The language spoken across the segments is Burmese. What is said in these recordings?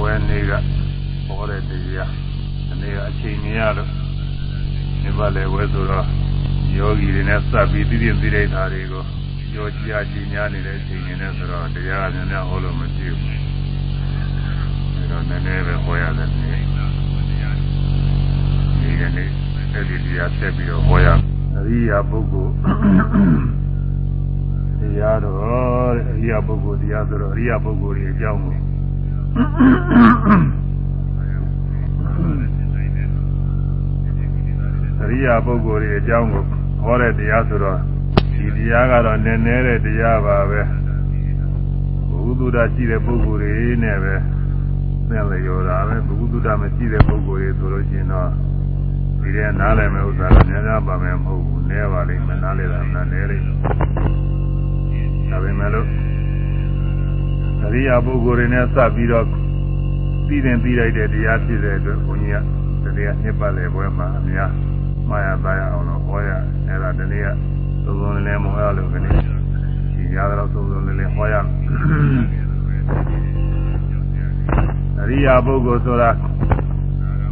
ပွဲနေ့ကပေါ်တဲ့တရားဒီနေ့ကအချိန်မြင်ရလို့နိဗ္ဗာန်လေပွဲဆိုတော့ယောဂီတွေနဲ့စပ်ပြီးသိသိသိတဲ့ဓာတွေကိုကြောကြားကြည်ညာနေတဲ့အချိန်တွေနဲ့ဆိုတော့တရားကများများဟောလို့မရှိဘူးအဲတော့နည်းနည်းပဲဟောရတယ်နေ့ဒီကနေ့အဲ့ဒီတရားဆက်ပြီးတော့ဟောရအရိယာပုဂ္ဂိုလ်တရားတော်တဲ့အရိယာပုဂ္ဂိုလ်တရားဆိုတော့အရိယာပုဂ္ဂိုလ်ရဲ့အကြောင်းကို အရိယာပုဂ္ဂိုလ်ရဲ့အကြောင်းကိုဟောတဲ့တရားဆိုတော့ဒီတရားကတော့နည်းနည်းတဲ့တရားပါပဲဘုသူဒ္ဓရှိတဲ့ပုဂ္ဂိုလ်တွေနဲ့ပဲနဲ့လျော်တာပဲဘုသူဒ္ဓမရှိတဲ့ပုဂ္ဂိုလ်တွေဆိုလို့ရှိရင်တော့ဒီထဲနားလည်မဲ့ဥစ္စာကများများပါမယ်မဟုတ်ဘူးနည်းပါလိမ့်မယ်နားလည်တာနားနည်းလိမ့်မယ်ဒါပေမဲ့လို့ အရိယာပုဂ္ဂိုလ်တွေနဲ့စပ်ပြီးတော့သိတဲ့သိလိုက်တဲ့တရားဖြစ်တဲ့အတွက်ဘုန်းကြီးကတရားနှစ်ပတ်လည်ပွဲမှာအများမှားရသားရအောင်လို့ဟောရအဲ့ဒါတနေ့ကသုံးသုံးလေးလေးမဟောရလို့ခဏဒီရတော့သုံးသုံးလေးလေးဟောရအရိယာပုဂ္ဂိုလ်ဆိုတာ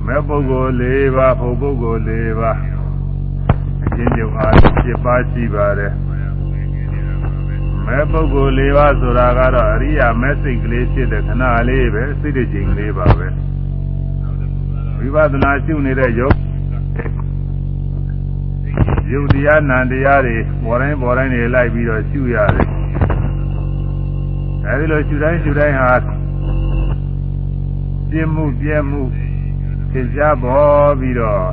မဲ့ပုဂ္ဂိုလ်၄ပါးဘုပုဂ္ဂိုလ်၄ပါးအချင်းချင်းအားဖြင့်ပါရှိပါတယ် မဲ့ပုဂ္ဂိုလ်၄ပါးဆိုတာကတော့အရိယာမဲ့စိတ်ကလေးဖြစ်တဲ့ခဏလေးပဲစိတ်တခြင်းကလေးပါပဲဝိပဿနာရှုနေတဲ့ယောယုတ်တရားနံတရားတွေပေါ်တိုင်းပေါ်တိုင်းတွေလိုက်ပြီးတော့ရှုရတယ်အဲဒီလိုရှုတိုင်းရှုတိုင်းဟာပြင်းမှုပြဲမှုသင်ကြားပေါ်ပြီးတော့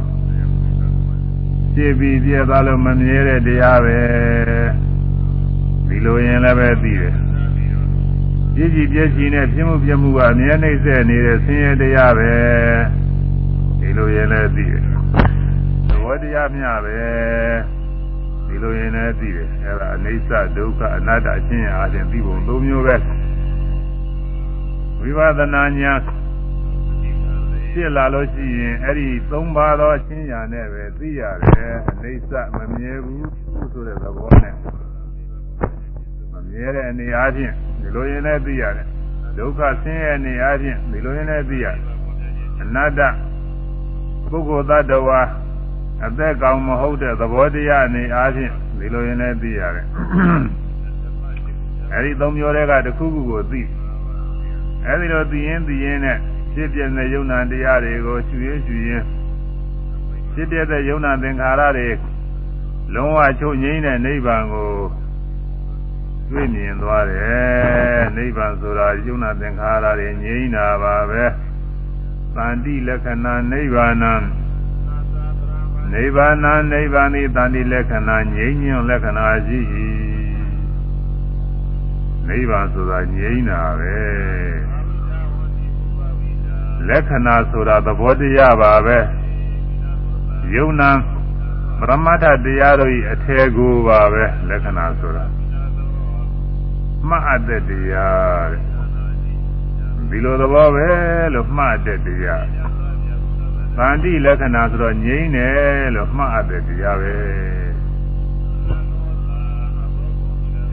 ရှင်းပြီးပြဲသွားလို့မမြဲတဲ့တရားပဲ ဒီလိုရင်လည်းပဲသိတယ်ပြည့်ကြည်ပြည့်ကြည်နဲ့ပြင်းမှုပြမှုကအမြဲနှိမ့်ဆက်နေတဲ့ဆင်းရဲတရားပဲဒီလိုရင်လည်းသိတယ်သဘောတရားမျှပဲဒီလိုရင်လည်းသိတယ်အဲဒါအနိစ္စဒုက္ခအနတ္တအချင်းအားဖြင့်သိပုံ၃မျိုးပဲဝိပဿနာညာဖြစ်လာလို့ရှိရင်အဲ့ဒီ၃ပါးသောအချင်းညာနဲ့ပဲသိရတယ်အနိစ္စမမြဲဘူးဆိုတဲ့သဘောနဲ့ မြဲတဲ့အနေအားဖြင့်ဒီလိုရင်လည်းသိရတယ်ဒုက္ခဆင်းရဲအနေအားဖြင့်ဒီလိုရင်လည်းသိရတယ်အနတ္တပုဂ္ဂိုလ်တ attva အသက်ကောင်မဟုတ်တဲ့သဘောတရားအနေအားဖြင့်ဒီလိုရင်လည်းသိရတယ်အဲဒီသုံးမျိုးတွေကတစ်ခုခုကိုသိအဲဒီလိုသိရင်သိရင်နဲ့ဖြစ်ပြတဲ့ယုံနာတရားတွေကိုရှုရင်းရှုရင်းဖြစ်ပြတဲ့ယုံနာသင်္ခါရတွေလုံးဝချုပ်ငြိမ်းတဲ့နိဗ္ဗာန်ကို တွေ့မြင်သွားတယ်နိဗ္ဗာန်ဆိုတာယုံနာသင်္ခါရတွေငြိမ်းတာပါပဲတန်တိလက္ခဏာနိဗ္ဗာန်နိဗ္ဗာန်နိဗ္ဗာန်ဤတန်တိလက္ခဏာငြိမ်းညွတ်လက္ခဏာရှိ၏နိဗ္ဗာန်ဆိုတာငြိမ်းတာပဲလက္ခဏာဆိုတာသဘောတရားပါပဲယုံနာပရမတ္ထတရားတို့၏အထေကိုပါပဲလက္ခဏာဆိုတာ မှတ်အပ်တဲ့တရားတဲ့ဒီလိုသဘောပဲလို့မှတ်အပ်တဲ့တရားဗန္တိလက္ခဏာဆိုတော့ငြိမ့်တယ်လို့မှတ်အပ်တဲ့တရားပဲ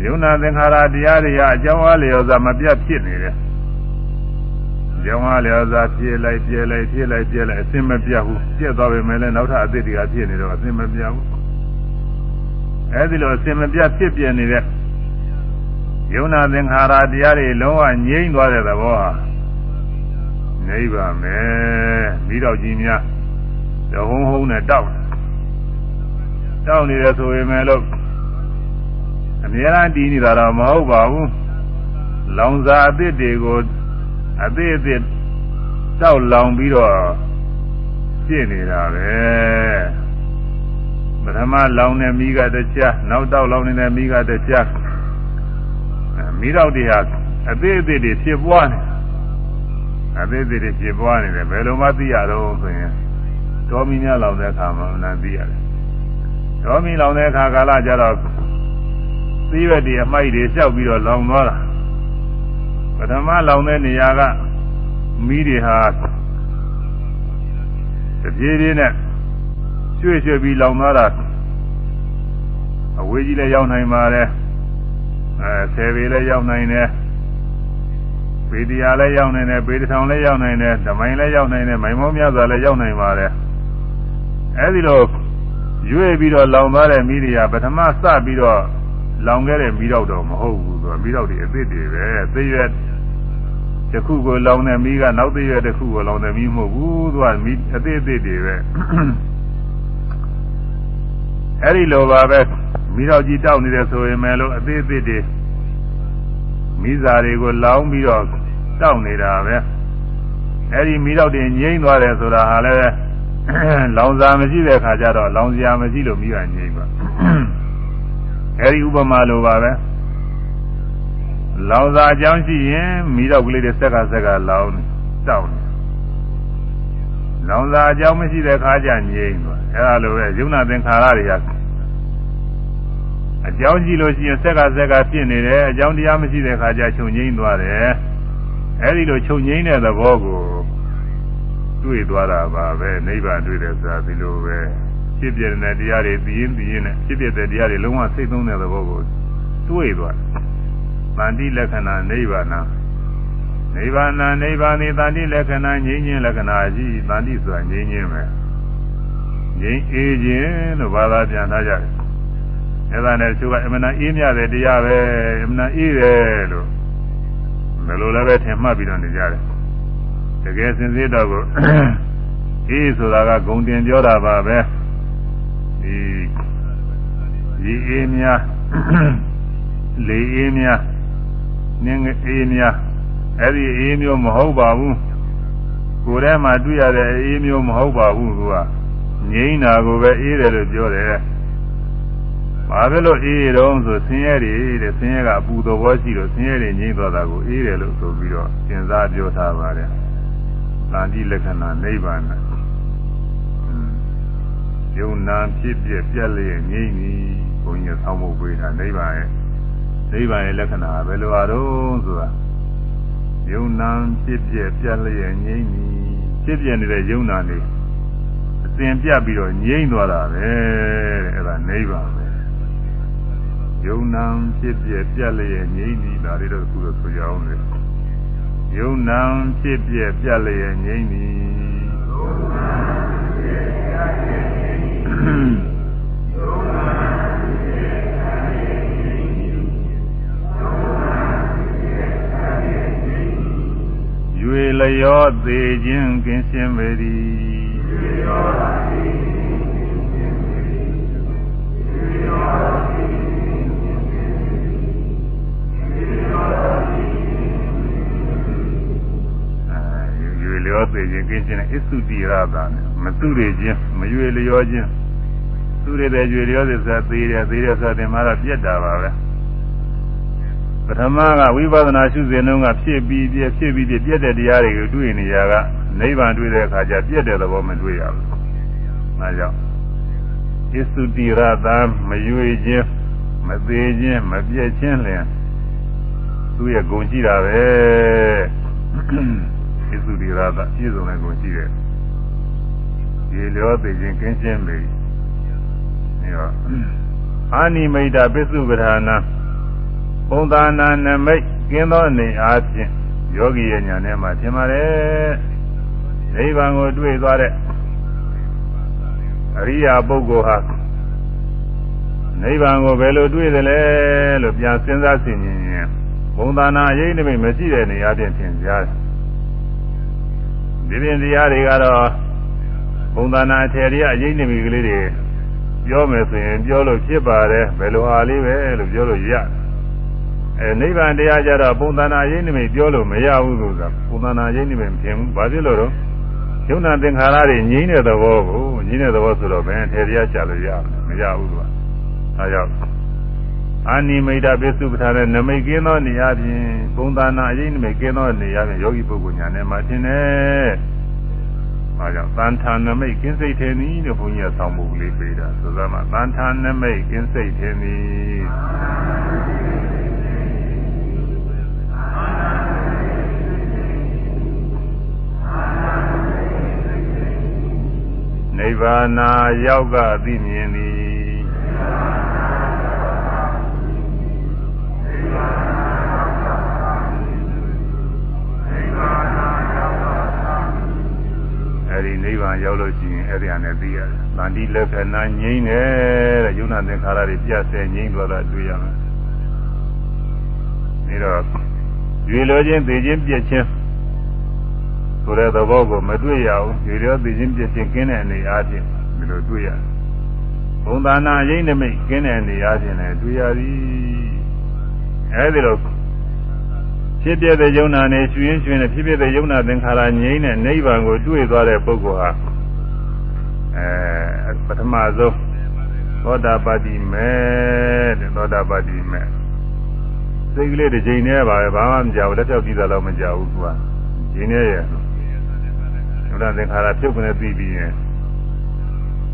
ယုံနာသင်္ခါရတရားတွေဟာအကြောင်းအားလျော်စွာမပြတ်ဖြစ်နေတယ်ကြောင်းအားလျော်စွာဖြစ်လိုက်ပြဲလိုက်ဖြစ်လိုက်ပြဲလိုက်အစင်မပြတ်ဘူးပြတ်သွားပေမဲ့လည်းနောက်ထပ်အသစ်တွေကဖြစ်နေတော့အစင်မပြတ်ဘူးအဲဒီလိုအစင်မပြတ်ဖြစ်ပြနေတဲ့ ယုံနာသင်္ခါရတရားတွေလုံးဝငြိမ့်သွားတဲ့သဘောဟာနိဗ္ဗာန်ပဲပြီးတော့ကြီးများတဟုံးဟုံးနဲ့တောက်တောက်နေတယ်ဆိုရင်လည်းလို့အများအားတည်နေတာတော့မဟုတ်ပါဘူးလောင်စာအသစ်တွေကိုအသစ်အသစ်တောက်လောင်ပြီးတော့ဖြစ်နေတာပဲပထမလောင်တဲ့မိကတခြားနောက်တောက်လောင်နေတဲ့မိကတခြား မိတော့တွေဟာအသေးအသေးတွေဖြစ်ပွားနေအသေးအသေးတွေဖြစ်ပွားနေတယ်ဘယ်လိုမှသိရတော့ဆိုရင်တော်မီများလောင်တဲ့အခါမှမနာသိရတယ်တော်မီလောင်တဲ့အခါကာလကျတော့သီးရွက်တွေအမိုက်တွေလျှောက်ပြီးတော့လောင်သွားတာပထမလောင်တဲ့နေရာကမီးတွေဟာတပြေးပြေးနဲ့ရွှေ့ရွှေ့ပြီးလောင်သွားတာအဝေးကြီးလည်းရောက်နိုင်ပါတယ် အဲဆယ်ပေလည်းရောက်နိုင်တယ်ပေတရားလည်းရောက်နိုင်တယ်ပေတထောင်လည်းရောက်နိုင်တယ်ဓမိုင်လည်းရောက်နိုင်တယ်မိုင်မောများစွာလည်းရောက်နိုင်ပါတယ်အဲဒီလိုရွေ့ပြီးတော့လောင်သွားတဲ့မိတွေကပထမစပြီးတော့လောင်ခဲ့တဲ့မိတော့တော့မဟုတ်ဘူးဆိုတော့မိတော့တွေအသစ်တွေပဲသိရွက်တစ်ခုကိုလောင်တဲ့မိကနောက်သိရွက်တစ်ခုကိုလောင်တဲ့မိမဟုတ်ဘူးသူကမိအသစ်အသစ်တွေပဲအဲဒီလိုပါပဲ မိတော့ကြီးတောက်နေတယ်ဆိုရင်လည်းလို့အသေးအသေးတွေမိစာတွေကိုလောင်းပြီးတော့တောက်နေတာပဲအဲဒီမိတော့တွေငြိမ့်သွားတယ်ဆိုတာဟာလည်းလောင်စာမရှိတဲ့ခါကျတော့လောင်စရာမရှိလို့မိကငြိမ့်ပါအဲဒီဥပမာလိုပါပဲလောင်စာအကြောင်းရှိရင်မိတော့ကလေးတွေဆက်ကဆက်ကလောင်းတောက်နေလောင်စာအကြောင်းမရှိတဲ့ခါကျငြိမ့်သွားအဲလိုပဲယုံနာသင်္ခါရတွေက အကြောင်းကြည့်လို့ရှိရင်ဆက်ကဆက်ကဖြစ်နေတယ်အကြောင်းတရားမရှိတဲ့ခါကျချုပ်ငိမ့်သွားတယ်အဲဒီလိုချုပ်ငိမ့်တဲ့သဘောကိုတွေ့သွားတာပါပဲနိဗ္ဗာန်တွေ့တယ်ဆိုတာဒီလိုပဲဖြစ်ပြတဲ့တရားတွေသိရင်သိရင်နဲ့ဖြစ်ပြတဲ့တရားတွေလုံးဝစိတ်သုံးတဲ့သဘောကိုတွေ့သွားတယ်။တန်တိလက္ခဏာနိဗ္ဗာန်နိဗ္ဗာန်နိဗ္ဗာန်တန်တိလက္ခဏာငြိမ်းခြင်းလက္ခဏာရှိတန်တိဆိုတာငြိမ်းခြင်းပဲ။ငြိမ်းအေးခြင်းလို့ဘာသာပြန်ထားကြတယ် အဲ့ဒါနဲ့သူကအမှန်အေးမြတဲ့တရားပဲအမှန်အေးတယ်လို့ဘယ်လိုလဲပဲထင်မှတ်ပြီးတော့နေကြတယ်တကယ်စင်စစ်တော့ကိုအေးဆိုတာကဂုံတင်ပြောတာပါပဲဒီဒီအေးများလေအေးများနင်းအေးများအဲ့ဒီအေးမျိုးမဟုတ်ပါဘူးကိုယ်ထဲမှာတွေ့ရတဲ့အေးမျိုးမဟုတ်ပါဘူးသူကငြိမ်းတာကိုပဲအေးတယ်လို့ပြောတယ် ဘာဖြစ်လို့အေးတုံးဆိုဆင်းရဲတွေတဲ့ဆင်းရဲကအပူသဘောရှိလို့ဆင်းရဲတွေငြိမ့်သွားတာကိုအေးတယ်လို့ဆိုပြီးတော့သင်စားပြောထားပါတယ်။သံတိလက္ခဏာနိဗ္ဗာန်ယုံနာဖြစ်ပြပြက်လျက်ငြိမ့်ပြီဘုန်းကြီးဆောင်းဖို့ပေးတာနိဗ္ဗာန်ရဲ့နိဗ္ဗာန်ရဲ့လက္ခဏာဘယ်လိုအားတော့ဆိုတာယုံနာဖြစ်ပြပြက်လျက်ငြိမ့်ပြီဖြစ်ပြနေတဲ့ယုံနာနေအစဉ်ပြပြီးတော့ငြိမ့်သွားတာပဲအဲ့ဒါနိဗ္ဗာန်ပဲ ယုံနာဖြစ်ပြပြက်လျက်ငြိမ့်သည်ဒါလေးတော့ခုတော့ဆိုရအောင်လေယုံနာဖြစ်ပြပြက်လျက်ငြိမ့်သည်ယုံနာဖြစ်ပြပြက်လျက်ငြိမ့်သည်ယုံနာဖြစ်ပြပြက်လျက်ငြိမ့်သည်ယုံနာဖြစ်ပြပြက်လျက်ငြိမ့်သည်ရွေလျောသေးခြင်းကင်းရှင်းပေသည်ရွေလျောသေးခြင်းကင်းရှင်းပေသည်ရွေလျော လျောသေးခြင်းကင်းခြင်းနဲ့အသုတိရတာနဲ့မသူရခြင်းမရွေလျောခြင်းသူရတဲ့ရွေလျောသေးဆိုသေးတယ်သေးတယ်ဆိုတဲ့မှာတော့ပြက်တာပါပဲပထမကဝိပဿနာရှုစဉ်တုန်းကဖြစ်ပြီးပြက်ဖြစ်ပြီးပြက်တဲ့တရားတွေကိုတွေ့နေရကနိဗ္ဗာန်တွေ့တဲ့အခါကျပြက်တဲ့သဘောမတွေ့ရဘူး။ဒါကြောင့်အသုတိရတာမရွေခြင်းမသေးခြင်းမပြက်ခြင်းလျင် သူ့ရဲ့ဂုဏ်ရှိတာပဲဣသုရိရသပြည့်စုံတဲ့ဂုဏ်ရှိတယ်ရေလျောသိခြင်းကင်းရှင်းပြီအဲတော့အာနိမိတ်ပစ္စုပ္ပဒါနာပုံသာနာနမိတ်ကင်းသောအနေအားဖြင့်ယောဂီရဲ့ညာထဲမှာထင်ပါတယ်နိဗ္ဗာန်ကိုတွေ့သွားတဲ့အရိယာပုဂ္ဂိုလ်ဟာနိဗ္ဗာန်ကိုဘယ်လိုတွေ့သလဲလို့ပြန်စဉ်းစားဆင်ခြင်ရင် ဘုံသာနာအရေးနိမိတ်မရှိတဲ့နေရာပြင်ထင်ကြတယ်ဒီပြင်တရားတွေကတော့ဘုံသာနာအထယ်တွေအရေးနိမိတ်ကလေးတွေပြောမယ်ဆိုရင်ပြောလို့ဖြစ်ပါတယ်ဘယ်လိုအားလေးပဲလို့ပြောလို့ရအဲနိဗ္ဗာန်တရားကြတော့ဘုံသာနာအရေးနိမိတ်ပြောလို့မရဘူးဆိုတာဘုံသာနာအရေးနိမိတ်မထင်ဘူးဘာဖြစ်လို့တော့ယုံနာသင်္ခါရတွေငြိမ့်တဲ့သဘောကိုငြိမ့်တဲ့သဘောဆိုတော့ဘယ်ထယ်တရားချလို့ရမရဘူးကွာအဲကြောင့် အာနိမိတ်ပစ္စုပ္ပထာနဲ့နမိတ်ကင်းသောနေရာဖြင့်ပုံသနာအရေးနမိတ်ကင်းသောနေရာဖြင့်ယောဂီပုဂ္ဂိုလ်ညာနဲ့မှထင်တယ်။အဲကြောင့်သံထာနမိတ်ကင်းစိတ်ထင်သည်လို့ဘုန်းကြီးကဆောင်းဖို့လေးပေးတာဆိုတော့မှသံထာနမိတ်ကင်းစိတ်ထင်သည်နိဗ္ဗာန်ရောက်ကသိမြင်သည် အဲဒီနိဗ္ဗာန်ရောက်လို့ရှိရင်အဲ့ဒီအနေနဲ့သိရတယ်။တန်တိလက္ခဏာငြိမ့်တယ်တဲ့ယုံနာသင်္ခါရတွေပြတ်ဆဲငြိမ့်သွားတာတွေ့ရမယ်။ဒါတော့ရွေလိုခြင်းသိခြင်းပြည့်ခြင်းဆိုတဲ့သဘောကိုမတွေ့ရဘူး။ရွေလိုသိခြင်းပြည့်ခြင်းကင်းတဲ့အနေအားဖြင့်ဒီလိုတွေ့ရတယ်။ဘုံသာနာရိမ့်နမိတ်ကင်းတဲ့အနေအားဖြင့်လည်းတွေ့ရသည်။အဲဒီလို ဖြစ်ပြတဲ့ယုံနာနဲ့ရှင်ရှင်နဲ့ဖြစ်ပြတဲ့ယုံနာသင်္ခါရငြိမ်းတဲ့နိဗ္ဗာန်ကိုတွေ့သွားတဲ့ပုဂ္ဂိုလ်ဟာအဲပထမဆုံးသောတာပတိမေတဲ့သောတာပတိမေစိတ်ကလေးတစ်ချိန်နဲ့ပါပဲဘာမှမကြောက်လက်ထောက်ပြီးသားတော့မကြောက်ဘူးကွာဂျင်းနဲ့ရဲ့ယုံနာသင်္ခါရပြုတ်ကနေပြီးပြီးရင်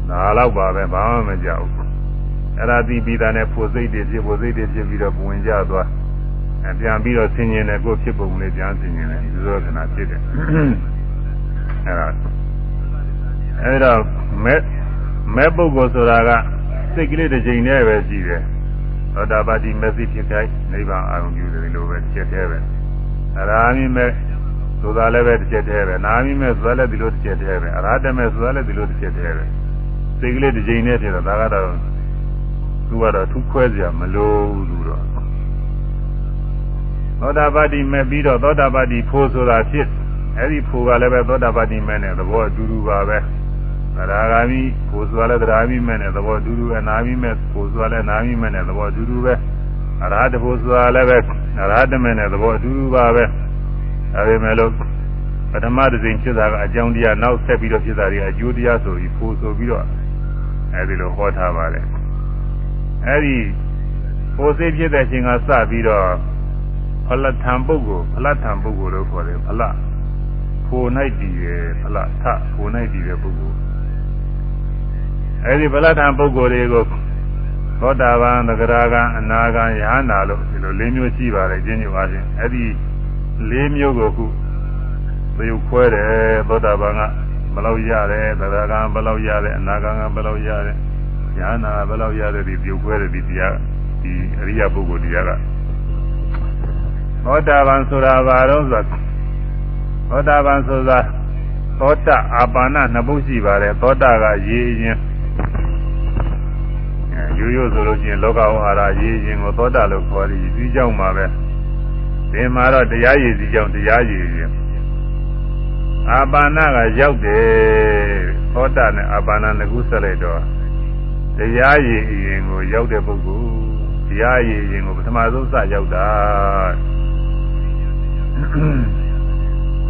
ဒါတော့ပါပဲဘာမှမကြောက်ဘူးအဲ့ဒါပြီးပြီးသားနဲ့ဖို့စိတ်တွေဖြစ်ဖို့စိတ်တွေဖြစ်ပြီးတော့ဝင်ကြသွား အဲပြန်ပြီးတော့ဆင်ញင်တယ်ကိုဖြစ်ပုံလေးပြန်ဆင်ញင်တယ်ဒီလိုခဏဖြစ်တယ်အဲဒါအဲဒါမဲ့မဲ့ပုဂ္ဂိုလ်ဆိုတာကစိတ်ကလေးတစ်ချိန်တည်းပဲရှိတယ်သောတာပတိမသိဖြစ်ခိုင်းနိဗ္ဗာန်အာရုံပြုတယ်လို့ပဲတစ်ချက်တည်းပဲအရာမိမဲ့ဆိုတာလည်းပဲတစ်ချက်တည်းပဲနာမိမဲ့ဆိုတာလည်းဒီလိုတစ်ချက်တည်းပဲအရာတမဲ့ဆိုတာလည်းဒီလိုတစ်ချက်တည်းပဲစိတ်ကလေးတစ်ချိန်တည်းဖြစ်တော့ဒါကတော့သူကတော့ထူးခွဲစရာမလိုဘူးလို့တော့ သောတာပတိမဲ့ပြီးတော့သောတာပတိဖိုးဆိုတာဖြစ်အဲ့ဒီဖိုးကလည်းပဲသောတာပတိမဲ့နဲ့သဘောအတူတူပါပဲသရဂါမိဖိုးဆိုတာလည်းသရဂါမိမဲ့နဲ့သဘောအတူတူအနာမိမဲ့ဖိုးဆိုတာလည်းနာမိမဲ့နဲ့သဘောအတူတူပဲအရဟတဖိုးဆိုတာလည်းပဲအရဟတမဲ့နဲ့သဘောအတူတူပါပဲဒါပေမဲ့လို့ပထမတစ်စိမ်ဖြစ်တာကအကြောင်းတရားနောက်ဆက်ပြီးတော့ဖြစ်တာတွေအကျိုးတရားဆိုပြီးဖိုးဆိုပြီးတော့အဲဒီလိုဟောထားပါတယ်အဲဒီဖိုးစိဖြစ်တဲ့အချိန်ကစပြီးတော့ ဖလထံပုဂ္ဂိုလ်ဖလထံပုဂ္ဂိုလ်လို့ခေါ်တယ်ဖလဖို၌တည်ရဖလထဖို၌တည်တဲ့ပုဂ္ဂိုလ်အဲဒီဖလထံပုဂ္ဂိုလ်တွေကိုသောတာပန်သဂရာဂံအနာဂံယ ahanan လို့ဒီလို၄မျိုးရှိပါတယ်ကျင်းညွှန်ပါခြင်းအဲဒီ၄မျိုးကိုခုသယုခွဲတယ်သောတာပန်ကဘယ်လောက်ရတယ်သဂရာဂံဘယ်လောက်ရတယ်အနာဂံကဘယ်လောက်ရတယ်ယ ahanan ဘယ်လောက်ရတယ်ဒီပြုခွဲတယ်ဒီတရားဒီအရိယပုဂ္ဂိုလ်တရားက သောတာပန်ဆိုတာဘာတော့ဆိုသောတာပန်ဆိုတာသောတာအာပါဏနှစ်ပုဒ်ရှိပါတယ်သောတာကရေရင်အဲရိုးရိုးဆိုလို့ရှိရင်လောကဝဟာရရေရင်ကိုသောတာလို့ခေါ်ပြီးပြီးကြောင်းမှာပဲဒီမှာတော့တရားရည်စီကြောင်းတရားရည်ရင်အာပါဏကရောက်တယ်သောတာနဲ့အာပါဏနှစ်ခုဆက်လိုက်တော့တရားရည်ရင်ကိုရောက်တဲ့ပုဂ္ဂိုလ်တရားရည်ရင်ကိုပထမဆုံးစရောက်တာ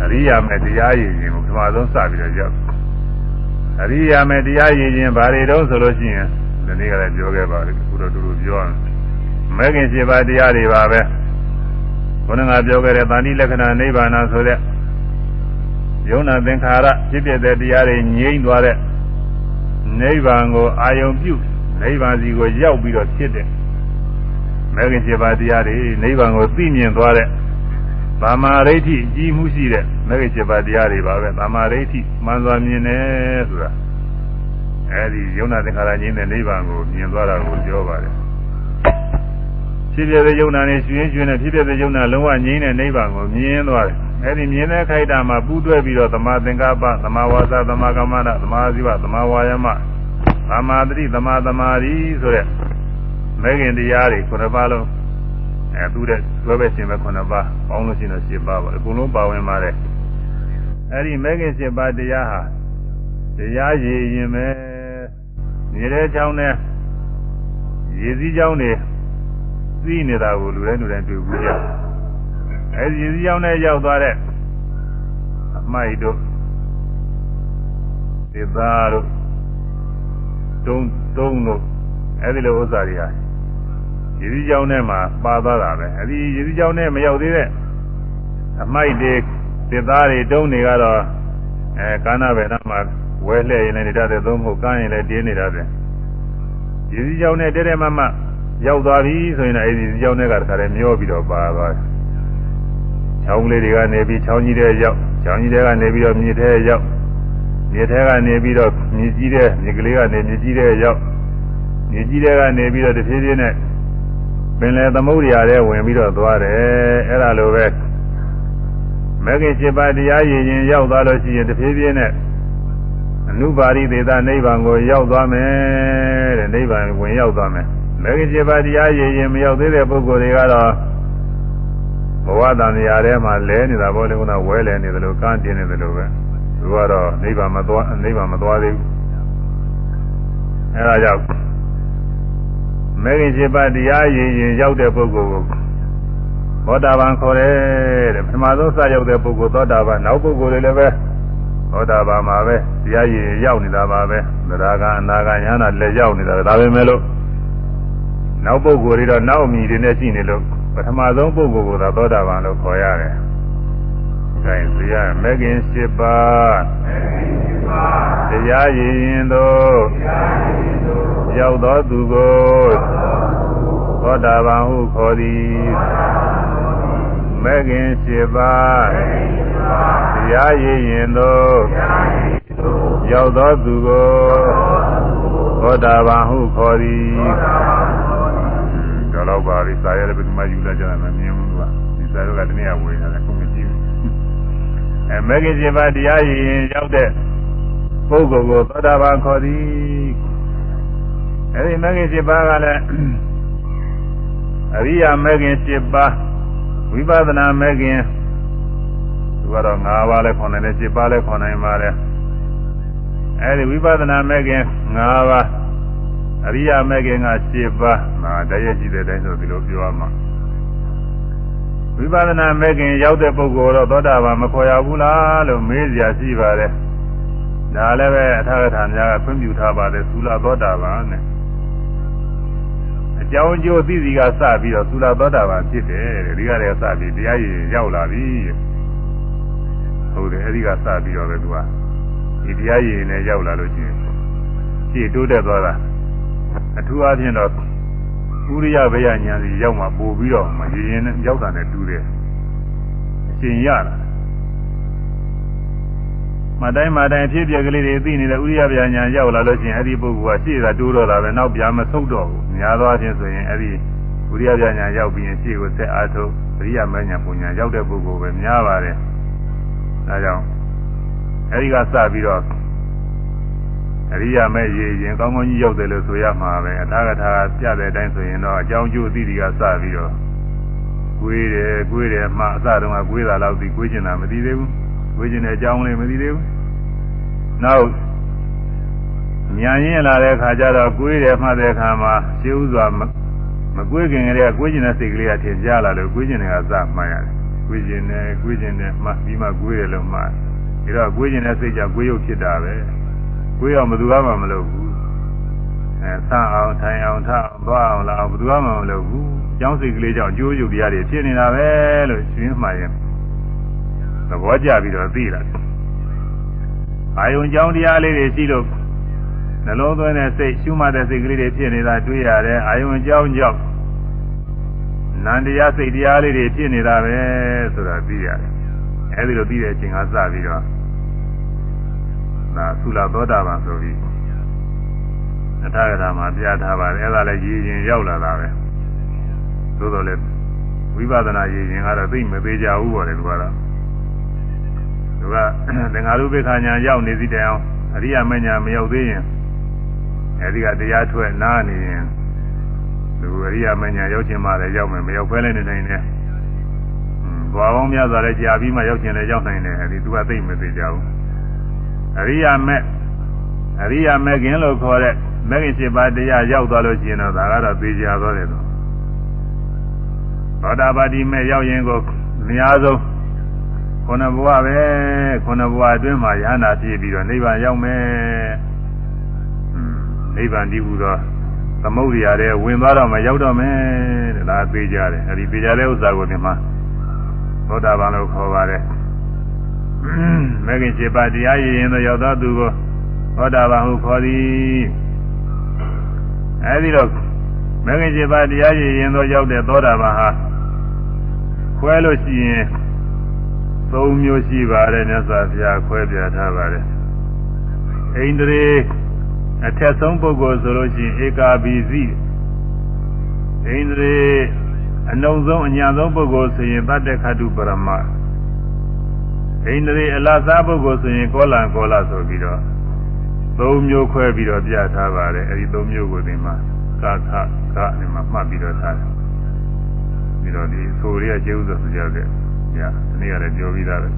အရိယာမေတရားရည်ရင်ကိုပထမဆုံးစပြီးတော့ရောက်အရိယာမေတရားရည်ရင်ဘာတွေတုံးဆိုလို့ရှိရင်ဒီနေ့ကလည်းပြောခဲ့ပါတယ်ခုတော့တူတူပြောအောင်မဲခင်7ပါးတရားတွေပါပဲဘုန်းတော်ကပြောခဲ့တဲ့သာတိလက္ခဏာနိဗ္ဗာန်ဆိုတဲ့ယုံနာသင်္ခါရဖြစ်ဖြစ်တဲ့တရားတွေငြိမ့်သွားတဲ့နိဗ္ဗာန်ကိုအာယုံပြုနိဗ္ဗာန်စီကိုရောက်ပြီးတော့ဖြစ်တဲ့မဲခင်7ပါးတရားတွေနိဗ္ဗာန်ကိုသိမြင်သွားတဲ့ သမာဓိဋ္ဌိကြီးမှုရှိတဲ့မဲခင်7ပါးတရားတွေပါပဲသမာဓိဋ္ဌိမှန်စွာမြင်တယ်ဆိုတာအဲဒီယုံနာသင်္ခါရကြီးတဲ့နိဗ္ဗာန်ကိုမြင်သွားတာကိုပြောပါတယ်ဖြစ်ပြတဲ့ယုံနာနဲ့ရှင်ရှင်နဲ့ဖြစ်ပြတဲ့ယုံနာလုံးဝငြိမ်းတဲ့နိဗ္ဗာန်ကိုမြင်သွားတယ်အဲဒီမြင်တဲ့ခိုက်တာမှာပူးတွဲပြီးတော့သမာသင်္ကပ္ပသမာဝါစာသမာကမ္မနာသမာဇိဝသမာဝါယမသမာတတိသမာသမာဓိဆိုတဲ့မဲခင်တရားတွေခုနှစ်ပါးလုံး အဲသူတဲ့တွဲပဲရှင်ပဲ9ပါးပေါင်းလို့ရှိရင်တော့10ပါးပါအကုန်လုံးပါဝင်ပါတယ်အဲဒီမဲခင်10ပါးတရားဟာတရားရည်ရင်ပဲနေတဲ့ကြောင်းနဲ့ရည်စည်းကြောင်းတွေသိနေတာကိုလူတိုင်းလူတိုင်းတွေ့ဘူးကြအဲဒီရည်စည်းကြောင်းနဲ့ရောက်သွားတဲ့အမိုက်တို့သေသားတို့တုံးတုံးတို့အဲဒီလိုဥစ္စာတွေဟာ ရည်စည်းကြောင်းထဲမှာပါသွားတာပဲအဲဒီရည်စည်းကြောင်းထဲမရောက်သေးတဲ့အမိုက်တွေသစ်သားတွေတုံးတွေကတော့အဲကာဏဗေဒမှာဝဲလှည့်ရင်လည်းနေတာတဲ့သုံးဖို့ကမ်းရင်လည်းတင်းနေတာတဲ့ရည်စည်းကြောင်းထဲတဲတဲမမရောက်သွားပြီဆိုရင်လည်းအဲဒီရည်စည်းကြောင်းထဲကတခါတည်းမျောပြီးတော့ပါသွားတယ်။ချောင်းလေးတွေကနေပြီးချောင်းကြီးတဲ့ရောက်ချောင်းကြီးတဲ့ကနေပြီးတော့မြစ်ထဲရောက်မြေထဲကနေပြီးတော့မြေကြီးတဲ့မြေကလေးကနေမြေကြီးတဲ့ရောက်မြေကြီးတဲ့ကနေပြီးတော့တဖြည်းဖြည်းနဲ့ ပင်လယ်သမုဒ္ဒရာထဲဝင်ပြီးတော့သွားတယ်အဲ့ဒါလိုပဲမဂ္ဂင်7ပါးတရားရည်ရင်ရောက်သွားလို့ရှိရင်တဖြည်းဖြည်းနဲ့အနုပါရိသေသနိဗ္ဗာန်ကိုရောက်သွားမယ်တဲ့နိဗ္ဗာန်ဝင်ရောက်သွားမယ်မဂ္ဂင်7ပါးတရားရည်ရင်မရောက်သေးတဲ့ပုဂ္ဂိုလ်တွေကတော့ဘဝတန်ရာထဲမှာလဲနေတာပေါ့လေကုနာဝဲလဲနေတယ်လို့ကန်းတင်နေတယ်လို့ပဲသူကတော့နိဗ္ဗာန်မသွားနိဗ္ဗာန်မသွားသေးဘူးအဲဒါကြောင့် မဂ္ဂင်7ပါးတရားရည်ရင်ရောက်တဲ့ပုဂ္ဂိုလ်ကိုသောတာပန်ခေါ်တယ်တဲ့ပထမဆုံးစရောက်တဲ့ပုဂ္ဂိုလ်သောတာပန်နောက်ပုဂ္ဂိုလ်တွေလည်းပဲသောတာပန်မှာပဲတရားရည်ရောက်နေတာပါပဲသရဂအနာဂညာနာလည်းရောက်နေတာဒါပဲမဲ့လို့နောက်ပုဂ္ဂိုလ်တွေတော့နောက်အမိတွေနဲ့ရှိနေလို့ပထမဆုံးပုဂ္ဂိုလ်ကသာသောတာပန်လို့ခေါ်ရတယ်။ ဒါရင်ဇေယမဂ္ဂင်၈ပါးတရားရည်ရင်တို့ရောက်သောသူကိုသောတာပန်ဟုခေါ်သည်မဂ္ဂင်၈ပါးတရားရည်ရင်တို့ရောက်သောသူကိုသောတာပန်ဟုခေါ်သည်တော်တော့ပါပြီစာရတဲ့ဘယ်သူမှယူလာကြတာမမြင်ဘူးကဒီစာရကတနည်းဝေနေတာခုမကြည့်ဘူး အဲမဂ္ဂင်7ပါးတရားရည်ရင်ရောက်တဲ့ပုဂ္ဂိုလ်ကိုသောတာပန်ခေါ်သည်အဲဒီမဂ္ဂင်7ပါးကလည်းအရိယာမဂ္ဂင်7ပါးဝိပဿနာမဂ္ဂင်သူကတော့9ပါးလဲခေါ်နိုင်တယ်7ပါးလဲခေါ်နိုင်ပါတယ်အဲဒီဝိပဿနာမဂ္ဂင်9ပါးအရိယာမဂ္ဂင်က7ပါးဒါတည်းရကြည့်တဲ့အတိုင်းဆိုဒီလိုပြောရမှာ ဝိပဿနာမဂ္ဂင်ရောက်တဲ့ပုဂ္ဂိုလ်တော့သောတာပန်မခေါ်ရဘူးလားလို့မေးစရာရှိပါတယ်ဒါလည်းပဲအထာဂထာများကဖွင့်ပြထားပါတယ်သုလသောတာပန်နဲ့အကြောင်းကျိုးသိစီကစပြီးတော့သုလသောတာပန်ဖြစ်တယ်တဲ့ဒီကတည်းကစပြီးတရားရည်ရောက်လာပြီဟုတ်တယ်အဲဒီကစပြီးတော့ပဲသူကဒီတရားရည်နဲ့ရောက်လာလို့ရှိရင်ရှင်းတိုးတက်သွားတာအထူးအားဖြင့်တော့ ဥရိယဘယညာစီရောက်မှပို့ပြီးတော့မရရင်ရောက်တာနဲ့တူတယ်အရှင်ရတာမတိုင်းမတိုင်းဖြစ်ပြကလေးတွေသိနေတဲ့ဥရိယဘယညာရောက်လာလို့ရှိရင်အဲ့ဒီပုဂ္ဂိုလ်ကရှေ့ကတိုးတော့တာပဲနောက်ပြမဆုတ်တော့ဘူးများသောအားဖြင့်ဆိုရင်အဲ့ဒီဥရိယဘယညာရောက်ပြီးရင်ရှေ့ကိုဆက်အားထုတ်အရိယမညာပုံညာရောက်တဲ့ပုဂ္ဂိုလ်ပဲများပါတယ်ဒါကြောင့်အဲ့ဒီကစပြီးတော့ အရိယာမဲ့ရည်ရင်ကောင်းကောင်းကြီးရောက်တယ်လို့ဆိုရမှာပဲအထာကထာပြတဲ့အတိုင်းဆိုရင်တော့အကြောင်းကျိုးအသီးတွေကစပြီးတော့ကွေးတယ်ကွေးတယ်မှအစတုန်းကကွေးတာလောက်ပြီးကွေးကျင်တာမသိသေးဘူးကွေးကျင်တဲ့အကြောင်းလေးမသိသေးဘူးနောက်ညာရင်လာတဲ့ခါကျတော့ကွေးတယ်မှတဲ့ခါမှာရှင်းဥစွာမကွေးခင်ကလေးကကွေးကျင်တဲ့စိတ်ကလေးကထင်ရှားလာလို့ကွေးကျင်တဲ့ကစမှန်ရတယ်ကွေးကျင်တယ်ကွေးကျင်တယ်မှပြီးမှကွေးတယ်လို့မှဒါတော့ကွေးကျင်တဲ့စိတ်ကြောင့်ကွေးရုပ်ဖြစ်တာပဲ ကိုယ်ရောဘယ်သူမှမလုပ်ဘူးအဲဆန့်အောင်ထိုင်အောင်ထအောင်သွားအောင်လာအောင်ဘယ်သူမှမလုပ်ဘူးကျောင်းစိတ်ကလေးကြောင့်ကြိုးရုပ်တရားတွေဖြစ်နေတာပဲလို့ရှင်းမှရင်သဘောကျပြီးတော့သိလာအာယုံကျောင်းတရားလေးတွေရှိလို့နှလုံးသွင်းတဲ့စိတ်ရှုမှတ်တဲ့စိတ်ကလေးတွေဖြစ်နေတာတွေ့ရတယ်အာယုံကျောင်းကြောင့်နန္တရားစိတ်တရားလေးတွေဖြစ်နေတာပဲဆိုတာသိရတယ်အဲဒီလိုသိတဲ့အချိန်ကစပြီးတော့ ဒါသုလသောတာပန်ဆိုပြီးအထာဂရမှာပြထားပါတယ်အဲ့ဒါလည်းရည်ရင်ရောက်လာတာပဲသို့တော်လည်းဝိပဿနာရည်ရင်ကတော့သိမသေးကြဘူးပေါ့လေသူကတော့သူကသင်္ဃာရုပ္ပခာညာရောက်နေစီတိုင်အောင်အရိယာမညာမရောက်သေးရင်အဲဒီကတရားထွက်နားနေရင်သူအရိယာမညာရောက်ခြင်းမှလည်းရောက်မယ်မရောက်ဖဲလည်းနေနိုင်တယ်ဘွာပေါင်းများစွာလည်းကြာပြီးမှရောက်ခြင်းလည်းရောက်နိုင်တယ်အဲဒီသူကသိမသေးကြဘူး အရိယာမဲ့အရိယာမဲ့ခင်လို့ခေါ်တဲ့မဂ္ဂင်7ပါးတရားရောက်သွားလို့ရှိရင်တော့ဒါကတော့သိကြသွားတယ်တော့သောတာပတိမဲ့ရောက်ရင်ကိုအများဆုံးခုနဘဝပဲခုနဘဝအတွင်းမှာယန္တာဖြစ်ပြီးတော့နိဗ္ဗာန်ရောက်မယ်နိဗ္ဗာန်တည်ဘူးတော့သမုဒ္ဒရာတဲ့ဝင်သွားတော့မှရောက်တော့မယ်တဲ့ဒါသိကြတယ်အဲဒီသိကြတဲ့ဥစ္စာကိုဒီမှာသောတာပန်လို့ခေါ်ပါတယ် မဂ္ဂင်7ပါးတရားရည်ရင်သောရောက်သောသူကိုသောတာပန်ဟုခေါ်သည်အဲဒီတော့မဂ္ဂင်7ပါးတရားရည်ရင်သောရောက်တဲ့သောတာပန်ဟာခွဲလို့ရှိရင်သုံးမျိုးရှိပါတယ်မြတ်စွာဘုရားခွဲပြထားပါတယ်ဣန္ဒြေအထက်ဆုံးပုဂ္ဂိုလ်ဆိုလို့ရှိရင်ဧကာဘီဇိဣန္ဒြေအနှုံဆုံးအညာဆုံးပုဂ္ဂိုလ်ဆိုရင်တတ္တခတုပရမ ဣန္ဒြေအလားစားပုဂ္ဂိုလ်ဆိုရင်ကောလံကောလဆိုပြီးတော့သုံးမျိုးခွဲပြီးတော့ပြထားပါတယ်အဲဒီသုံးမျိုးကိုဒီမှာကခကဒီမှာမှတ်ပြီးတော့ထားတယ်ပြီးတော့ဒီဆိုရရဲ့ကျေဥစွာဆိုကြတဲ့ညဒီနေ့ရတယ်ပြောပြီးသားပဲ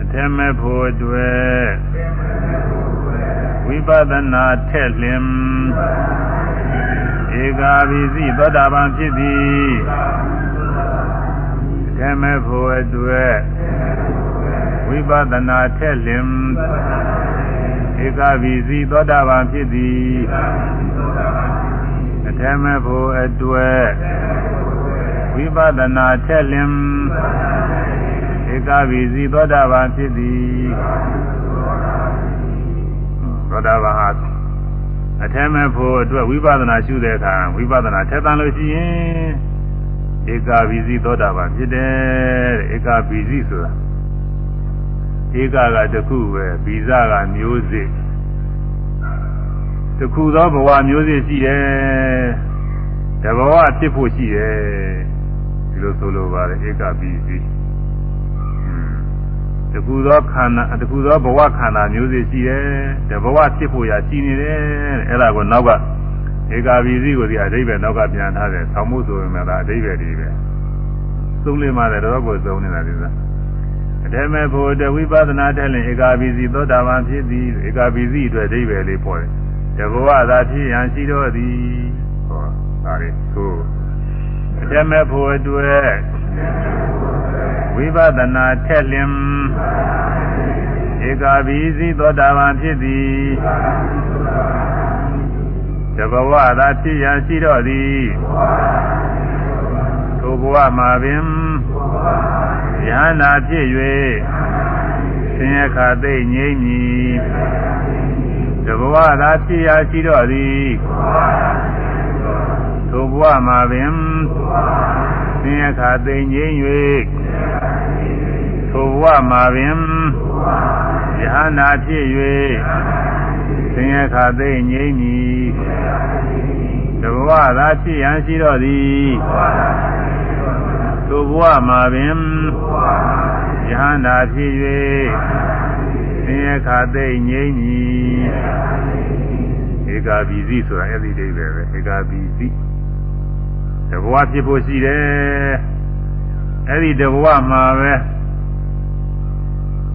အထက်မဲ့ဖို့အတွက်ဝိပဿနာထက်လင်ဧကာဘိစီသောတာပန်ဖြစ်သည်အထ က်မဲ့ဖို့အတွက်ဝိပဿနာထက်လင်ဧကဗီစီသောတာပန်ဖြစ်သည်အထက်မဲ့ဖို့အတွက်ဝိပဿနာထက်လင်ဧကဗီစီသောတာပန်ဖြစ်သည်သောတာပန်ဟာအထက်မဲ့ဖို့အတွက်ဝိပဿနာရှုတဲ့အခါဝိပဿနာထက်သန်လို့ရှိရင် ဧကဗီစီသောတာပန်ဖြစ်တယ်ဧကဗီစီဆိုတာဧကကတခုပဲဗီဇကမျိုးစေ့တခုသောဘဝမျိုးစေ့ရှိတယ်တဘဝဖြစ်ဖို့ရှိတယ်ဒီလိုဆိုလိုပါတယ်ဧကဗီစီတခုသောခန္ဓာတခုသောဘဝခန္ဓာမျိုးစေ့ရှိတယ်တဘဝဖြစ်ဖို့ရရှိနေတယ်အဲ့ဒါကိုနောက်က ဧကဗီစီကိုဒီအဓိပ္ပာယ်နောက်ကပြန်ထားတယ်ဆောင်းမှုဆိုရင်လည်းအဓိပ္ပာယ်ဒီပဲသုံးလေးမှလည်းတော့ကိုသုံးနေတာဒီစားအထေမဲ့ဖို့တဝိပဿနာတဲ့လင်ဧကာဘီစီသောတာပန်ဖြစ်သည်ဧကာဘီစီအတွက်အဓိပ္ပာယ်လေးပေါ်တယ်တဘဝသာဖြစ်ရန်ရှိတော်သည်ဟောဒါလေးသို့အထေမဲ့ဖို့အတွက်ဝိပဿနာထက်လင်ဧကာဘီစီသောတာပန်ဖြစ်သည် တဘဝသာဖြစ်ရန်ရှိတော်သည်ထိုဘဝမှာပင်ယန္တာဖြစ်၍ဆင်းရဲခါသိငြိမ့်မည်တဘဝသာဖြစ်ရာရှိတော်သည်ထိုဘဝမှာပင်ဆင်းရဲခါသိငြိမ့်၍ထိုဘဝမှာပင်ယန္တာဖြစ်၍ဆ င်းရဲခါသိငြိမ့်မည်တဘဝသာဖြစ်ရန်ရှိတော်သည်သို့ဘဝမှာပင်ယဟန္တာဖြစ်၍သင်္ယခသိငြိမ့်မည်ဧကာဘီစီဆိုတာအဲ့ဒီဒိဗ္ဗေပဲဧကာဘီစီတဘဝဖြစ်ဖို့ရှိတယ်အဲ့ဒီတဘဝမှာပဲ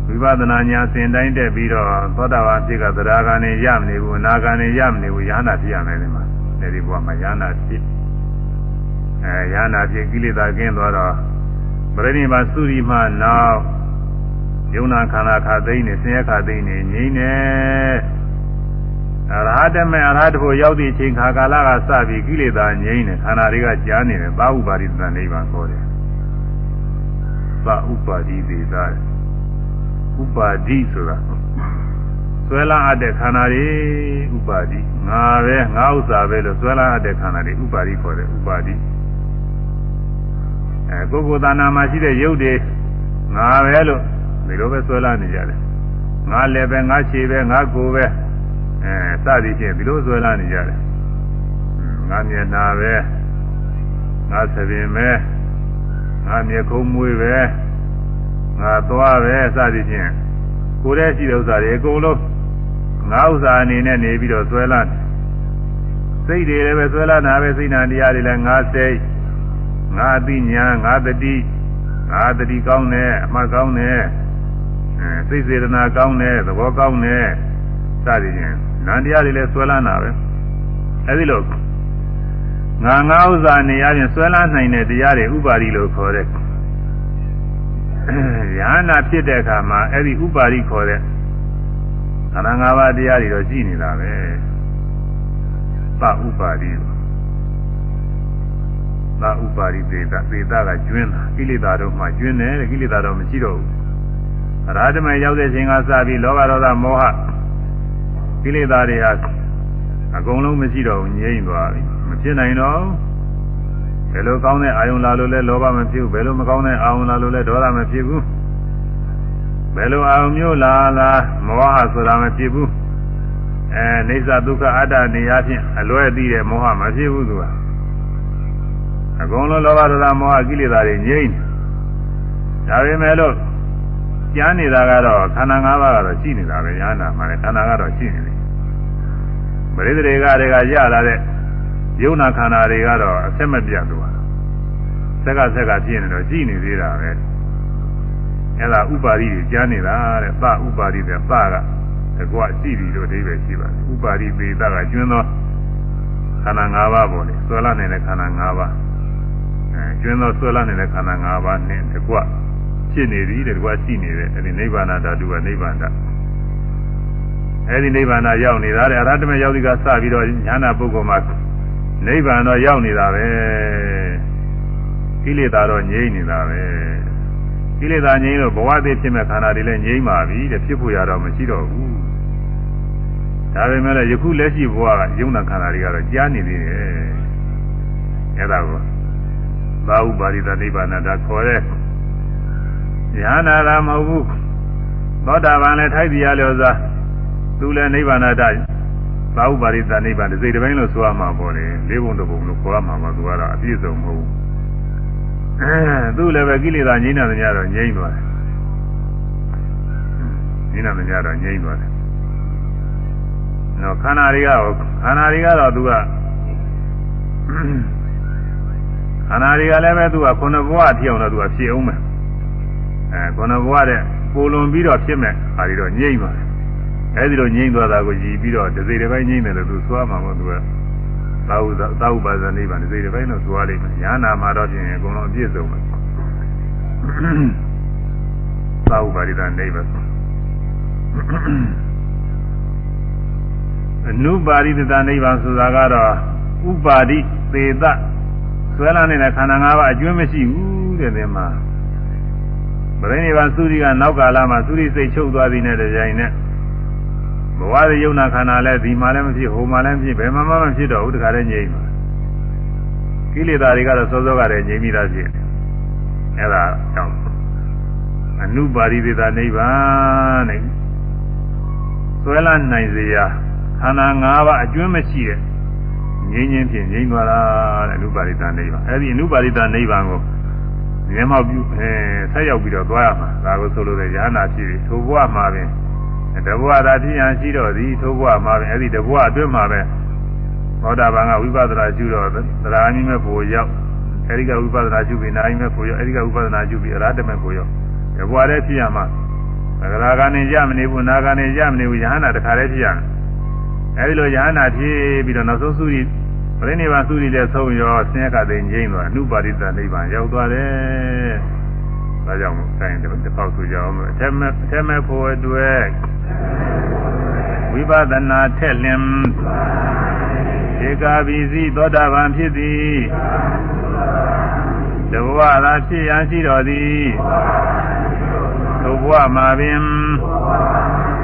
ဝိပဿနာညာစင်တိုင်းတက်ပြီးတော့သောတာပန်ဖြစ်ကသရဂာနေရမနေဘူးအနာဂာနေရမနေဘူးယဟန္တာဖြစ်ရမယ်ဒီမှာအဲ့ဒီဘဝမှာယဟန္တာဖြစ်အဲရဟနာဖြစ်ကိလေသာကင်းသွားတော့ပရိနိဗ္ဗာန်သုရိမှနောက်ယုံနာခန္ဓာခါသိနေဆင်းရဲခါသိနေငြိမ့်နေအရဟတမေအရဟတဖို့ရောက်သည့်အချိန်ခါကာလကစပြီးကိလေသာငြိမ့်နေခန္ဓာတွေကကြားနေတယ်သာဥပါရိသနိဗ္ဗာန်ခေါ်တယ်သာဥပါတိသေးသာ ဥပါတိဆိုတာဆွဲလာအပ်တဲ့ခန္ဓာတွေဥပါတိငါပဲငါဥစ္စာပဲလို့ဆွဲလာအပ်တဲ့ခန္ဓာတွေဥပါတိခေါ်တယ်ဥပါတိအဲကိုယ်ကိုယ်သာနာမှာရှိတဲ့ရုပ်တွေငါပဲလို့ဒီလိုပဲဆွဲလာနေကြတယ်ငါလည်းပဲငါခြေပဲငါကိုယ်ပဲအဲစသည်ဖြင့်ဒီလိုဆွဲလာနေကြတယ်ငါမျက်နာပဲငါသပင်ပဲငါမျက်ခုံးမွေးပဲ ငါသွားပဲစသည်ဖြင့်ကိုယ်တည်းရှိတဲ့ဥစ္စာတွေအကုန်လုံးငါဥစ္စာအနေနဲ့နေပြီးတော့ဆွဲလာစိတ်တွေလည်းပဲဆွဲလာတာပဲစိတ်နာတရားတွေလည်းငါစိတ်ငါသိညာငါတတိငါတတိကောင်းတယ်အမှတ်ကောင်းတယ်အဲစိတ်စေတနာကောင်းတယ်သဘောကောင်းတယ်စသည်ဖြင့်နန္တရားတွေလည်းဆွဲလာတာပဲအဲဒီလိုငါငါဥစ္စာနေရာချင်းဆွဲလာနိုင်တဲ့တရားတွေဥပါရိလို့ခေါ်တဲ့ ယဟနာဖြစ်တဲ့အခါမှာအဲ့ဒီဥပါရိခေါ်တဲ့ခန္ဓာ၅ပါးတရားတွေတော့ရှိနေတာပဲသဥပါရိသဥပါရိသေတာသေတာကကျွင်းတာကိလေသာတို့မှကျွင်းတယ်ကိလေသာတော့မရှိတော့ဘူးအရာဓမရောက်တဲ့ချိန်ကစပြီးလောဘဒေါသမောဟကိလေသာတွေဟာအကုန်လုံးမရှိတော့ဘူးငြိမ့်သွားပြီမဖြစ်နိုင်တော့ ဘယ်လိုကောင်းတဲ့အာယုံလာလို့လဲလောဘမဖြစ်ဘူးဘယ်လိုမကောင်းတဲ့အာယုံလာလို့လဲဒေါသမဖြစ်ဘူးဘယ်လိုအာယုံမျိုးလာလာမောဟဆိုတာမဖြစ်ဘူးအဲနေသဒုက္ခအတ္တနေရာဖြင့်အလွဲသိတဲ့မောဟမဖြစ်ဘူးသူကအကုန်လုံးလောဘဒေါသမောဟကိလေသာတွေငြိမ့်ဒါပေမဲ့လို့ကြားနေတာကတော့ခန္ဓာ၅ပါးကတော့ရှိနေတာပဲညာနာမှာလည်းခန္ဓာကတော့ရှိနေတယ်ပရိသေတွေကတွေကရလာတဲ့ ယုံနာခန္ဓာတွေကတော့အဆက်မပြတ်သွားဆက်ကဆက်ကပြင်းနေတော့ရှိနေသေးတာပဲအဲ့ဒါဥပါရိတွေကြားနေတာတဲ့သဥပါရိတဲ့သကတကွရှိပြီလို့အဓိပ္ပာယ်ရှိပါတယ်ဥပါရိပေသကကျွန်းသောခန္ဓာ၅ပါးပေါ်လေဆွဲလာနေတဲ့ခန္ဓာ၅ပါးအဲကျွန်းသောဆွဲလာနေတဲ့ခန္ဓာ၅ပါးနဲ့တကွဖြစ်နေပြီတဲ့တကွရှိနေတဲ့အဲဒီနိဗ္ဗာန်ဓာတုကနိဗ္ဗာန်ဓာတ်အဲဒီနိဗ္ဗာန်ရောက်နေတာတဲ့အရဟတမေရောက်ဒီကစပြီးတော့ညာနာပုဂ္ဂိုလ်မှာ နိဗ္ဗာန်တော့ရောက်နေတာပဲကိလေသာတော့ငြိမ့်နေတာပဲကိလေသာငြိမ့်လို့ဘဝသေးဖြစ်မဲ့ခန္ဓာတွေလည်းငြိမ့်ပါပြီတဲ့ဖြစ်ဖို့ရတော့မရှိတော့ဘူးဒါပေမဲ့လည်းယခုလက်ရှိဘဝကယုံနာခန္ဓာတွေကတော့ကြားနေသေးတယ်အဲ့ဒါကိုသာဥပါရိသနိဗ္ဗာန်ဒါခေါ်တဲ့ဉာဏ်နာတာမဟုတ်ဘူးသောတာပန်လည်းထိုက်ပြရလျော်စွာသူလည်းနိဗ္ဗာန်တ သာဥပါရိသနိဗ္ဗာန်စိတ်တစ်ပိုင်းလို့ဆိုရမှာပေါ့လေလေးဘုံတစ်ဘုံလို့ခေါ်ရမှာပါသူကတော့အပြည့်စုံမဟုတ်ဘူးအဲသူလည်းပဲကိလေသာငြိမ်းတာများတော့ငြိမ်းသွားတယ်ငြိမ်းတာများတော့ငြိမ်းသွားတယ်နော်ခန္ဓာတွေကခန္ဓာတွေကတော့သူကခန္ဓာတွေကလည်းပဲသူကခုနဘဝအဖြစ်အောင်တော့သူကဖြစ်အောင်မယ်အဲခုနဘဝတဲ့ပိုလွန်ပြီးတော့ဖြစ်မဲ့ဟာဒီတော့ငြိမ့်သွားတယ် အဲဒီလိုငြိမ့်သွားတာကိုကြည်ပြီးတော့ဒစိတစ်ပိုင်းငြိမ့်တယ်လို့သူသွားမှာမို့သူကသာဝသာဝပါဇနိဗ္ဗာန်ဒစိတစ်ပိုင်းတော့သွားလိမ့်မယ်ညာနာမှာတော့ပြင်အကုန်လုံးအပြည့်စုံပဲသာဝပါရိသနိဗ္ဗာန်အနုပါရိသနိဗ္ဗာန်ဆိုတာကတော့ဥပါရိသေသဆွဲလာနေတဲ့ခန္ဓာ၅ပါးအကျွမ်းမရှိဘူးတဲ့ဒီမှာပရိနိဗ္ဗာန်သုရိကနောက်ကာလမှာသုရိစိတ်ချုပ်သွားသည်နဲ့တကြိုင်နဲ့ ဘဝရဲ့ယုံနာခန္ဓာလည်းဒီမှာလည်းမဖြစ်ဟိုမှာလည်းမဖြစ်ဘယ်မှာမှမဖြစ်တော့ဘူးတခါတည်းငြိမ်းပါကိလေသာတွေကတော့စောစောကတည်းငြိမ်းပြီးသားဖြစ်အဲ့ဒါကြောင့်အနုပါရိသေသနိဗ္ဗာန်နဲ့ဆွဲလာနိုင်စေရာခန္ဓာ၅ပါးအကျွမ်းမရှိတဲ့ငြိမ်းချင်းဖြင့်ငြိမ်းသွားတာတဲ့အနုပါရိသနိဗ္ဗာန်အဲဒီအနုပါရိသနိဗ္ဗာန်ကိုမြင်မောက်ပြုအဲဆက်ရောက်ပြီးတော့သွားရမှာဒါကိုဆိုလိုတဲ့ဉာဏ်နာဖြစ်ပြီးထိုဘဝမှာပင် တဘဝသာဖြစ်ရန်ရှိတော့သည်ထိုဘဝမှာပင်အဲဒီတဘဝအတွင်းမှာပဲသောတာပန်ကဝိပဿနာရှုတော့သရဏိမဲ့ကိုရောက်အဲဒီကဝိပဿနာရှုပြီးနာယိမဲ့ကိုရောက်အဲဒီကဝိပဿနာရှုပြီးအရဟတမဲ့ကိုရောက်တဘဝတည်းဖြစ်ရမှာသဂရာကနေရမနေဘူးနာကနေရမနေဘူးယဟနာတခါတည်းဖြစ်ရမယ်အဲဒီလိုယဟနာဖြစ်ပြီးတော့နောက်ဆုံးသုရိပရိနိဗ္ဗာန်သုရိလည်းဆုံးရောဆင်းရဲကသိငြိမ်းသွားအနုပါရိသနိဗ္ဗာန်ရောက်သွားတယ်။ ဒါကြောင့်ဆိုင်တစ်ပေါက်ဆိုကြအောင်အထက်မဲ့အထက်မဲ့ဖို့အတွက်ဝိပဿနာထက်လင်ဧကာဘိစီသောတာပန်ဖြစ်သည်တဘဝသာဖြစ်ရန်ရှိတော်သည်သို့ဘဝမှာပင်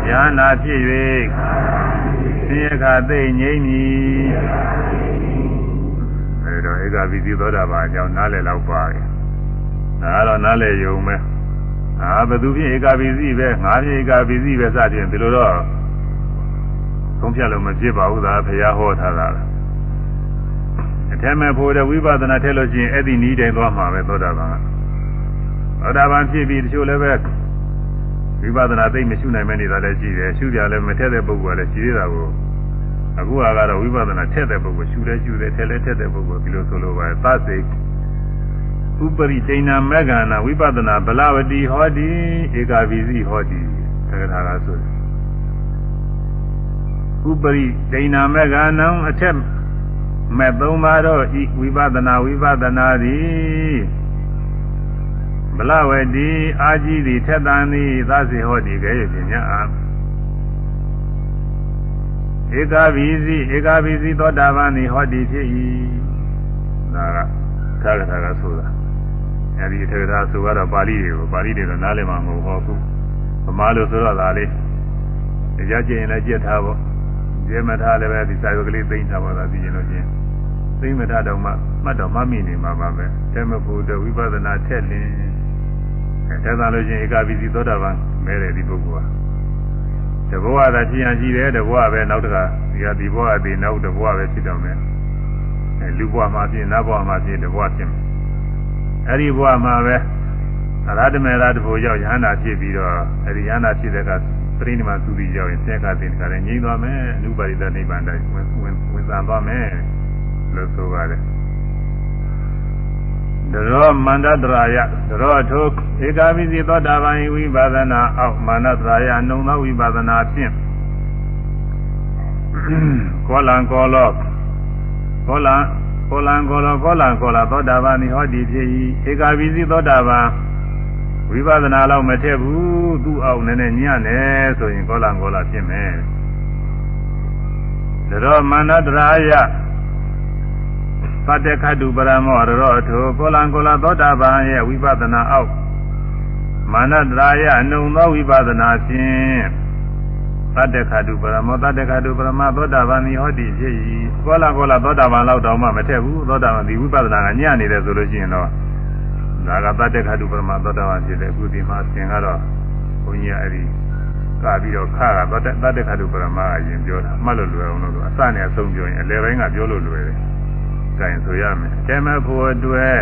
ဉာဏ်နာဖြစ်၍ဆင်းရဲခသိငြိမ့်မည်အဲဒါဧကပိသီသောတာပန်အကြောင်းနားလည်တော့ပါတ ယ်ဒါကတော့နားလည်ယုံပဲအာဘသူဖြစ်ဧကပိသီပဲငါဖြစ်ဧကပိသီပဲစသဖြင့်ဒီလိုတော့သုံးဖြတ်လို့မဖြစ်ပါဘူးသာဘုရားဟောထားတာအထက်မဲ့ဖို့တဲ့ဝိပဿနာထည့်လို့ချင်းအဲ့ဒီနီးတိုင်သွားမှာပဲသောတာပန်သောတာပန်ဖြစ်ပြီးတချို့လည်းပဲဝိပဿနာသိမရှိနိုင်မနေတာလည်းရှိတယ်ရှုကြလည်းမထက်တဲ့ပုဂ္ဂိုလ်ကလည်းရှိသေးတာကိုအခုကတော့ဝိပဿနာထက်တဲ့ပုဂ္ဂိုလ်ရှုလဲရှုတယ်ထက်လဲထက်တဲ့ပုဂ္ဂိုလ်ဒီလိုဆိုလိုပါတယ်သစိ ဥပရိဒိဏမေဃနာဝိပဿနာဗလဝတိဟောတိဧကဝီစီဟောတိသက္ကထာကဆိုဥပရိဒိဏမေဃနံအထက်မဲ့သုံးပါတော့ဤဝိပဿနာဝိပဿနာသည်ဗလဝတိအာကြီးသည်ထက်တန်သည်သစေဟောတိကဲ့ရဲ့ပညာအားဧကဘိစီဧကဘိစီသောတာပန်သည်ဟောတိဖြစ်၏ဒါကသာကထာကဆိုတာ အဲဒီထေရဆိုကတော့ပါဠိတွေကိုပါဠိတွေတော့နားလည်မှာမဟုတ်ဘူးဗမာလိုဆိုတော့ဒါလေးကြားကျင်ရင်လည်းကြက်ထားပေါ့ကျဲမထားလည်းပဲဒီစာရွက်ကလေးသိမ့်ထားပါသာသိရင်လို့ချင်းသိမ့်မထားတော့မှမှတ်တော့မှမိနေမှာပါပဲတဲမဖို့တဝိပဿနာထက်လင်းအဲဒါသာလို့ချင်းဧကဘိစီသောတာပန်မဲတယ်ဒီပုဂ္ဂိုလ်ကတဘဝသာဖြစ်ရင်ရှိတယ်တဘဝပဲနောက်တခါဒီဟာဒီဘဝအပြင်နောက်တဘဝပဲဖြစ်တော့မယ်အဲလူဘဝမှာဖြစ်နတ်ဘဝမှာဖြစ်တဘဝဖြစ်မယ် အဲ့ဒီဘဝမှာပဲရဟတမေရတဖို့ရောက်ယဟန္တာဖြစ်ပြီးတော့အဲဒီယဟန္တာဖြစ်တဲ့ကပရိနိဗ္ဗာန်သုတိရောက်ရင်ဆက်ကတင်ကြတယ်ငြိမ်းသွားမယ်အနုပါရိသနိဗ္ဗာန်တိုင်းဝင်ဝင်ဝင်စားသွားမယ်လို့ဆိုပါတယ်တရောမန္တတရာယတရောထုဧကာမိစီသောတာပန်ဝိပါဒနာအောက်မန္တတရာယနှုံသောဝိပါဒနာဖြင့်ကောလံကောလောကောလံ ကောလံကောလောကောလံကောလာသောတာပန်ဤဟောတိဖြစ်၏ဧကာမိစီသောတာပန်ဝိပဿနာတော့မထက်ဘူးသူ့အောင်နည်းနည်းညံ့တယ်ဆိုရင်ကောလံကောလာဖြစ်မယ်တရောမန္တတရာယသတ္တခတုပရမောရရောထိုကောလံကောလသောတာပန်ရဲ့ဝိပဿနာအောက်မာနတရာယအနုံသောဝိပဿနာဖြင့် သတ္တခတုပရမောသတ္တခတုပရမသောတာပန်ဤဟောတိဖြစ်၏ကောလံကောလသောတာပန်လောက်တောင်မှမထက်ဘူးသောတာပန်ဒီဝိပဿနာကညံ့နေတယ်ဆိုလို့ရှိရင်တော့ဒါကသတ္တခတုပရမသောတာပန်ဖြစ်တယ်အခုဒီမှာသင်ကတော့ဘုန်းကြီးအဲ့ဒီကပြီးတော့ခါကသတ္တခတုပရမအရင်ပြောတာမှတ်လို့လွယ်အောင်လို့အစနဲ့အဆုံးပြောရင်အလယ်ပိုင်းကပြောလို့လွယ်တယ်ကင်ဆိုရမယ်။တေမဖို့အတွက်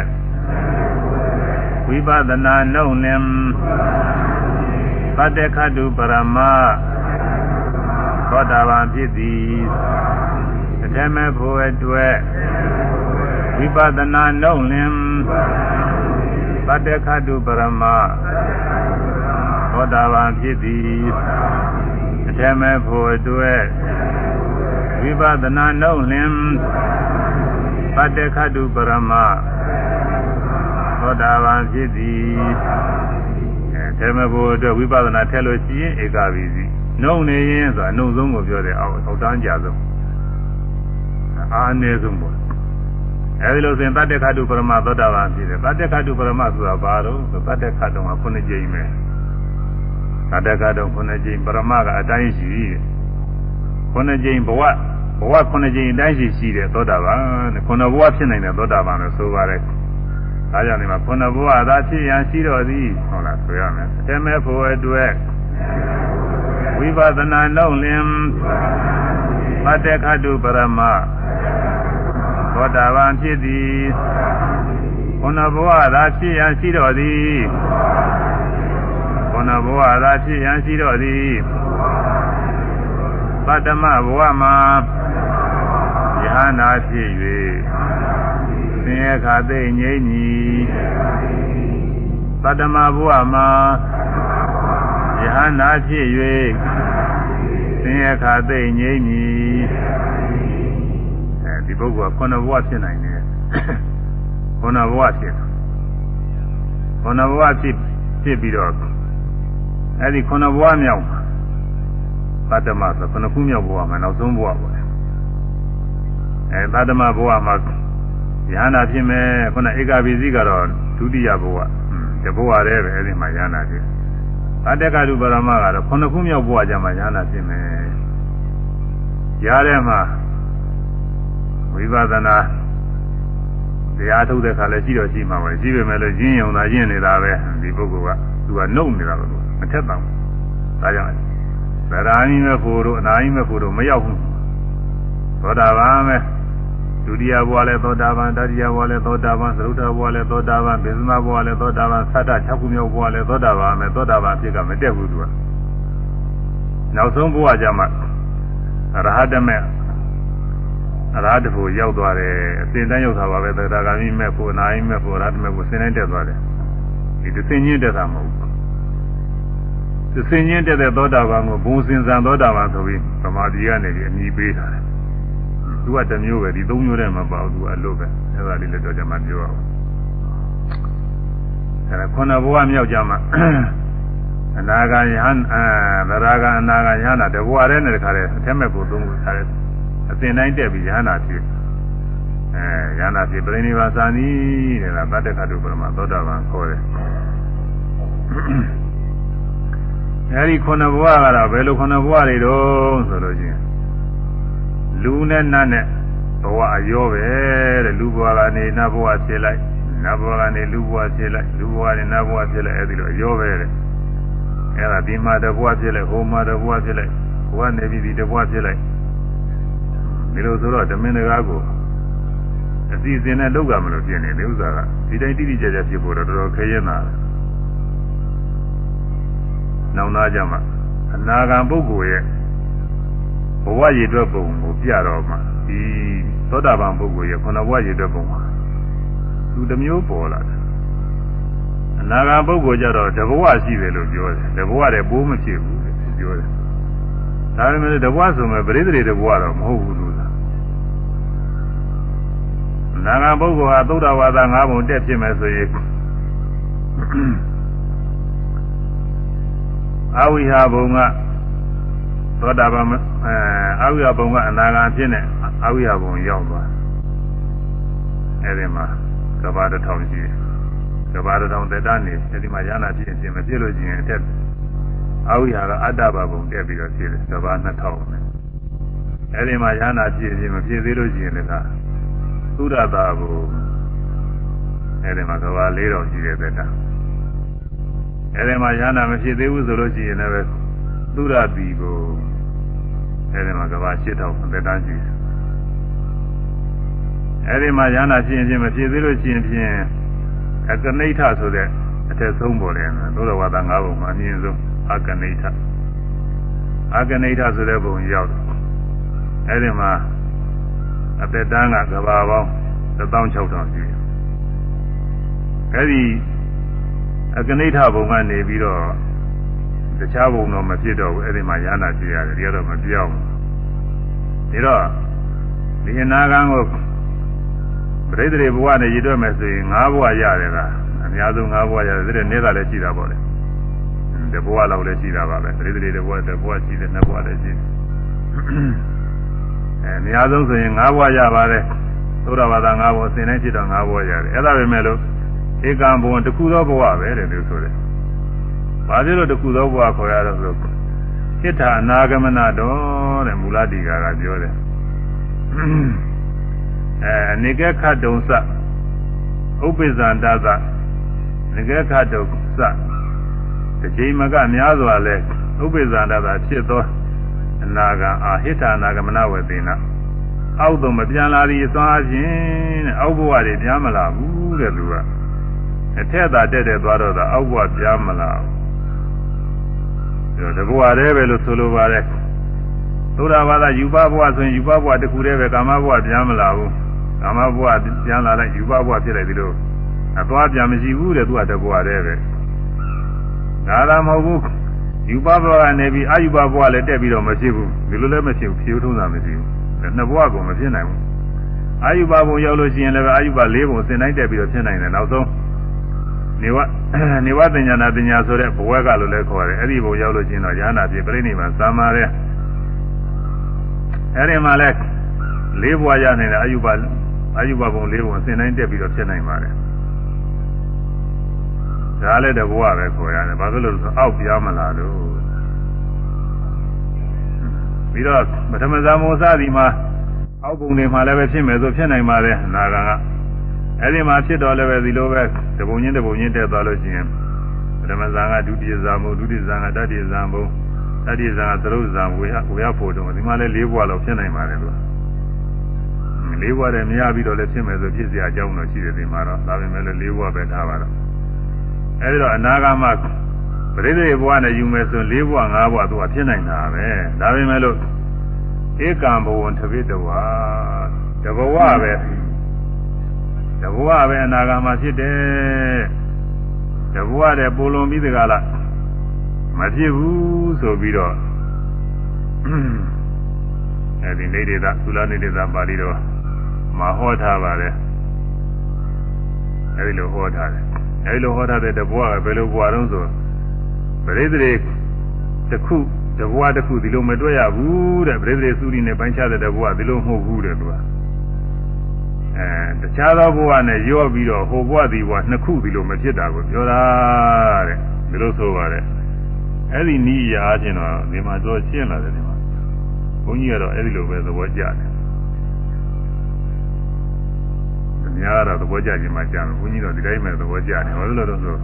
ဝိပဿနာနှုတ်နှင် ပတ္တခတုပရမသောတာပန်ဖြစ်သည်။တေမဖို့အတွက်ဝိပဿနာနှုတ်နှင်ပတ္တခတုပရမသောတာပန်ဖြစ်သည်။တေမဖို့အတွက်ဝိပဿနာနှုတ်နှင်ပတ္တခတုပရမသောတာပန်ဖြစ်သည်အဲ ထေမဘုအတွက်ဝိပဿနာထည့်လို့ရှိရင်ဧကဝီစီနှုံနေရင်ဆိုတာနှုံဆုံးကိုပြောတယ်အောက်အောက်တန်းကြဆုံးအာအနည်းဆုံးပေါ့အဲဒီလိုဆိုရင်တတ္တခတုပရမသောတာပန်ဖြစ်တယ်တတ္တခတုပရမဆိုတာဘာလို့တတ္တခတုကခုနှစ်ကြိမ်ပဲတတ္တခတုခုနှစ်ကြိမ်ပရမကအတိုင်းရှိတယ်ခုနှစ်ကြိမ်ဘဝဘဝခုနှစ်ကြိမ်အတိုင်းရှိရှိတယ်သောတာပန်တဲ့ခုနှစ်ဘဝဖြစ်နိုင်တယ်သောတာပန်လို့ဆိုပါတယ်။ ဒါကြောင့်ဒီမှာခုနှစ်ဘဝသာဖြစ်ရန်ရှိတော်သည်ဟုတ်လားဆိုရမယ်။အတမဲဖို့အတွက်ဝိပဿနာနှုတ်လင်ပတ္တခတုပရမသောတာပန်ဖြစ်သည်ခုနှစ်ဘဝသာဖြစ်ရန်ရှိတော်သည်ခုနှစ်ဘဝသာဖြစ်ရန်ရှိတော်သည်ပတ္တမဘဝမှာယဟနာဖြစ်၍ သင်္ရခသိငြိမ့်ညီပတ္တမဘဝမှာယဟနာဖြစ်၍သင်္ရခသိငြိမ့်ညီအဲဒီပုဂ္ဂိုလ်ကခုနဘဝဖြစ်နိုင်တယ်ခုနဘဝဖြစ်ခုနဘဝဖြစ်ဖြစ်ပြီးတော့အဲဒီခုနဘဝမြောက်သတ္တမဆိုခုနခုမြောက်ဘဝမှာနောက်ဆုံးဘဝပေါ့အဲသတ္တမဘဝမှာ ယန္တာဖြစ်မယ်ခုနဧကပိစီကတော့ဒုတိယဘဝတဘဝတည်းပဲအဲဒီမှာယန္တာဖြစ်သတ္တကတုပရမကတော့ခုနခုမြောက်ဘဝကျမှယန္တာဖြစ်မယ်ရားထဲမှာဝိပဿနာတရားထုတ်တဲ့ခါလဲရှိတော့ရှိမှာပဲရှိပေမဲ့လို့ရင်းယုံတာရင်းနေတာပဲဒီပုဂ္ဂိုလ်ကသူကနှုတ်နေတာလို့မထက်တော့ဒါကြောင့်ဗရာဏိမေဖို့တို့အနာဟိမေဖို့တို့မရောက်ဘူးသောတာပန်ပဲ ဒုတိယဘဝလည်းသောတာပန်တတိယဘဝလည်းသောတာပန်သရုတ်ဘဝလည်းသောတာပန်ပိသမဘဝလည်းသောတာပန်သတ္တ၆ခုမြောက်ဘဝလည်းသောတာပန်ပဲသောတာပန်ဖြစ်ကမတက်ဘူးသူကနောက်ဆုံးဘဝကျမှရဟတမေရဟတဖို့ရောက်သွားတယ်အစဉ်တန်းရောက်တာပါပဲသဒ္ဒါဂာမိမဲ့ဖို့အနာဟိမဲ့ဖို့ရဟတမေဖို့စဉ်တိုင်းတက်သွားတယ်ဒီသင်ချင်းတက်တာမဟုတ်ဘူးသင်ချင်းတက်တဲ့သောတာပန်ကိုဘုံစင်စံသောတာပန်ဆိုပြီးဗမာပြည်ကနေပြီးအမည်ပေးတာတယ် သူကတစ်မျိုးပဲဒီသုံးမျိုးတည်းမပါဘူးသူကအလို့ပဲအဲဒါလေးလည်းတော့ကျွန်မပြောအောင်အဲဒါခုနဘဝမြောက်ကြမှာအနာဂယဟန်အဲဗရာဂအနာဂယဟနာတဘဝတည်းနဲ့တခါတည်းအထက်မဲ့ကိုသုံးခုထားတယ်အစဉ်တိုင်းတက်ပြီးယဟနာဖြစ်အဲယဟနာဖြစ်ပြိဋိဘာသာနီးတဲ့လားတတ္တခတုပရမသောတာပန်ခေါ်တယ်အဲဒီခုနဘဝကတော့ဘယ်လိုခုနဘဝတွေတော့ဆိုလို့ချင်း လူနဲ့နတ်နဲ့ဘဝအရောပဲတဲ့လူဘဝကနေနတ်ဘဝဖြစ်လိုက်နတ်ဘဝကနေလူဘဝဖြစ်လိုက်လူဘဝကနေနတ်ဘဝဖြစ်လိုက်အဲဒီလိုအရောပဲတဲ့အဲဒါဒီမှာတဘဝဖြစ်လိုက်ဟိုမှာတဘဝဖြစ်လိုက်ဘဝနေပြီးဒီတဘဝဖြစ်လိုက်ဒီလိုဆိုတော့ဓမင်းတကားကိုအစီအစဉ်နဲ့လောက်ကမလို့ဖြစ်နေတယ်ဥစ္စာကဒီတိုင်းတိတိကျကျဖြစ်ဖို့တော့တော်တော်ခဲရင်တာနောင်သားကြမှာအနာဂံပုဂ္ဂိုလ်ရဲ့ ဘဝရည်အတွက်ပုံကိုပြတော့မှဒီသောတာပန်ပုဂ္ဂိုလ်ရဲ့ခုနဘဝရည်အတွက်ပုံမှာသူတစ်မျိုးပေါ်လာတယ်အနာဂံပုဂ္ဂိုလ်ကြတော့တဘဝရှိတယ်လို့ပြောတယ်တဘဝတည်းပိုးမဖြစ်ဘူးပြောတယ်ဒါပေမဲ့တဘဝဆိုမဲ့ပရိသေတဘဝတော့မဟုတ်ဘူးလို့သာအနာဂံပုဂ္ဂိုလ်ဟာသုဒ္ဓဝါဒ၅ပုံတက်ဖြစ်မယ်ဆိုရင်အဝိဟာဘုံက သောတာပန်အဲအဝိဟာဘုံကအနာဂံဖြစ်နေအဝိဟာဘုံရောက်သွားအဲဒီမှာကဘာတစ်ထောင်ရှိတယ်ကဘာတစ်ထောင်တက်တာနေအဲဒီမှာရဟနာဖြစ်ရင်မဖြစ်လို့ရှိရင်အထက်အဝိဟာကအတ္တဘဘုံတက်ပြီးတော့ဖြစ်တယ်ကဘာ2000နဲ့အဲဒီမှာရဟနာဖြစ်ရင်မဖြစ်သေးလို့ရှိရင်လည်းသုဒ္ဓတာဘုံအဲဒီမှာကဘာ4000ရှိတယ်တက်တာအဲဒီမှာရဟနာမဖြစ်သေးဘူးဆိုလို့ရှိရင်လည်း သုရတိကိုအဲဒီမှာကဘာ8000အသက်တန်းရှိတယ်အဲဒီမှာရဟနာဖြစ်ရင်ချင်းမဖြစ်သေးလို့ရှိရင်ဖြင့်အကနိဋ္ဌဆိုတဲ့အထက်ဆုံးပေါ်တယ်သုရဝါဒ၅ဘုံမှာအမြင့်ဆုံးအကနိဋ္ဌအကနိဋ္ဌဆိုတဲ့ဘုံရောက်တယ်အဲဒီမှာအသက်တန်းကကဘာပေါင်း16000ရှိတယ်အဲဒီအကနိဋ္ဌဘုံကနေပြီးတော့ တခြားဘုံတော့မဖြစ်တော့ဘူးအဲ့ဒီမှာရဟနာဖြစ်ရတယ်ဒီကတော့မပြောင်းဘူးဒါတော့ဒီအနာဂံကိုပရိသေဘဝနဲ့ရည်တွက်မယ်ဆိုရင်၅ဘဝရတယ်လားအများဆုံး၅ဘဝရတယ်တဲ့နေတာလည်းရှိတာပေါ့လေတဘဝလောက်လည်းရှိတာပါပဲပရိသေတဘဝတဘဝရှိတယ်နှစ်ဘဝလည်းရှိတယ်အဲအများဆုံးဆိုရင်၅ဘဝရပါတယ်သုဒ္ဓဘာသာ၅ဘဝဆင်တိုင်းဖြစ်တော့၅ဘဝရတယ်အဲ့ဒါပဲမဲ့လို့ဧကံဘဝတခုသောဘဝပဲတဲ့လို့ဆိုတယ်။ ဘာဖြစ်လို့တခုသောဘဝခေါ်ရတော့ဆိုခိဋ္ဌအနာဂမနတော်တဲ့မူလတိကာကပြောတယ်။အဲနေကခတုံစဥပ္ပဇန္တသနေကခတုံစတစ်ချိန်မကများစွာလဲဥပ္ပဇန္တသဖြစ်သောအနာဂံအာဟိဋ္ဌအနာဂမနဝေသေနအောက်သို့မပြန်လာသည်အစွမ်းအချင်းတဲ့အောက်ဘဝတွေပြန်မလာဘူးတဲ့သူကအထက်သာတက်တက်သွားတော့တာအောက်ဘဝပြန်မလာဘူး ဒါတဘဝတည်းပဲလို့ဆိုလိုပါတယ်သုဒ္ဓဘာသာယူပဘဝဆိုရင်ယူပဘဝတခုတည်းပဲကာမဘဝပြန်မလာဘူးကာမဘဝပြန်လာလိုက်ယူပဘဝဖြစ်လိုက်ပြီလို့အသွားပြန်မရှိဘူးတဲ့သူကတဘဝတည်းပဲဒါသာမဟုတ်ဘူးယူပဘဝကနေပြီးအာယူပဘဝလည်းတက်ပြီးတော့မဖြစ်ဘူးဒီလိုလည်းမဖြစ်ဘူးဖြေထုံးတာမရှိဘူးနှစ်ဘဝကမဖြစ်နိုင်ဘူးအာယူပဘုံရောက်လို့ရှိရင်လည်းအာယူပ၄ဘုံစင်တိုင်းတက်ပြီးတော့ဖြစ်နိုင်တယ်နောက်ဆုံး နေဝနေဝတင်ညာနာပညာဆိုတဲ့ဘဝကလို့လည်းခေါ်တယ်အဲ့ဒီဘုံရောက်လို့ချင်းတော့ဉာဏ်နာပြပြိဋိနိဗ္ဗာန်သာမာတဲ့အဲ့ဒီမှာလဲ၄ဘဝရနေတဲ့အယူပါအယူပါဘုံ၄ဘုံအစဉ်တိုင်းတက်ပြီးတော့ဖြစ်နိုင်ပါတယ်ဒါလည်းတဘဝပဲခေါ်ရတယ်ဘာဖြစ်လို့လဲဆိုအောက်ပြားမလာလို့ပြီးတော့ပထမဇာမောစသည်မှာအောက်ဘုံတွေမှာလည်းပဲဖြစ်မယ်ဆိုဖြစ်နိုင်ပါတယ်အနာဂံက အဲ့ဒီမှာဖြစ်တော့လည်းပဲဒီလိုပဲတပုံချင်းတပုံချင်းတက်သွားလို့ရှိရင်ပထမဇာကဒုတိယဇာမုဒုတိယဇာကတတိယဇာမုတတိယဇာကသရုပ်ဇာဝေဝေယဖို့တော့ဒီမှာလည်း၄ဘဝလောက်ဖြစ်နိုင်ပါတယ်လို့၄ဘဝတည်းမရပြီးတော့လည်းဖြစ်မယ်ဆိုဖြစ်เสียအကြောင်းတော့ရှိတယ်ဒီမှာတော့ဒါပေမဲ့လည်း၄ဘဝပဲထားပါတော့အဲ့ဒီတော့အနာဂမပရိသေဘဝနဲ့ယူမယ်ဆို၄ဘဝ၅ဘဝသူကဖြစ်နိုင်တာပဲဒါပေမဲ့လို့ဧကံဘဝံတပိတဝါတဘဝပဲတ ဘဝပဲအနာဂါမှာဖြစ်တယ်တဘဝတဲ့ပိုလွန်ပြီးတကလားမဖြစ်ဘူးဆိုပြီးတော့အဲဒီနေဒေသသုလနေဒေသပါဠိတော်မှာဟောထားပါတယ်အဲဒီလိုဟောထားတယ်အဲဒီလိုဟောထားတဲ့တဘဝကဘယ်လိုဘဝတုံးဆိုပရိသေတစ်ခုတဘဝတစ်ခုဒီလိုမတွေ့ရဘူးတဲ့ပရိသေသုရိနဲ့ပိုင်းခြားတဲ့တဘဝဒီလိုမဟုတ်ဘူးတဲ့သူက အဲတခြားသောဘဝနဲ့ရောပြီးတော့ဟိုဘဝဒီဘဝနှစ်ခုဒီလိုမဖြစ်တာကိုပြောတာတဲ့ဒီလိုဆိုပါတယ်အဲ့ဒီနီးရာအချင်းတော့ဒီမှာတော့ရှင်းလာတယ်ဒီမှာဘုန်းကြီးကတော့အဲ့ဒီလိုပဲသဘောကျတယ်အများကတော့သဘောကျခြင်းမှကြားတယ်ဘုန်းကြီးတော့ဒီတိုင်းပဲသဘောကျတယ်ဘာလို့လဲတော့ဆို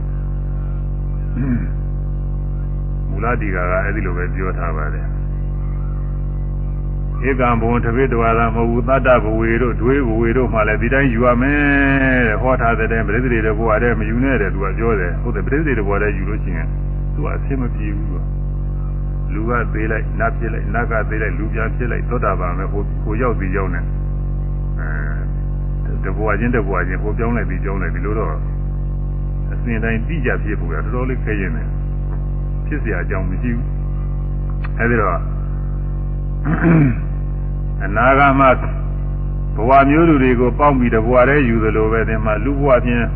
မူလတိကာကအဲ့ဒီလိုပဲပြောထားပါတယ် ဧကံဘုံတပိတဝါဒမဟုတ်ဘူးတတ္တဘဝေတို့ဒွေဘဝေတို့မှလည်းဒီတိုင်းယူရမယ်တဲ့ဟောထားတဲ့ပရိသေတွေဘဝတည်းမယူနဲ့တဲ့သူကပြောတယ်ဟုတ်တယ်ပရိသေတွေဘဝတည်းယူလို့ရှိရင် သူကအဆင်မပြေဘူးတော့လူကသေးလိုက်နတ်ဖြစ်လိုက်နတ်ကသေးလိုက်လူပြန်ဖြစ်လိုက်သောတာပန်ပဲဟိုဟိုရောက်ပြီးရောက်နေအဲတဘွားချင်းတဘွားချင်းဟိုပြောင်းလိုက်ပြီးပြောင်းလိုက်ပြီးလို့တော့အစဉ်တိုင်းတိကျဖြစ်ဖို့ကတော်တော်လေးခဲရင်တယ်ဖြစ်เสียအကြောင်းမရှိဘူးအဲဒီတော့ အနာဂတ်မှာဘဝမျိုးလူတွေကိုပေါက်ပြီးတဘွားတည်းယူသလိုပဲဒီမှာလူဘဝချင်း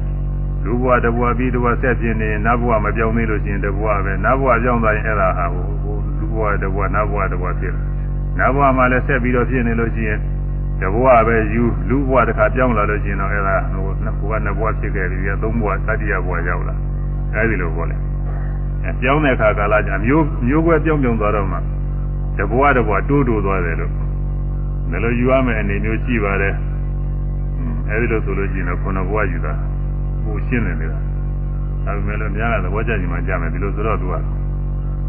လူဘဝတဘဝပြီးတဘဝဆက်ပြင်းနေနတ်ဘဝမပြောင်းသေးလို့ရှိရင်တဘဝပဲနတ်ဘဝပြောင်းသွားရင်အဲ့ဒါဟာဟိုလူဘဝတဘဝနတ်ဘဝတဘဝဖြစ်တယ်နတ်ဘဝမှာလည်းဆက်ပြီးတော့ဖြစ်နေလို့ရှိရင်တဘဝပဲယူလူဘဝတစ်ခါပြောင်းလာလို့ရှိရင်တော့အဲ့ဒါဟိုနှစ်ဘဝနှစ်ဘဝဖြစ်ခဲ့ပြီပြသုံးဘဝတတိယဘဝရောက်လာအဲဒီလိုပေါ့လေအဲပြောင်းတဲ့အခါကာလကျမျိုးမျိုးကွဲပြောင်းပြောင်းသွားတော့မှ တဘဝတဘဝတိုးတိုးသွားတယ်လို့ဒါလိုယူရမယ်အနေမျိုးရှိပါတယ်အဲဒီလိုဆိုလို့ရှိရင်တော့ခုနဘဝယူတာဟိုရှင်းနေတယ်ဒါပေမဲ့လည်းများလာသဘောကျညီမှကြမယ်ဒီလိုဆိုတော့သူက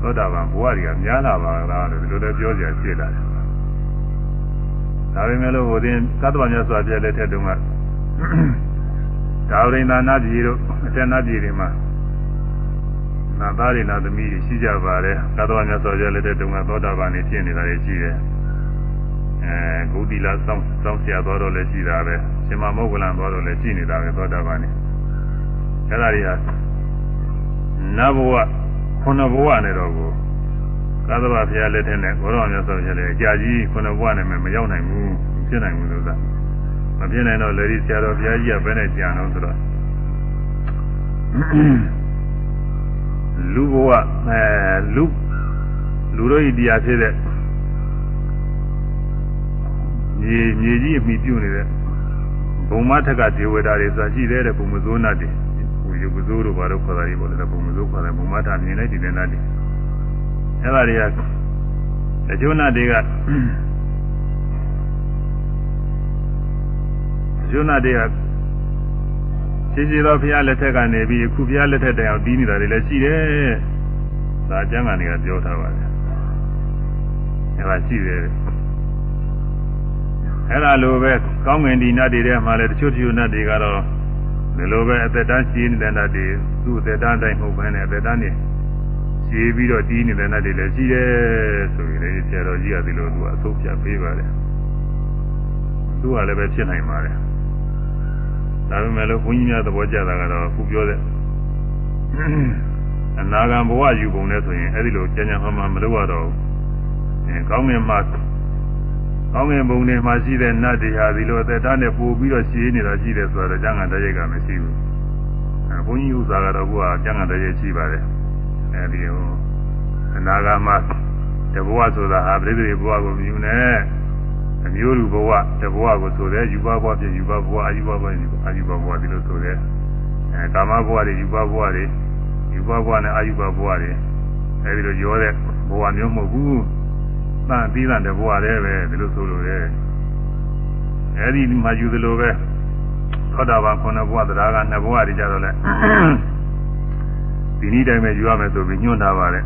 သောတာပန်ဘဝတွေကများလာပါလားလို့ဒီလိုလည်းပြောကြဖြစ်လာတယ်ဒါပေမဲ့လို့ဟိုတင်သတ္တဝါများစွာပြည့်လက်ထက်တုန်းကဒါဝိန္ဒနာပြည်တို့အတဏပြည်တွေမှာ နာသားတွေနာသမီးတွေရှိကြပါတယ်သတ္တဝါများစွာပြည့်လက်ထက်တုန်းကသောတာပန်နေဖြစ်နေတာတွေရှိတယ်အဲဂုတိလာစောင်းစောင်းဆရာတော်တော်လည်းရှိတာပဲရှင်မမောဂလန်တော်တော်လည်းရှိနေတာပဲသောတာပန်နေအဲ့ဒါတွေဟာနဘဝခုနဘဝနဲ့တော့ကိုသာသနာဘုရားလက်ထက်နဲ့ဘောတော်မြတ်စွာဘုရားလည်းကြာကြီးခုနဘဝနဲ့မရောက်နိုင်ဘူးဖြစ်နိုင်ဘူးလို့သာမဖြစ်နိုင်တော့လေဒီဆရာတော်ဘုရားကြီးကဘယ်နဲ့ကြာတော့ဆိုတော့ လူဘဝအဲလူလူတို့ဤတရားဖြစ်တဲ့မြေမြေကြီးအမိပြုတ်နေတဲ့ဘုံမထက်ကဒေဝတာတွေဆိုတာရှိသေးတယ်ဘုံမဇိုးနတ်တွေရုပ်ကစိုးတို့ဘာလို့ခေါ်တာဒီပေါ့လေဘုံမစိုးခေါ်တယ်ဘုံမထာမြင်လိုက်ဒီတဲ့နတ်တွေအဲ့ဒါတွေကတချို့နတ်တွေကတချို့နတ်တွေက ရှိရှိသောဘုရားလက်ထက်ကနေပြီးအခုဘုရားလက်ထက်တိုင်အောင်ပြီးနေတာတွေလည်းရှိတယ်ဒါအကျမ်းဂန်တွေကပြောထားပါတယ်အဲ့ဒါရှိတယ်အဲ့ဒါလိုပဲကောင်းငင်ဒီနတ်တွေထဲမှာလည်းတချို့တချို့နတ်တွေကတော့ဒီလိုပဲအသက်တန်းရှိနေတဲ့နတ်တွေသူ့အသက်တန်းတိုင်းမဟုတ်ဘဲနဲ့အသက်တန်းနေရှိပြီးတော့တီးနေတဲ့နတ်တွေလည်းရှိတယ်ဆိုရင်လေဆရာတော်ကြီးကဒီလိုသူအဆုတ်ပြပေးပါတယ်သူကလည်းပဲဖြစ်နိုင်ပါတယ် ဒါပေမဲ့လို့ဘုန်းကြီးများသဘောကျတာကတော့ခုပြောတဲ့အနာဂံဘဝယူပုံနဲ့ဆိုရင်အဲ့ဒီလိုကြံ့ကြံ့မှမှမလုပ်ရတော့ဘူးအဲကောင်းငင်မှာကောင်းငင်ဘုံတွေမှာရှိတဲ့နတ်တွေဟာဒီလိုအသက်တားနဲ့ပို့ပြီးတော့ရှည်နေတာရှိတယ်ဆိုတော့ကျန်ကန်တရိပ်ကမရှိဘူးအဲဘုန်းကြီးဥစ္စာကတော့ခုကကျန်ကန်တရိပ်ရှိပါတယ်အဲဒီဟိုအနာဂါမတဘဝဆိုတာဟာပြိတိဘဝကိုမြူနေ အမျိုးလူဘဝတဘဝကိုဆိုတဲ့ယူဘဘဝဖြစ်ယူဘဘဝအာယူဘဘဝအာယူဘဘဝဒီလိုဆိုတဲ့အဲကာမဘဝတွေယူဘဘဝတွေယူဘဘဝနဲ့အာယူဘဘဝတွေအဲဒီလိုရောတဲ့ဘဝမျိုးမဟုတ်ဘူးတန်ပြီးတဲ့ဘဝတည်းပဲဒီလိုဆိုလို့လေအဲဒီမှာယူသလိုပဲသောတာပန်ခုနှစ်ဘဝတရားကနှစ်ဘဝတွေကြတော့လေဒီနည်းတိုင်းပဲယူရမယ်ဆိုပြီးညွှန်ထားပါတယ်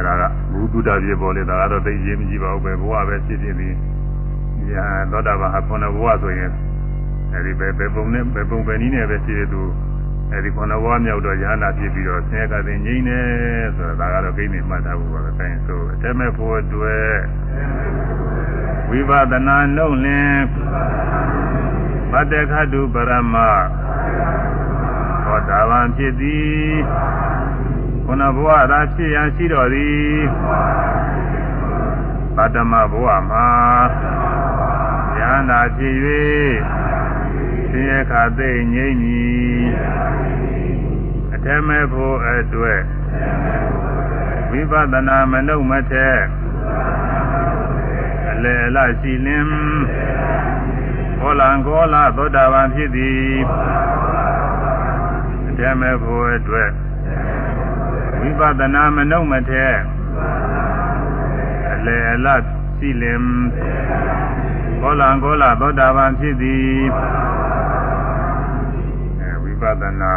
အဲဒါကဘုဒ္ဓတာပြေပေါ်လေဒါကတော့သိရေးမကြည့်ပါဘူးပဲဘဝပဲဖြစ်ဖြစ်ပြီးညာသောတာပန်ဟာခုနှစ်ဘဝဆိုရင်အဲဒီပဲဘယ်ပုံနဲ့ဘယ်ပုံပဲနည်းနဲ့ပဲဖြစ်ဖြစ်သူအဲဒီခုနဘဝမြောက်တော့ရဟနာဖြစ်ပြီးတော့ဆင်းရဲကတဲ့ငြိမ့်နေဆိုတာဒါကတော့ဂိမ်းနေမှတ်ထားဖို့ပါပဲအဲဒါဆိုအထက်မဲ့ဖို့အတွက်ဝိပဿနာနှုတ်လင်းဗတ္တခတုပရမဟောတာဗံဖြစ်သည် ခုနဘဝသာဖြစ်ရန်ရှိတော်သည်ပတ္တမဘဝမှာဉာဏ်သာဖြစ်၍ဆင်းရဲခါသိငြိမ့်မည်အထက်မဲ့ဖို့အတွက်ဝိပဿနာမနှုတ်မထက်အလေအလရှိလင်ကောလံကောလသောတာပန်ဖြစ်သည်အထက်မဲ့ဖို့အတွက် ဝိပဿနာမနှုတ်မထက်အလေအလရှိလင်ကောလံကောလသောတာပန်ဖြစ်သည်အဲဝိပဿနာ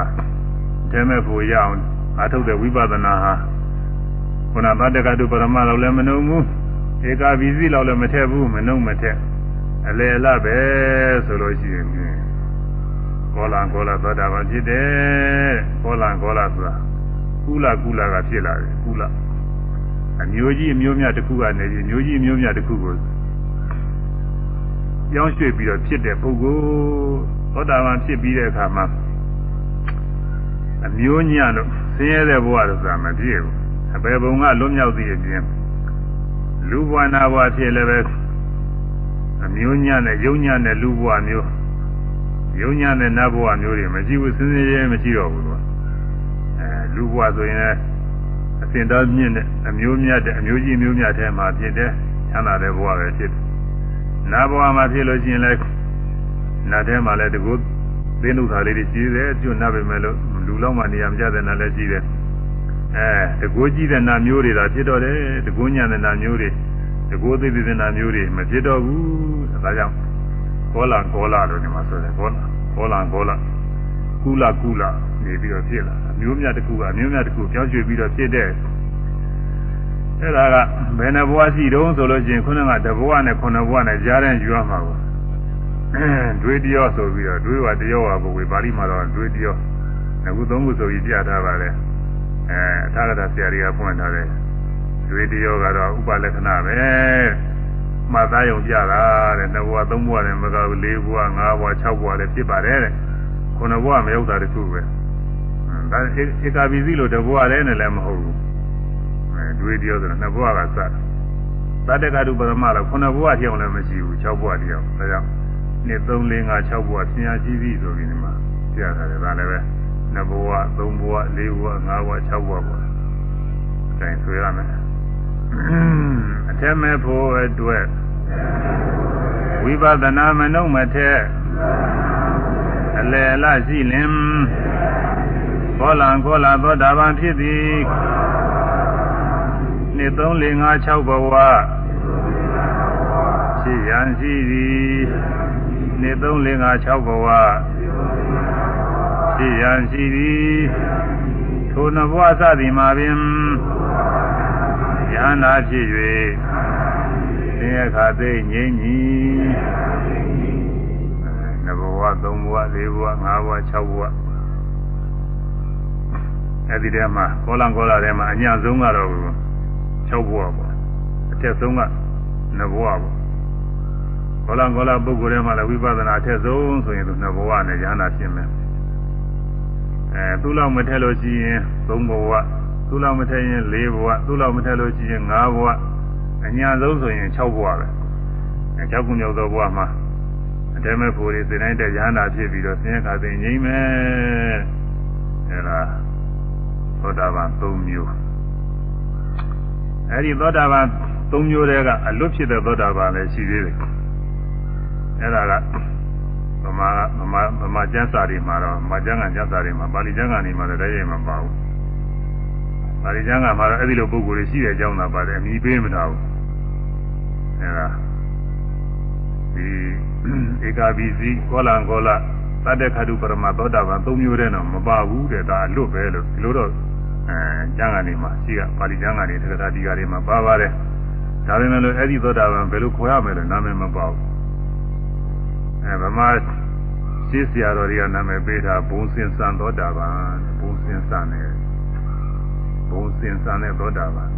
တဲမဲ့ဖို့ရအောင်အထုတ်တဲ့ဝိပဿနာဟာခုနသတ္တကတုပရမလောက်လည်းမနှုံဘူးဧကာဘီစီလောက်လည်းမထက်ဘူးမနှုံမထက်အလေအလပဲဆိုလို့ရှိရင်ကောလံကောလသောတာပန်ဖြစ်တယ်ကောလံကောလဆိုတာ ကုလကုလကဖြစ်လာတယ်ကုလအမျိုးကြီးအမျိုးမြတ်တစ်ခုကနေပြီးမျိုးကြီးအမျိုးမြတ်တစ်ခုကိုကြောင်းရွှေ့ပြီးတော့ဖြစ်တဲ့ပုဂ္ဂိုလ်သောတာပန်ဖြစ်ပြီးတဲ့အခါမှာအမျိုးညလို့ဆင်းရဲတဲ့ဘဝလို့ဆိုတာမဖြစ်ဘူးအပေဘုံကလွတ်မြောက်သည့်အပြင်လူဘဝနာဘဝဖြစ်လည်းပဲအမျိုးညနဲ့ယုံညနဲ့လူဘဝမျိုးယုံညနဲ့နတ်ဘဝမျိုးတွေမရှိဘူးစဉ်းစဉ်းရဲမရှိတော့ဘူး လို့အဲလူဘဝဆိုရင်လည်းအစဉ်တော်မြင့်တဲ့အမျိုးမြတ်တဲ့အမျိုးကြီးမျိုးမြတ်ထဲမှာဖြစ်တဲ့ချမ်းသာတဲ့ဘဝပဲဖြစ်တယ်နတ်ဘဝမှာဖြစ်လို့ရှိရင်လည်းနတ်ထဲမှာလည်းတကူသင်းဥသာလေးတွေရှိတယ်ကျွတ်နတ်ပဲမဲ့လို့လူလောက်မှနေရာမကျတဲ့နတ်လည်းရှိတယ်အဲတကူကြီးတဲ့နတ်မျိုးတွေသာဖြစ်တော့တယ်တကူညံတဲ့နတ်မျိုးတွေတကူသိသိတဲ့နတ်မျိုးတွေမဖြစ်တော့ဘူးဒါကြောင့်ကောလာကောလာလို့ဒီမှာဆိုတယ်ကောလာကောလာကောလာကုလကုလနေပြီးတော့ဖြစ်လာအ မျိုးမြတ်တစ်ခုကအမျိုးမြတ်တစ်ခုပြောင်းရွှေ့ပြီးတော့ဖြစ်တဲ့အဲ့ဒါကဘယ်နှဘဝရှိတုံးဆိုလို့ချင်းခုနကတဘဝနဲ့ခုနှစ်ဘဝနဲ့ကြားတဲ့ယူရမှာကိုတွေးတရောဆိုပြီးတော့တွေးဝတရောဝဘဝေပါဠိမှာတော့တွေးတရောအခုသုံးခုဆိုပြီးပြထားပါတယ်အဲအထာဂတဆရာကြီးကပွင့်ထားတယ်တွေးတရောကတော့ဥပလက္ခဏာပဲမှတ်သားယုံပြတာတဲ့နှစ်ဘဝသုံးဘဝနဲ့မကဘူးလေးဘဝငါးဘဝ၆ဘဝလည်းဖြစ်ပါတယ်တဲ့ခုနှစ်ဘဝမရောက်တာတခုပဲ ဒါဧကပိစီလို့တဘဝတည်းနဲ့လည်းမဟုတ်ဘူးအဲတွေးတရောဆိုတော့နှစ်ဘဝကစသတ္တကတုပရမတော့ခုနှစ်ဘဝထျောင်းလည်းမရှိဘူး၆ဘဝတည်းအောင်ဒါကြောင့်နှစ်3 4 5 6ဘဝဆင်းရဲကြီးပြီဆိုပြီးဒီမှာပြရတယ်ဒါလည်းပဲနှစ်ဘဝသုံးဘဝလေးဘဝငါးဘဝ၆ဘဝပေါ့အဲဆိုရမယ်အထက်မဲ့ဖို့အတွက်ဝိပဿနာမနှုတ်မထက်အလယ်လရှိလင် ကောလံကောလာသောတာပန်ဖြစ်သည်နှစ်3 4 5 6ဘဝရှိရန်ရှိသည်နှစ်3 4 5 6ဘဝရှိရန်ရှိသည်ထိုနှစ်ဘဝစသည်မှာပင်ယန္တာဖြစ်၍သင်္ခါသိငြိမ့်ညီနှစ်ဘဝသုံးဘဝလေးဘဝငါးဘဝ၆ဘဝ အဲဒီထဲမှာကောလံကောလာထဲမှာအညာဆုံးကတော့6ဘဝပေါ့အထက်ဆုံးက2ဘဝပေါ့ကောလံကောလာပုဂ္ဂိုလ်ထဲမှာလည်းဝိပဿနာအထက်ဆုံးဆိုရင်သူ2ဘဝနဲ့ဉာဏ်နာဖြစ်မယ်အဲသူ့လောက်မထက်လို့ရှိရင်3ဘဝသူ့လောက်မထက်ရင်4ဘဝသူ့လောက်မထက်လို့ရှိရင်5ဘဝအညာဆုံးဆိုရင်6ဘဝပဲအဲ6ခုမြောက်သောဘဝမှာအတဲမဲ့ဖို့တွေစိတ်တိုင်းတဲ့ဉာဏ်နာဖြစ်ပြီးတော့ဆင်းရဲခါသိငြိမ့်မယ်အဲဒါ သောတာပန်3မျိုးအဲဒီသောတာပန်3မျိုးတည်းကအလွတ်ဖြစ်တဲ့သောတာပန်လည်းရှိသေးတယ်အဲဒါကဗမာဗမာဗမာကျမ်းစာတွေမှာတော့ဗမာကျမ်းကကျမ်းစာတွေမှာပါဠိကျမ်းကနေမှာလည်းတည်းရဲ့မပါဘူးပါဠိကျမ်းကမှာတော့အဲ့ဒီလိုပုဂ္ဂိုလ်တွေရှိတဲ့အကြောင်းသာပါတယ်အမိပေးမတာဘူးအဲဒါဒီဧကဘီစီကောလံကောလသတ္တခတုပရမသောတာပန်၃မျိုးတည်းတော့မပါဘူးတဲ့ဒါအလွတ်ပဲလို့ဒီလိုတော့ အဲကျမ်းကနေမှာရှိကပါဠိကျမ်းကနေတက္ကသတိကာတွေမှာပါပါတယ်ဒါပေမဲ့လို့အဲ့ဒီသောတာပန်ဘယ်လိုခေါ်ရမလဲလို့နာမည်မပါဘူးအဲဗမာရှင်းစရာတော်တွေကနာမည်ပေးတာဘုံစင်စံသောတာပန်ဘုံစင်စံနဲ့ဘုံစင်စံနဲ့သောတာပန်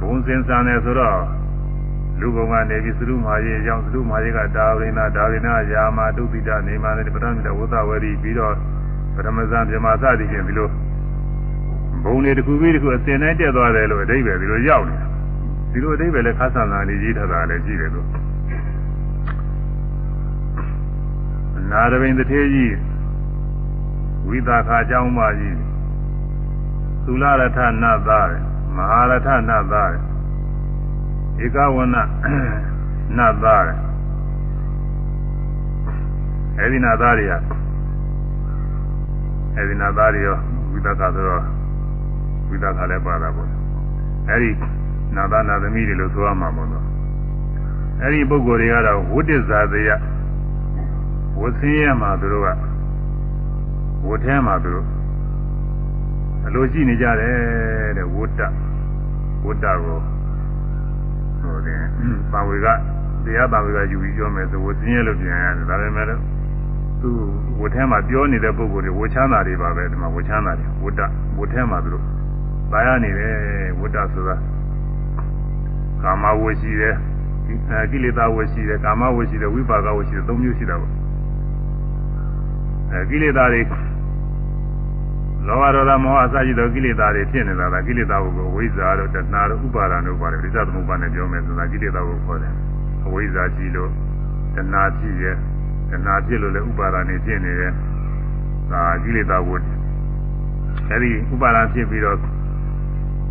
ဘုံစင်စံနဲ့ဆိုတော့လူဘုံကနေပြီးသရုမာရေရောက်သရုမာရေကဒါဝိနာဒါဝိနာယာမဒုတိတနေမာနေပထမတဝသဝရီပြီးတော့ ပထမဇန်ပြမစသည်ချင်းဒီလိုဘုံတွေတစ်ခုပြီးတစ်ခုအစဉ်တိုင်းတက်သွားတယ်လို့အဓိပ္ပာယ်ဒီလိုရောက်နေတာဒီလိုအဓိပ္ပာယ်လည်းခါဆန်လာနေကြီးထတာလည်းရှိတယ်လို့နာရဘိန်တထေကြီးဝိသခာအကြောင်းပါကြီးသုလရထနတ်သားမဟာရထနတ်သားဧကဝနနတ်သားအဲဒီနတ်သားတွေက အဲဒီနတ်သားတွေရောဝိသခာဆိုတော့ဝိသခာလည်းပါတာပေါ့အဲဒီနာသနာသမီးတွေလို့ဆိုရမှာပေါ့နော်အဲဒီပုဂ္ဂိုလ်တွေကတော့ဝိတ္တဇာသေးယဝဆင်းရဲမှာသူတို့ကဝတ်ထဲမှာသူတို့အလိုရှိနေကြတယ်တဲ့ဝတ္တဝတ္တကိုဟိုတင်ပါဝေကတရားပါဝေကယူပြီးပြောမယ်ဆိုဝဆင်းရဲလို့ပြန်ရတယ်ဒါပေမဲ့လို့ သူဝတ်ထဲမှာပြောနေတဲ့ပုံကိုယ်တွေဝတ်ချမ်းသာတွေပါပဲဒီမှာဝတ်ချမ်းသာတွေဝတ်တဝတ်ထဲမှာသူတို့ပါရနေတယ်ဝတ်တဆိုတာကာမဝတ်ရှိတယ်ကိလေသာဝတ်ရှိတယ်ကာမဝတ်ရှိတယ်ဝိပါကဝတ်ရှိတယ်သုံးမျိုးရှိတာပေါ့အဲကိလေသာတွေလောဘဒေါသမောဟအစရှိသောကိလေသာတွေဖြစ်နေတာလားကိလေသာကိုဝိဇ္ဇာတို့တဏှာတို့ဥပါဒာတို့ပါတယ်ဒီသသမုပ္ပါနဲ့ပြောမယ်ဆိုတာကိလေသာကိုခေါ်တယ်အဝိဇ္ဇာရှိလို့တဏှာဖြစ်ရဲ့ တဏှာဖြစ်လို့လည်းဥပါဒာနေဖြစ်နေတယ်ဒါကိလေသာဝတ်အဲဒီဥပါဒာဖြစ်ပြီးတော့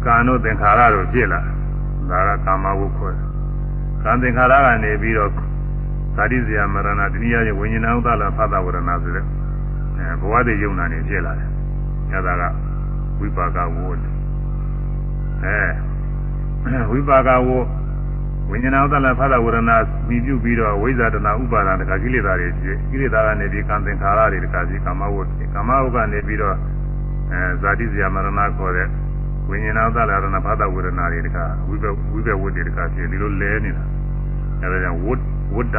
ကာနုသင်္ခါရတို့ဖြစ်လာဒါကကာမဝုခေါ်တယ်ကံသင်္ခါရကနေပြီးတော့ဇာတိဇယမရဏတဏှာရဲ့ဝိညာဏဥဒ္ဒလဖသဝရဏဆိုတဲ့အဲဘဝတည်ယုံနာနေဖြစ်လာတယ်။အဲဒါကဝိပါကဝုအဲဝိပါကဝု ဝိညာဏဥဒ္ဒလဖသဝရဏပြီးပြုပြီးတော့ဝိဇာတနာဥပါဒံတခါကိလေသာတွေဖြစ်ကိလေသာကနေပြီးကံသင်္ခါရတွေတခါပြီးကာမဝုကာမဝုကနေပြီးတော့အဲဇာတိဇယမရဏခေါ်တဲ့ဝိညာဏသလရဏဘာသာဝေဒနာတွေတခါဝိဘဝိဘဝတ်တွေတခါဖြစ်ဒီလိုလဲနေတာအဲဒါကြောင့်ဝတ်ဝတ္တ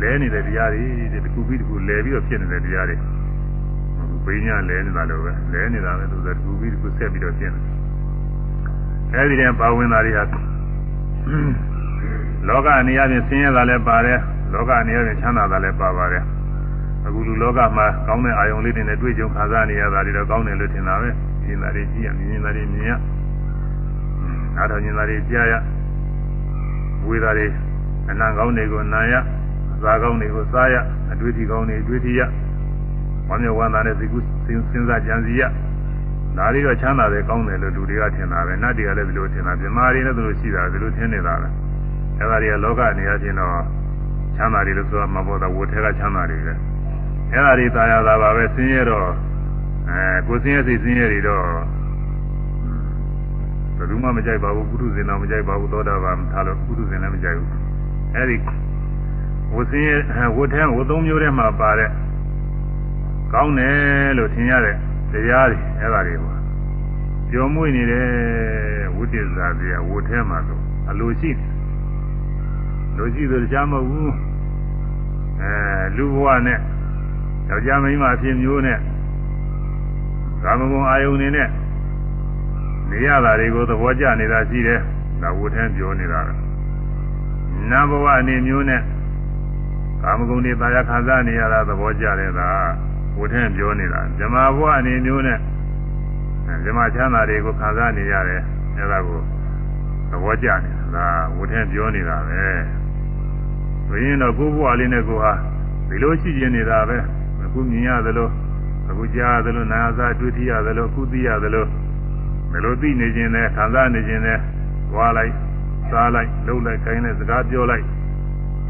လဲနေတဲ့တရားတွေတခုပြီးတခုလဲပြီးတော့ဖြစ်နေတဲ့တရားတွေဘိညာလဲနေတာလို့ပဲလဲနေတာပဲသူကတခုပြီးတခုဆက်ပြီးတော့ဖြစ်နေအဲဒီတည်းပါဝင်တာတွေဟာ လောကအနေအချင်းဆင်းရဲတာလည်းပါတယ်လောကအနေအချင်းချမ်းသာတာလည်းပါပါတယ်အခုလူလောကမှာကောင်းတဲ့အာယုံလေးတွေနဲ့တွေ့ကြုံခံစားနေရတာတွေတော့ကောင်းတယ်လို့ထင်တာပဲမြင်တာတွေကြည့်ရမြင်တာတွေမြင်ရနားတော်မြင်တာတွေကြားရဝေတာတွေအနံကောင်းတွေကိုနာရအစာကောင်းတွေကိုစားရအတွေ့အထိကောင်းတွေအတွေ့အထိရဝမ်းမြောက်ဝမ်းသာတဲ့စိတ်ကူးစဉ်းစားကြံစည်ရဒါတွေတော့ချမ်းသာတယ်ကောင်းတယ်လို့လူတွေကထင်တာပဲနတ်တွေကလည်းဒီလိုထင်တာပြမာတွေလည်းဒီလိုရှိတာဒီလိုထင်နေတာပဲ အဲဒါတွေကလောကအနေအချင်းတော့ချမ်းသာတယ်လို့ဆိုတာမဟုတ်တော့ဝတ်ထဲကချမ်းသာတယ်ပဲအဲဒါတွေသာယာတာပါပဲဆင်းရဲတော့အဲကိုစင်းရဲ့စိတ်စင်းရဲ့တွေတော့ဘယ်သူမှမကြိုက်ပါဘူးပုထုဇဉ်တော့မကြိုက်ပါဘူးသောတာပန်ထားလို့ပုထုဇဉ်လည်းမကြိုက်ဘူးအဲဒီဝစင်းရဲ့ဝတ်ထဲဝတ်သုံးမျိုးထဲမှာပါတဲ့ကောင်းတယ်လို့ထင်ရတဲ့တရားတွေအဲ့ဒါတွေပါပျော်မွေ့နေတဲ့ဝိတ္တဇာတရားဝတ်ထဲမှာဆိုအလိုရှိ လိုရှိဆိုတရားမဟုတ်ဘူးအဲလူဘဝနဲ့ယောက်ျားမိန်းမအဖြစ်မျိုးနဲ့ကာမဂုဏ်အာယုန်နေနဲ့နေရတာတွေကိုသဘောကျနေတာရှိတယ်ဒါဝတ်ထမ်းပြောနေတာပဲနတ်ဘဝအနေမျိုးနဲ့ကာမဂုဏ်တွေတာယာခံစားနေရတာသဘောကျတယ်ဒါဝတ်ထမ်းပြောနေတာဇမဘဝအနေမျိုးနဲ့ဇမချမ်းသာတွေကိုခံစားနေရတယ်အဲဒါကိုသဘောကျနေတာဒါဝတ်ထမ်းပြောနေတာပဲဘု ရင်တော့ကိုယ့်ဘဝလေးနဲ့ကိုဟာဒီလိုရှိကျင်နေတာပဲအခုမြင်ရသလိုအခုကြားသလိုနာသာတွေ့ထိရသလိုအခုသိရသလိုမလိုသိနေခြင်းနဲ့ခံစားနေခြင်းနဲ့ဝါလိုက်စားလိုက်လှုပ်လိုက်ခိုင်းလိုက်စကားပြောလိုက်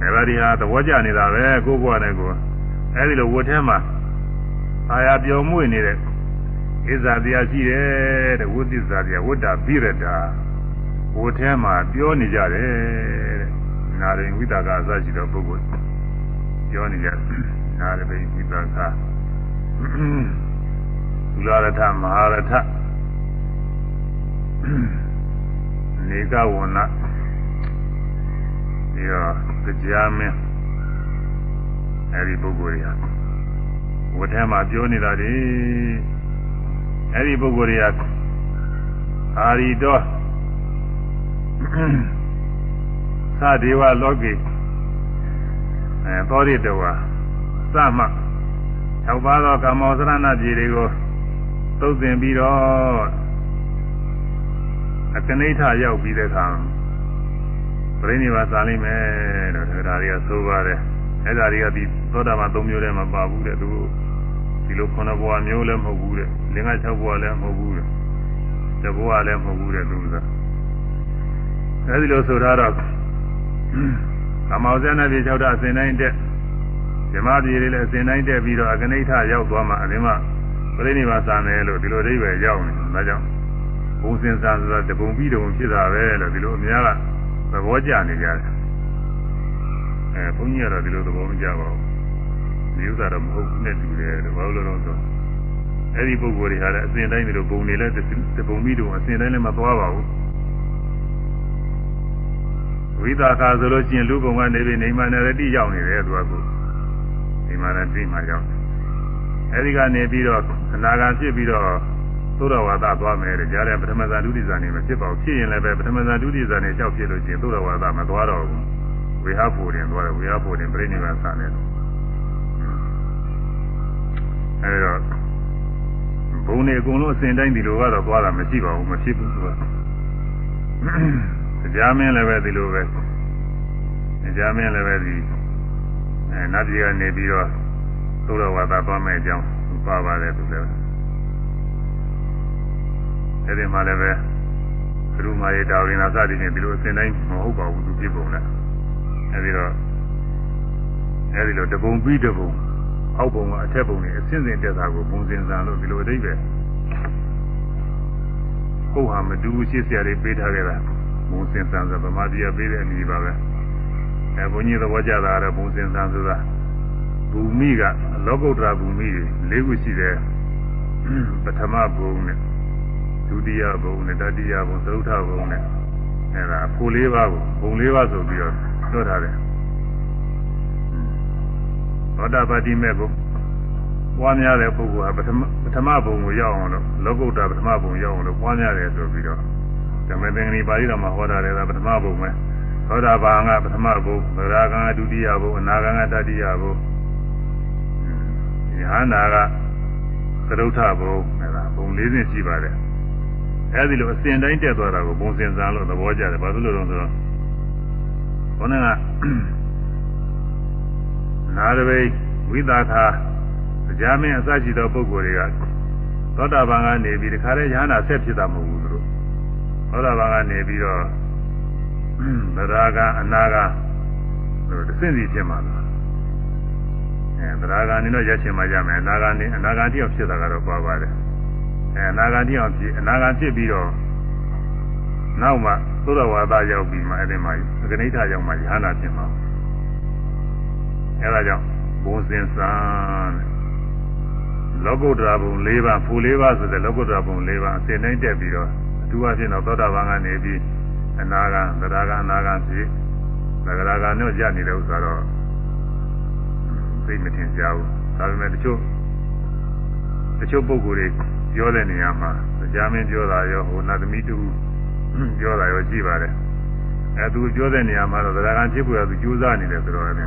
ဒါပါဒီဟာသဘောကျနေတာပဲကိုယ့်ဘဝနဲ့ကိုယ်အဲဒီလိုဝတ်ထဲမှာအာရပြောင်းမွေ့နေတဲ့ဣဇာတရားရှိတယ်တဲ့ဝိသစ္စာတရားဝတ္တပိရတာဝတ်ထဲမှာပြောနေကြတယ်တဲ့ နာရင်ဝိတာကအစရှိတဲ့ပုဂ္ဂိုလ်ပြောနေကြနာရပိဝိတာကသုလာရထမဟာရထနေကဝဏဒီတော့ကြာမင်းအဲဒီပုဂ္ဂိုလ်တွေဟာဝတ်ထဲမှာပြောနေတာဒီအဲဒီပုဂ္ဂိုလ်တွေကအာရီတော်သ ဒေဝလောကေအဲသောရိတဝါသမ၆ပါးသောကာမောသရဏပြည်တွေကိုသုတ်သင်ပြီးတော့အကနိဋ္ဌရောက်ပြီးတဲ့အခါပြိဋိဘာသာလိမ့်မယ်တော့ဒါတွေကဆိုပါတယ်အဲ့ဒါတွေကဒီသောတာပန်၃မျိုးတည်းမပါဘူးတဲ့သူဒီလိုခုနဘဝမျိုးလည်းမဟုတ်ဘူးတဲ့လင်္ကာ၆ဘဝလည်းမဟုတ်ဘူးတဲ့တဘဝလည်းမဟုတ်ဘူးတဲ့သူကအဲ့ဒီလိုဆိုတော့ ကာမောဇဏပြေ၆တာအစဉ်တိုင်းတဲ့ဓမ္မပြည်လေးလည်းအစဉ်တိုင်းတက်ပြီးတော့အကနိဋ္ဌရောက်သွားမှအရင်မှပြိဋိဘာသာမယ်လို့ဒီလိုအိဗယ်ရောက်နေဒါကြောင့်ဘုံစင်စားဆိုတာတပုံပြီးတုံဖြစ်တာပဲလို့ဒီလိုအများကသဘောကျနေကြတယ်အဲဘုန်းကြီးကတော့ဒီလိုသဘောမကျပါဘူးဒီဥစ္စာတော့မဟုတ်ဘူးနဲ့တူတယ်လို့ဘာလို့လဲတော့အဲ့ဒီပုဂ္ဂိုလ်တွေဟာလည်းအစဉ်တိုင်းဒီလိုပုံနေလဲတပုံပြီးတုံအစဉ်တိုင်းလည်းမသွားပါဘူး ဝိသကာဆိုလို့ရှိရင်လူပုံကနေပြီးနေမနရတိရောက်နေတယ်သူကကိုဒီမှာလည်းသိမှကြောင်းအဲဒီကနေပြီးတော့အနာဂတ်ဖြစ်ပြီးတော့သို့တော်ဝါဒသွားမယ်တဲ့ကြားတဲ့ပထမဇာဒုတိယဇာနေမဖြစ်ပါဘူးဖြစ်ရင်လည်းပဲပထမဇာဒုတိယဇာနေလျှောက်ဖြစ်လို့ရှိရင်သို့တော်ဝါဒမသွားတော့ဘူးဝေဟဖို့တင်သွားတယ်ဝေဟဖို့တင်ပြိဋိဘဆန်တယ်အဲဒီတော့ဘုံနေအကုန်လုံးအစဉ်တိုင်းဒီလိုကတော့သွားတာမရှိပါဘူးမဖြစ်ဘူးသူက ကြားမင်းလည်းပဲဒီလိုပဲကြားမင်းလည်းပဲဒီအဲနတ်ပြည်ကနေပြီးတော့သို့တော်ဝါဒသွားမယ်အကြောင်းပါပါတယ်သူလည်းအဲဒီမှာလည်းပဲဘုရုမာရေတာဝိနာစသည်ဖြင့်ဒီလိုအစဉ်တိုင်းမဟုတ်ပါဘူးသူဖြစ်ပုံနဲ့အဲဒီတော့အဲဒီလိုတပုံပြီးတပုံအောက်ပုံကအထက်ပုံနဲ့အစဉ်စဉ်တက်တာကိုပုံစင်စံလို့ဒီလိုအဓိပ္ပာယ်ကိုယ်ဟာမတူရှိစရာတွေပေးထားခဲ့တာ ပုံစင်စံဆိုဗမာပြည်ပေးတဲ့အမည်ပါပဲအဲဘုန်းကြီးသဘောကျတာကတော့ပုံစင်စံဆိုတာဘူမိကလောကုတ္တရာဘူမိလေးခုရှိတယ်ပထမဘုံနဲ့ဒုတိယဘုံနဲ့တတိယဘုံသရုပ်ထဘုံနဲ့အဲဒါကိုလေးပါးကိုဘုံလေးပါးဆိုပြီးတော့ပြောထားတယ်သောတာပတိမဲ့ကိုပွားများတဲ့ပုဂ္ဂိုလ်ဟာပထမပထမဘုံကိုရောက်အောင်လို့လောကုတ္တရာပထမဘုံရောက်အောင်လို့ပွားများတယ်ဆိုပြီးတော့ ဓမ္မသင်္ကနီပါဠိတော်မှာဟောတာလည်းပထမဘုံပဲသောတာပန်ကပထမဘုံဗရာဂံကဒုတိယဘုံအနာဂံကတတိယဘုံယဟန္တာကသရုတ်ထဘုံအဲ့ဒါဘုံ၄ဆင့်ရှိပါတယ်အဲဒီလိုအစဉ်တိုင်းတက်သွားတာကိုဘုံစင်စားလို့သဘောကျတယ်ဘာလို့လဲဆိုတော့ခေါင်းကနာရဝိဝိသခာကြားမင်းအစရှိသောပုဂ္ဂိုလ်တွေကသောတာပန်ကနေပြီးတခါတည်းယဟန္တာဆက်ဖြစ်တာမဟုတ်ဘူး သူတို့သောတာပန်ကနေပြီးတော့ဗရာကအနာကတို့တစ်စင်းစီဖြစ်မှာလားအဲဗရာကနေတော့ရက်ချင်မှရမယ်အနာကနေအနာဂတ်တယောက်ဖြစ်တာကတော့ပါပါတယ်အဲအနာဂတ်တယောက်ဖြစ်အနာဂတ်ဖြစ်ပြီးတော့နောက်မှသုဒ္ဓဝါဒရောက်ပြီးမှအဲ့ဒီမှာအကနိဋ္ဌရောက်မှယဟန္တာဖြစ်မှာအဲဒါကြောင့်ဘုံစင်စံလောကုတ္တရာဘုံ၄ပါးဖူ၄ပါးဆိုတဲ့လောကုတ္တရာဘုံ၄ပါးအစဉ်တိုင်းတက်ပြီးတော့ အထူးအဖြစ်တော့သောတာပန်ကနေပြီးအနာဂံသရဂံအနာဂံဖြစ်သရဂံနဲ့ကြနေတဲ့ဥစ္စာတော့သိမထင်ကြဘူးဒါပေမဲ့တချို့တချို့ပုဂ္ဂိုလ်တွေပြောတဲ့နေရာမှာကြာမင်းပြောတာရောဟိုနတ်သမီးတူပြောတာရောရှိပါတယ်အဲသူပြောတဲ့နေရာမှာတော့သရဂံဖြစ်ဖို့ရသူကြိုးစားနေတယ်ဆိုတော့လည်း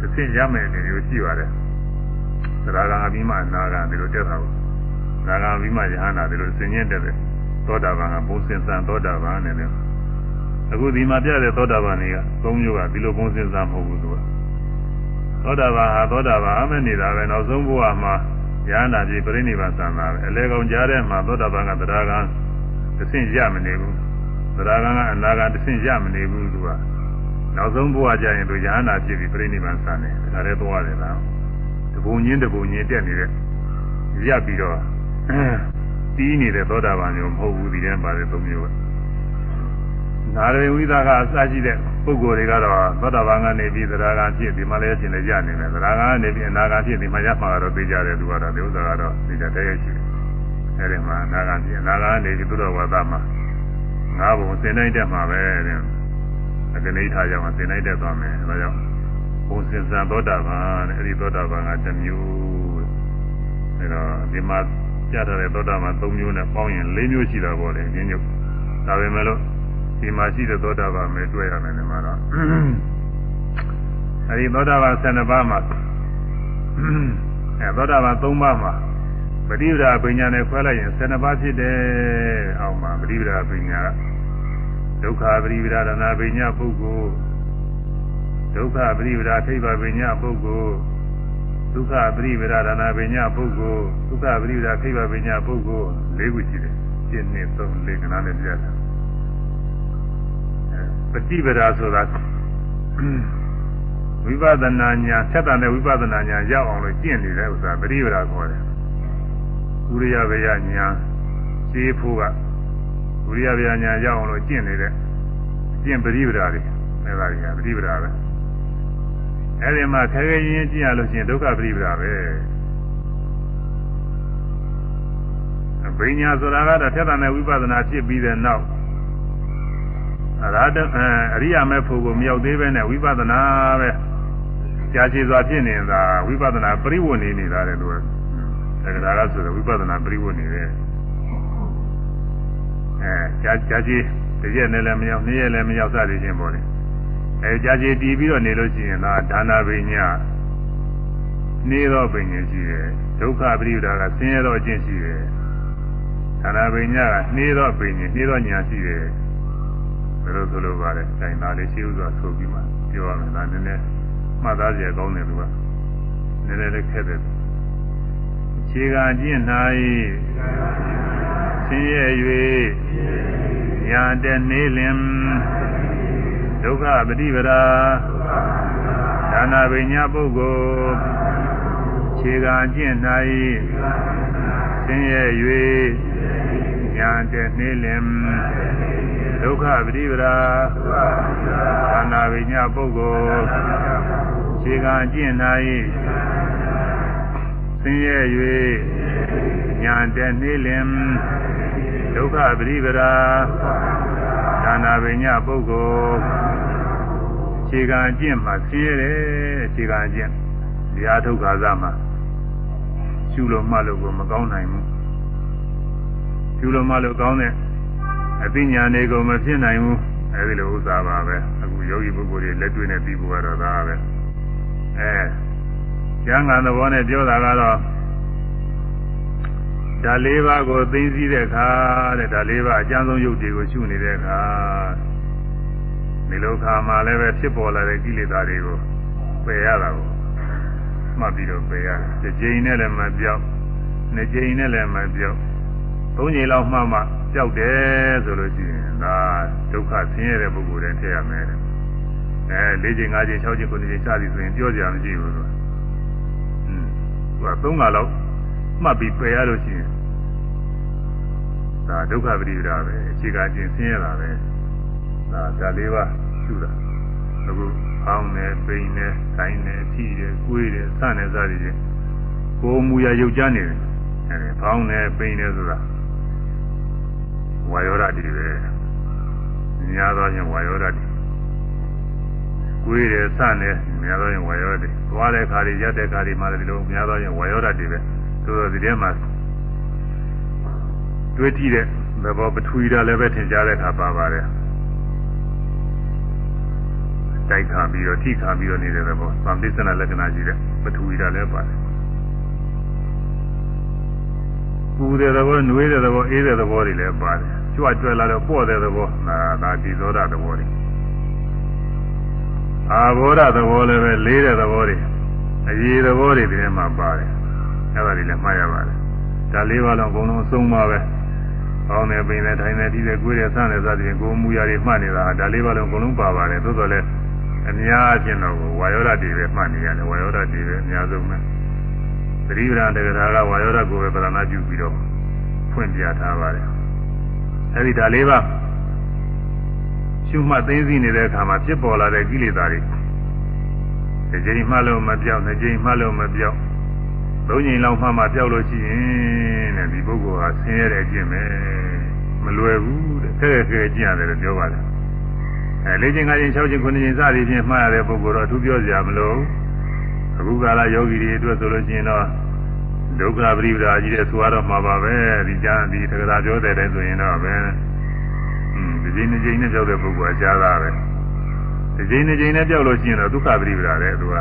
တစ်ဆင့်ရမယ်နေမျိုးရှိပါတယ်သရဂံအပြီးမှအနာဂံဒီလိုတက်တာကိုသရဂံအပြီးမှယဟနာဒီလိုဆင်ញင်တက်တယ် သောတာပန်ကဘုံစင်စံသောတာပန်နဲ့လည်းအခုဒီမှာပြတဲ့သောတာပန်တွေကသုံးမျိုးကဒီလိုဘုံစင်စံမဟုတ်ဘူးသူကသောတာပန်ဟာသောတာပန်အမနေတာပဲနောက်ဆုံးဘဝမှာယဟနာပြည်ပြိဋိဘသံသာပဲအလေကောင်ကြားထဲမှာသောတာပန်ကတရားကံတစ်ဆင့်ရမနေဘူးတရားကံကအနာကံတစ်ဆင့်ရမနေဘူးသူကနောက်ဆုံးဘဝကျရင်သူယဟနာပြည်ပြီးပြိဋိဘသံတယ်ဒါလည်းသွားတယ်လားတပုံချင်းတပုံချင်းတက်နေတဲ့ရပ်ပြီးတော့ တီးနေတဲ့သောတာပန်မျိုးမဟုတ်ဘူးဒီထဲပါတယ်သုံးမျိုးပဲနာရဝိသကအစရှိတဲ့ပုဂ္ဂိုလ်တွေကတော့သောတာပန်ကနေပြီးသရဂံဖြစ်ဒီမှာလည်းရှင်လည်းကြနေတယ်သရဂံကနေပြီးအနာဂံဖြစ်ဒီမှာရမှာတော့သိကြတယ်သူကတော့ဒီဥစ္စာကတော့သိကြတဲ့ရဲ့ရှိတယ်အဲဒီမှာအနာဂံဖြစ်အနာဂံနေပြီးသူတော်ဝါဒမှာငါးဘုံသင်တိုင်းတက်မှာပဲတဲ့အကနိဋ္ဌာကြောင့်သင်တိုင်းတက်သွားမယ်ဒါကြောင့်ဘုံစင်စံသောတာပန်တဲ့အဲဒီသောတာပန်ကတစ်မျိုးအဲတော့ဒီမှာ ကြားထားတဲ့သောတာပန်၃မျိုးနဲ့ပေါင်းရင်၄မျိုးရှိတာပေါ့လေအင်းညုပ်ဒါပဲမဲ့လို့ဒီမှာရှိတဲ့သောတာပန်ပဲတွေ့ရမယ်ဒီမှာတော့အဲဒီသောတာပန်12ပါးမှာအဲသောတာပန်3ပါးမှာပရိပဒါပညာနဲ့ခွဲလိုက်ရင်12ပါးဖြစ်တယ်အောက်မှာပရိပဒါပညာကဒုက္ခပရိပဒါဒနာပညာပုဂ္ဂိုလ်ဒုက္ခပရိပဒါထိဗ္ဗပညာပုဂ္ဂိုလ် ဒုက္ခပရိဝေဒရဏပညာပုဂ္ဂိုလ်ဒုက္ခပရိဝေဒခိဗ္ဗပညာပုဂ္ဂိုလ်၄ခုရှိတယ်။7နဲ့3လေးကနားနဲ့ပြတာ။ပฏิဝေဒဆိုတာဝိပဿနာညာဆက်တန်တဲ့ဝိပဿနာညာရောက်အောင်လို့ကျင့်နေတဲ့ဥစ္စာပရိဝေဒခေါ်တယ်။ဥရိယဝေယညာစေဖို့ကဥရိယဝေယညာရောက်အောင်လို့ကျင့်နေတဲ့အကျင့်ပရိဝေဒတွေအဲဒါတွေကပရိဝေဒပဲ။ အဲဒီမှာခဲခဲရင်းရင်းကျင့်ရလို့ရှိရင်ဒုက္ခပฏิပဒါပဲဘိညာဆိုတာကတော့ထက်တန်တဲ့ဝိပဿနာဖြစ်ပြီးတဲ့နောက်အရဟတအရိယာမေဖို့ကိုမရောက်သေးပဲနဲ့ဝိပဿနာပဲကြာရှည်စွာဖြစ်နေတာဝိပဿနာပရိဝဏ်နေနေတာတဲ့လို့တက္ကရာကဆိုတော့ဝိပဿနာပရိဝဏ်နေတယ်အဲကြာကြာရှည်တစ်ရက်နဲ့လည်းမရောက်နှစ်ရက်လည်းမရောက်စသည်ချင်းပေါ့လေ အဲကြာရှည်တည်ပြီးတော့နေလို့ရှိရင်ဒါဒါနာပညာနေတော့ပညာရှိတယ်ဒုက္ခပရိဒါကဆင်းရဲတော့အကျင့်ရှိတယ်ဒါနာပညာကနှေးတော့ပညာနှေးတော့ညာရှိတယ်ဘယ်လိုဆိုလိုပါလဲတိုင်သားလေးရှိဥစွာဆိုပြီးမှပြောရမယ်ဒါနည်းနည်းမှတ်သားကြရကောင်းတယ်သူကနည်းနည်းလေးခက်တယ်ခြေကကျင့်၌ဆင်းရဲ၍ညာတဲ့နေလင် ဒုက္ခပฏิပဒါဒါနာပညာပုဂ္ဂိုလ်ခြေကကျင့်၌ဆင်းရဲ၍ညာတဲ့နေလင်ဒုက္ခပฏิပဒါဒါနာပညာပုဂ္ဂိုလ်ခြေကကျင့်၌ဆင်းရဲ၍ညာတဲ့နေလင်ဒုက္ခပရိပရာ ဒါနာပညာပုဂ္ဂိုလ်ခြေကံကျင့်မှာဆင်းရဲတယ်ခြေကံကျင့်တရားထုတ်ခါစားမှာရှုလို့မှလို့ကိုမကောင်းနိုင်ဘူးရှုလို့မှလို့ကောင်းတဲ့အသိဉာဏ်တွေကိုမဖြစ်နိုင်ဘူးအဲဒီလိုဥစ္စာပါပဲအခုယောဂီပုဂ္ဂိုလ်တွေလက်တွေ့နဲ့ပြီးဖို့ကတော့ဒါပဲအဲကျမ်းဂန်သဘောနဲ့ပြောတာကတော့ ဓာလေးပါးကိုသိသိတဲ့အခါတဲ့ဓာလေးပါးအကျဉ်းဆုံးယုတ်တွေကိုရှုနေတဲ့အခါဒီလိုခါမှလည်းပဲဖြစ်ပေါ်လာတဲ့ကိလေသာတွေကိုပယ်ရတာကိုမှတ်ပြီးတော့ပယ်ရတယ်။တစ်ကြိမ်နဲ့လည်းမပြောက်နှစ်ကြိမ်နဲ့လည်းမပြောက်သုံးကြိမ်လောက်မှမှပြောက်တယ်ဆိုလို့ရှိရင်ဒါဒုက္ခဆင်းရဲတဲ့ပုဂ္ဂိုလ်တွေထည့်ရမယ်တဲ့။အဲ၄ကြိမ်၅ကြိမ်၆ကြိမ်9ကြိမ်စသည်ဆိုရင်ပြောကြရမရှိဘူးဆို။อืมသူက၃ခါလောက် မှတ်ပြီးပယ်ရလို့ရှိရင်ဒါဒုက္ခပရိဒါပဲအခြေခံချင်းဆင်းရဲတာပဲဒါဓာလေးပါရှုတာအခုအောင်းနေပိန်နေတိုင်းနေဖြီးတယ်ကိုွေးတယ်စနေစသည်ချင်းကိုယ်မူရရုပ်ကြနေတယ်အဲဖောင်းနေပိန်နေဆိုတာဝါယောဓာတိပဲညာတော့ရင်ဝါယောဓာတိကိုွေးတယ်စနေများတော့ရင်ဝါယောဓာတိသွားတဲ့ခါတွေရက်တဲ့ခါတွေမှလည်းဒီလိုများတော့ရင်ဝါယောဓာတိပဲ ဆိုတော့ဒီထဲမှာတွေးကြည့်တဲ့သဘောပထဝီဓာတ်လည်းပဲထင်ရှားတဲ့အခါပါပါတယ်တိုက်ခါပြီးတော့ထိခါပြီးတော့နေတဲ့သဘောသံသစ္စနာလက္ခဏာရှိတဲ့ပထဝီဓာတ်လည်းပါတယ်ပူတဲ့သဘော၊နှွေးတဲ့သဘော၊အေးတဲ့သဘောတွေလည်းပါတယ်ကြွကြွလာတော့ပေါ့တဲ့သဘောဒါဒါဒီသောတာသဘောတွေအာဘောဓသဘောလည်းပဲလေးတဲ့သဘောတွေအရေးသဘောတွေဒီထဲမှာပါတယ် အဲ့ဒါတွေလည်းမှားရပါတယ်ဒါလေးပါတော့အကုန်လုံးအဆုံးပါပဲ။ပေါင်းနေပင်နေထိုင်နေဒီတဲ့ကိုယ်ရဲ့ဆန်းနေစသည်ကိုမူရာတွေမှတ်နေတာဒါလေးပါလုံးအကုန်လုံးပါပါတယ်သို့တော်လည်းအများအချင်းတော့ဝါယောဓာတ်တွေပဲမှတ်နေရတယ်ဝါယောဓာတ်တွေပဲအများဆုံးပဲ။သတိပ္ပံတက္ကရာကဝါယောဓာတ်ကိုပဲပရဏပြုပြီးတော့ဖွင့်ပြထားပါတယ်။အဲဒီဒါလေးပါရှုမှတ်သိသိနေတဲ့အခါမှာဖြစ်ပေါ်လာတဲ့ကိလေသာတွေတစ်ကြိမ်မှလို့မပြောက်နှစ်ကြိမ်မှလို့မပြောက် သုံးချိန်လောက်မှမှပြောက်လို့ရှိရင်တဲ့ဒီပုဂ္ဂိုလ်ဟာဆင်းရဲတဲ့အကျင့်ပဲမလွယ်ဘူးတဲ့ခဲခဲကျင့်ရတယ်လို့ပြောပါတယ်အဲ၄ချိန်၅ချိန်၆ချိန်9ချိန်စသည်ဖြင့်မှားရတဲ့ပုဂ္ဂိုလ်တော့သူပြောစရာမလိုအခုကာလယောဂီတွေအတွက်ဆိုလို့ရှိရင်တော့ဒုက္ခပရိပဒါကြီးတဲ့ဆိုရတော့မှာပါပဲဒီကြမ်းဒီတက္ကရာပြောတဲ့တိုင်းဆိုရင်တော့ပဲอืมဒီချိန်နှစ်ချိန်နဲ့ပြောတဲ့ပုဂ္ဂိုလ်ကကြားတာပဲဒီချိန်နှစ်ချိန်နဲ့ပြောလို့ရှိရင်တော့ဒုက္ခပရိပဒါတဲ့သူက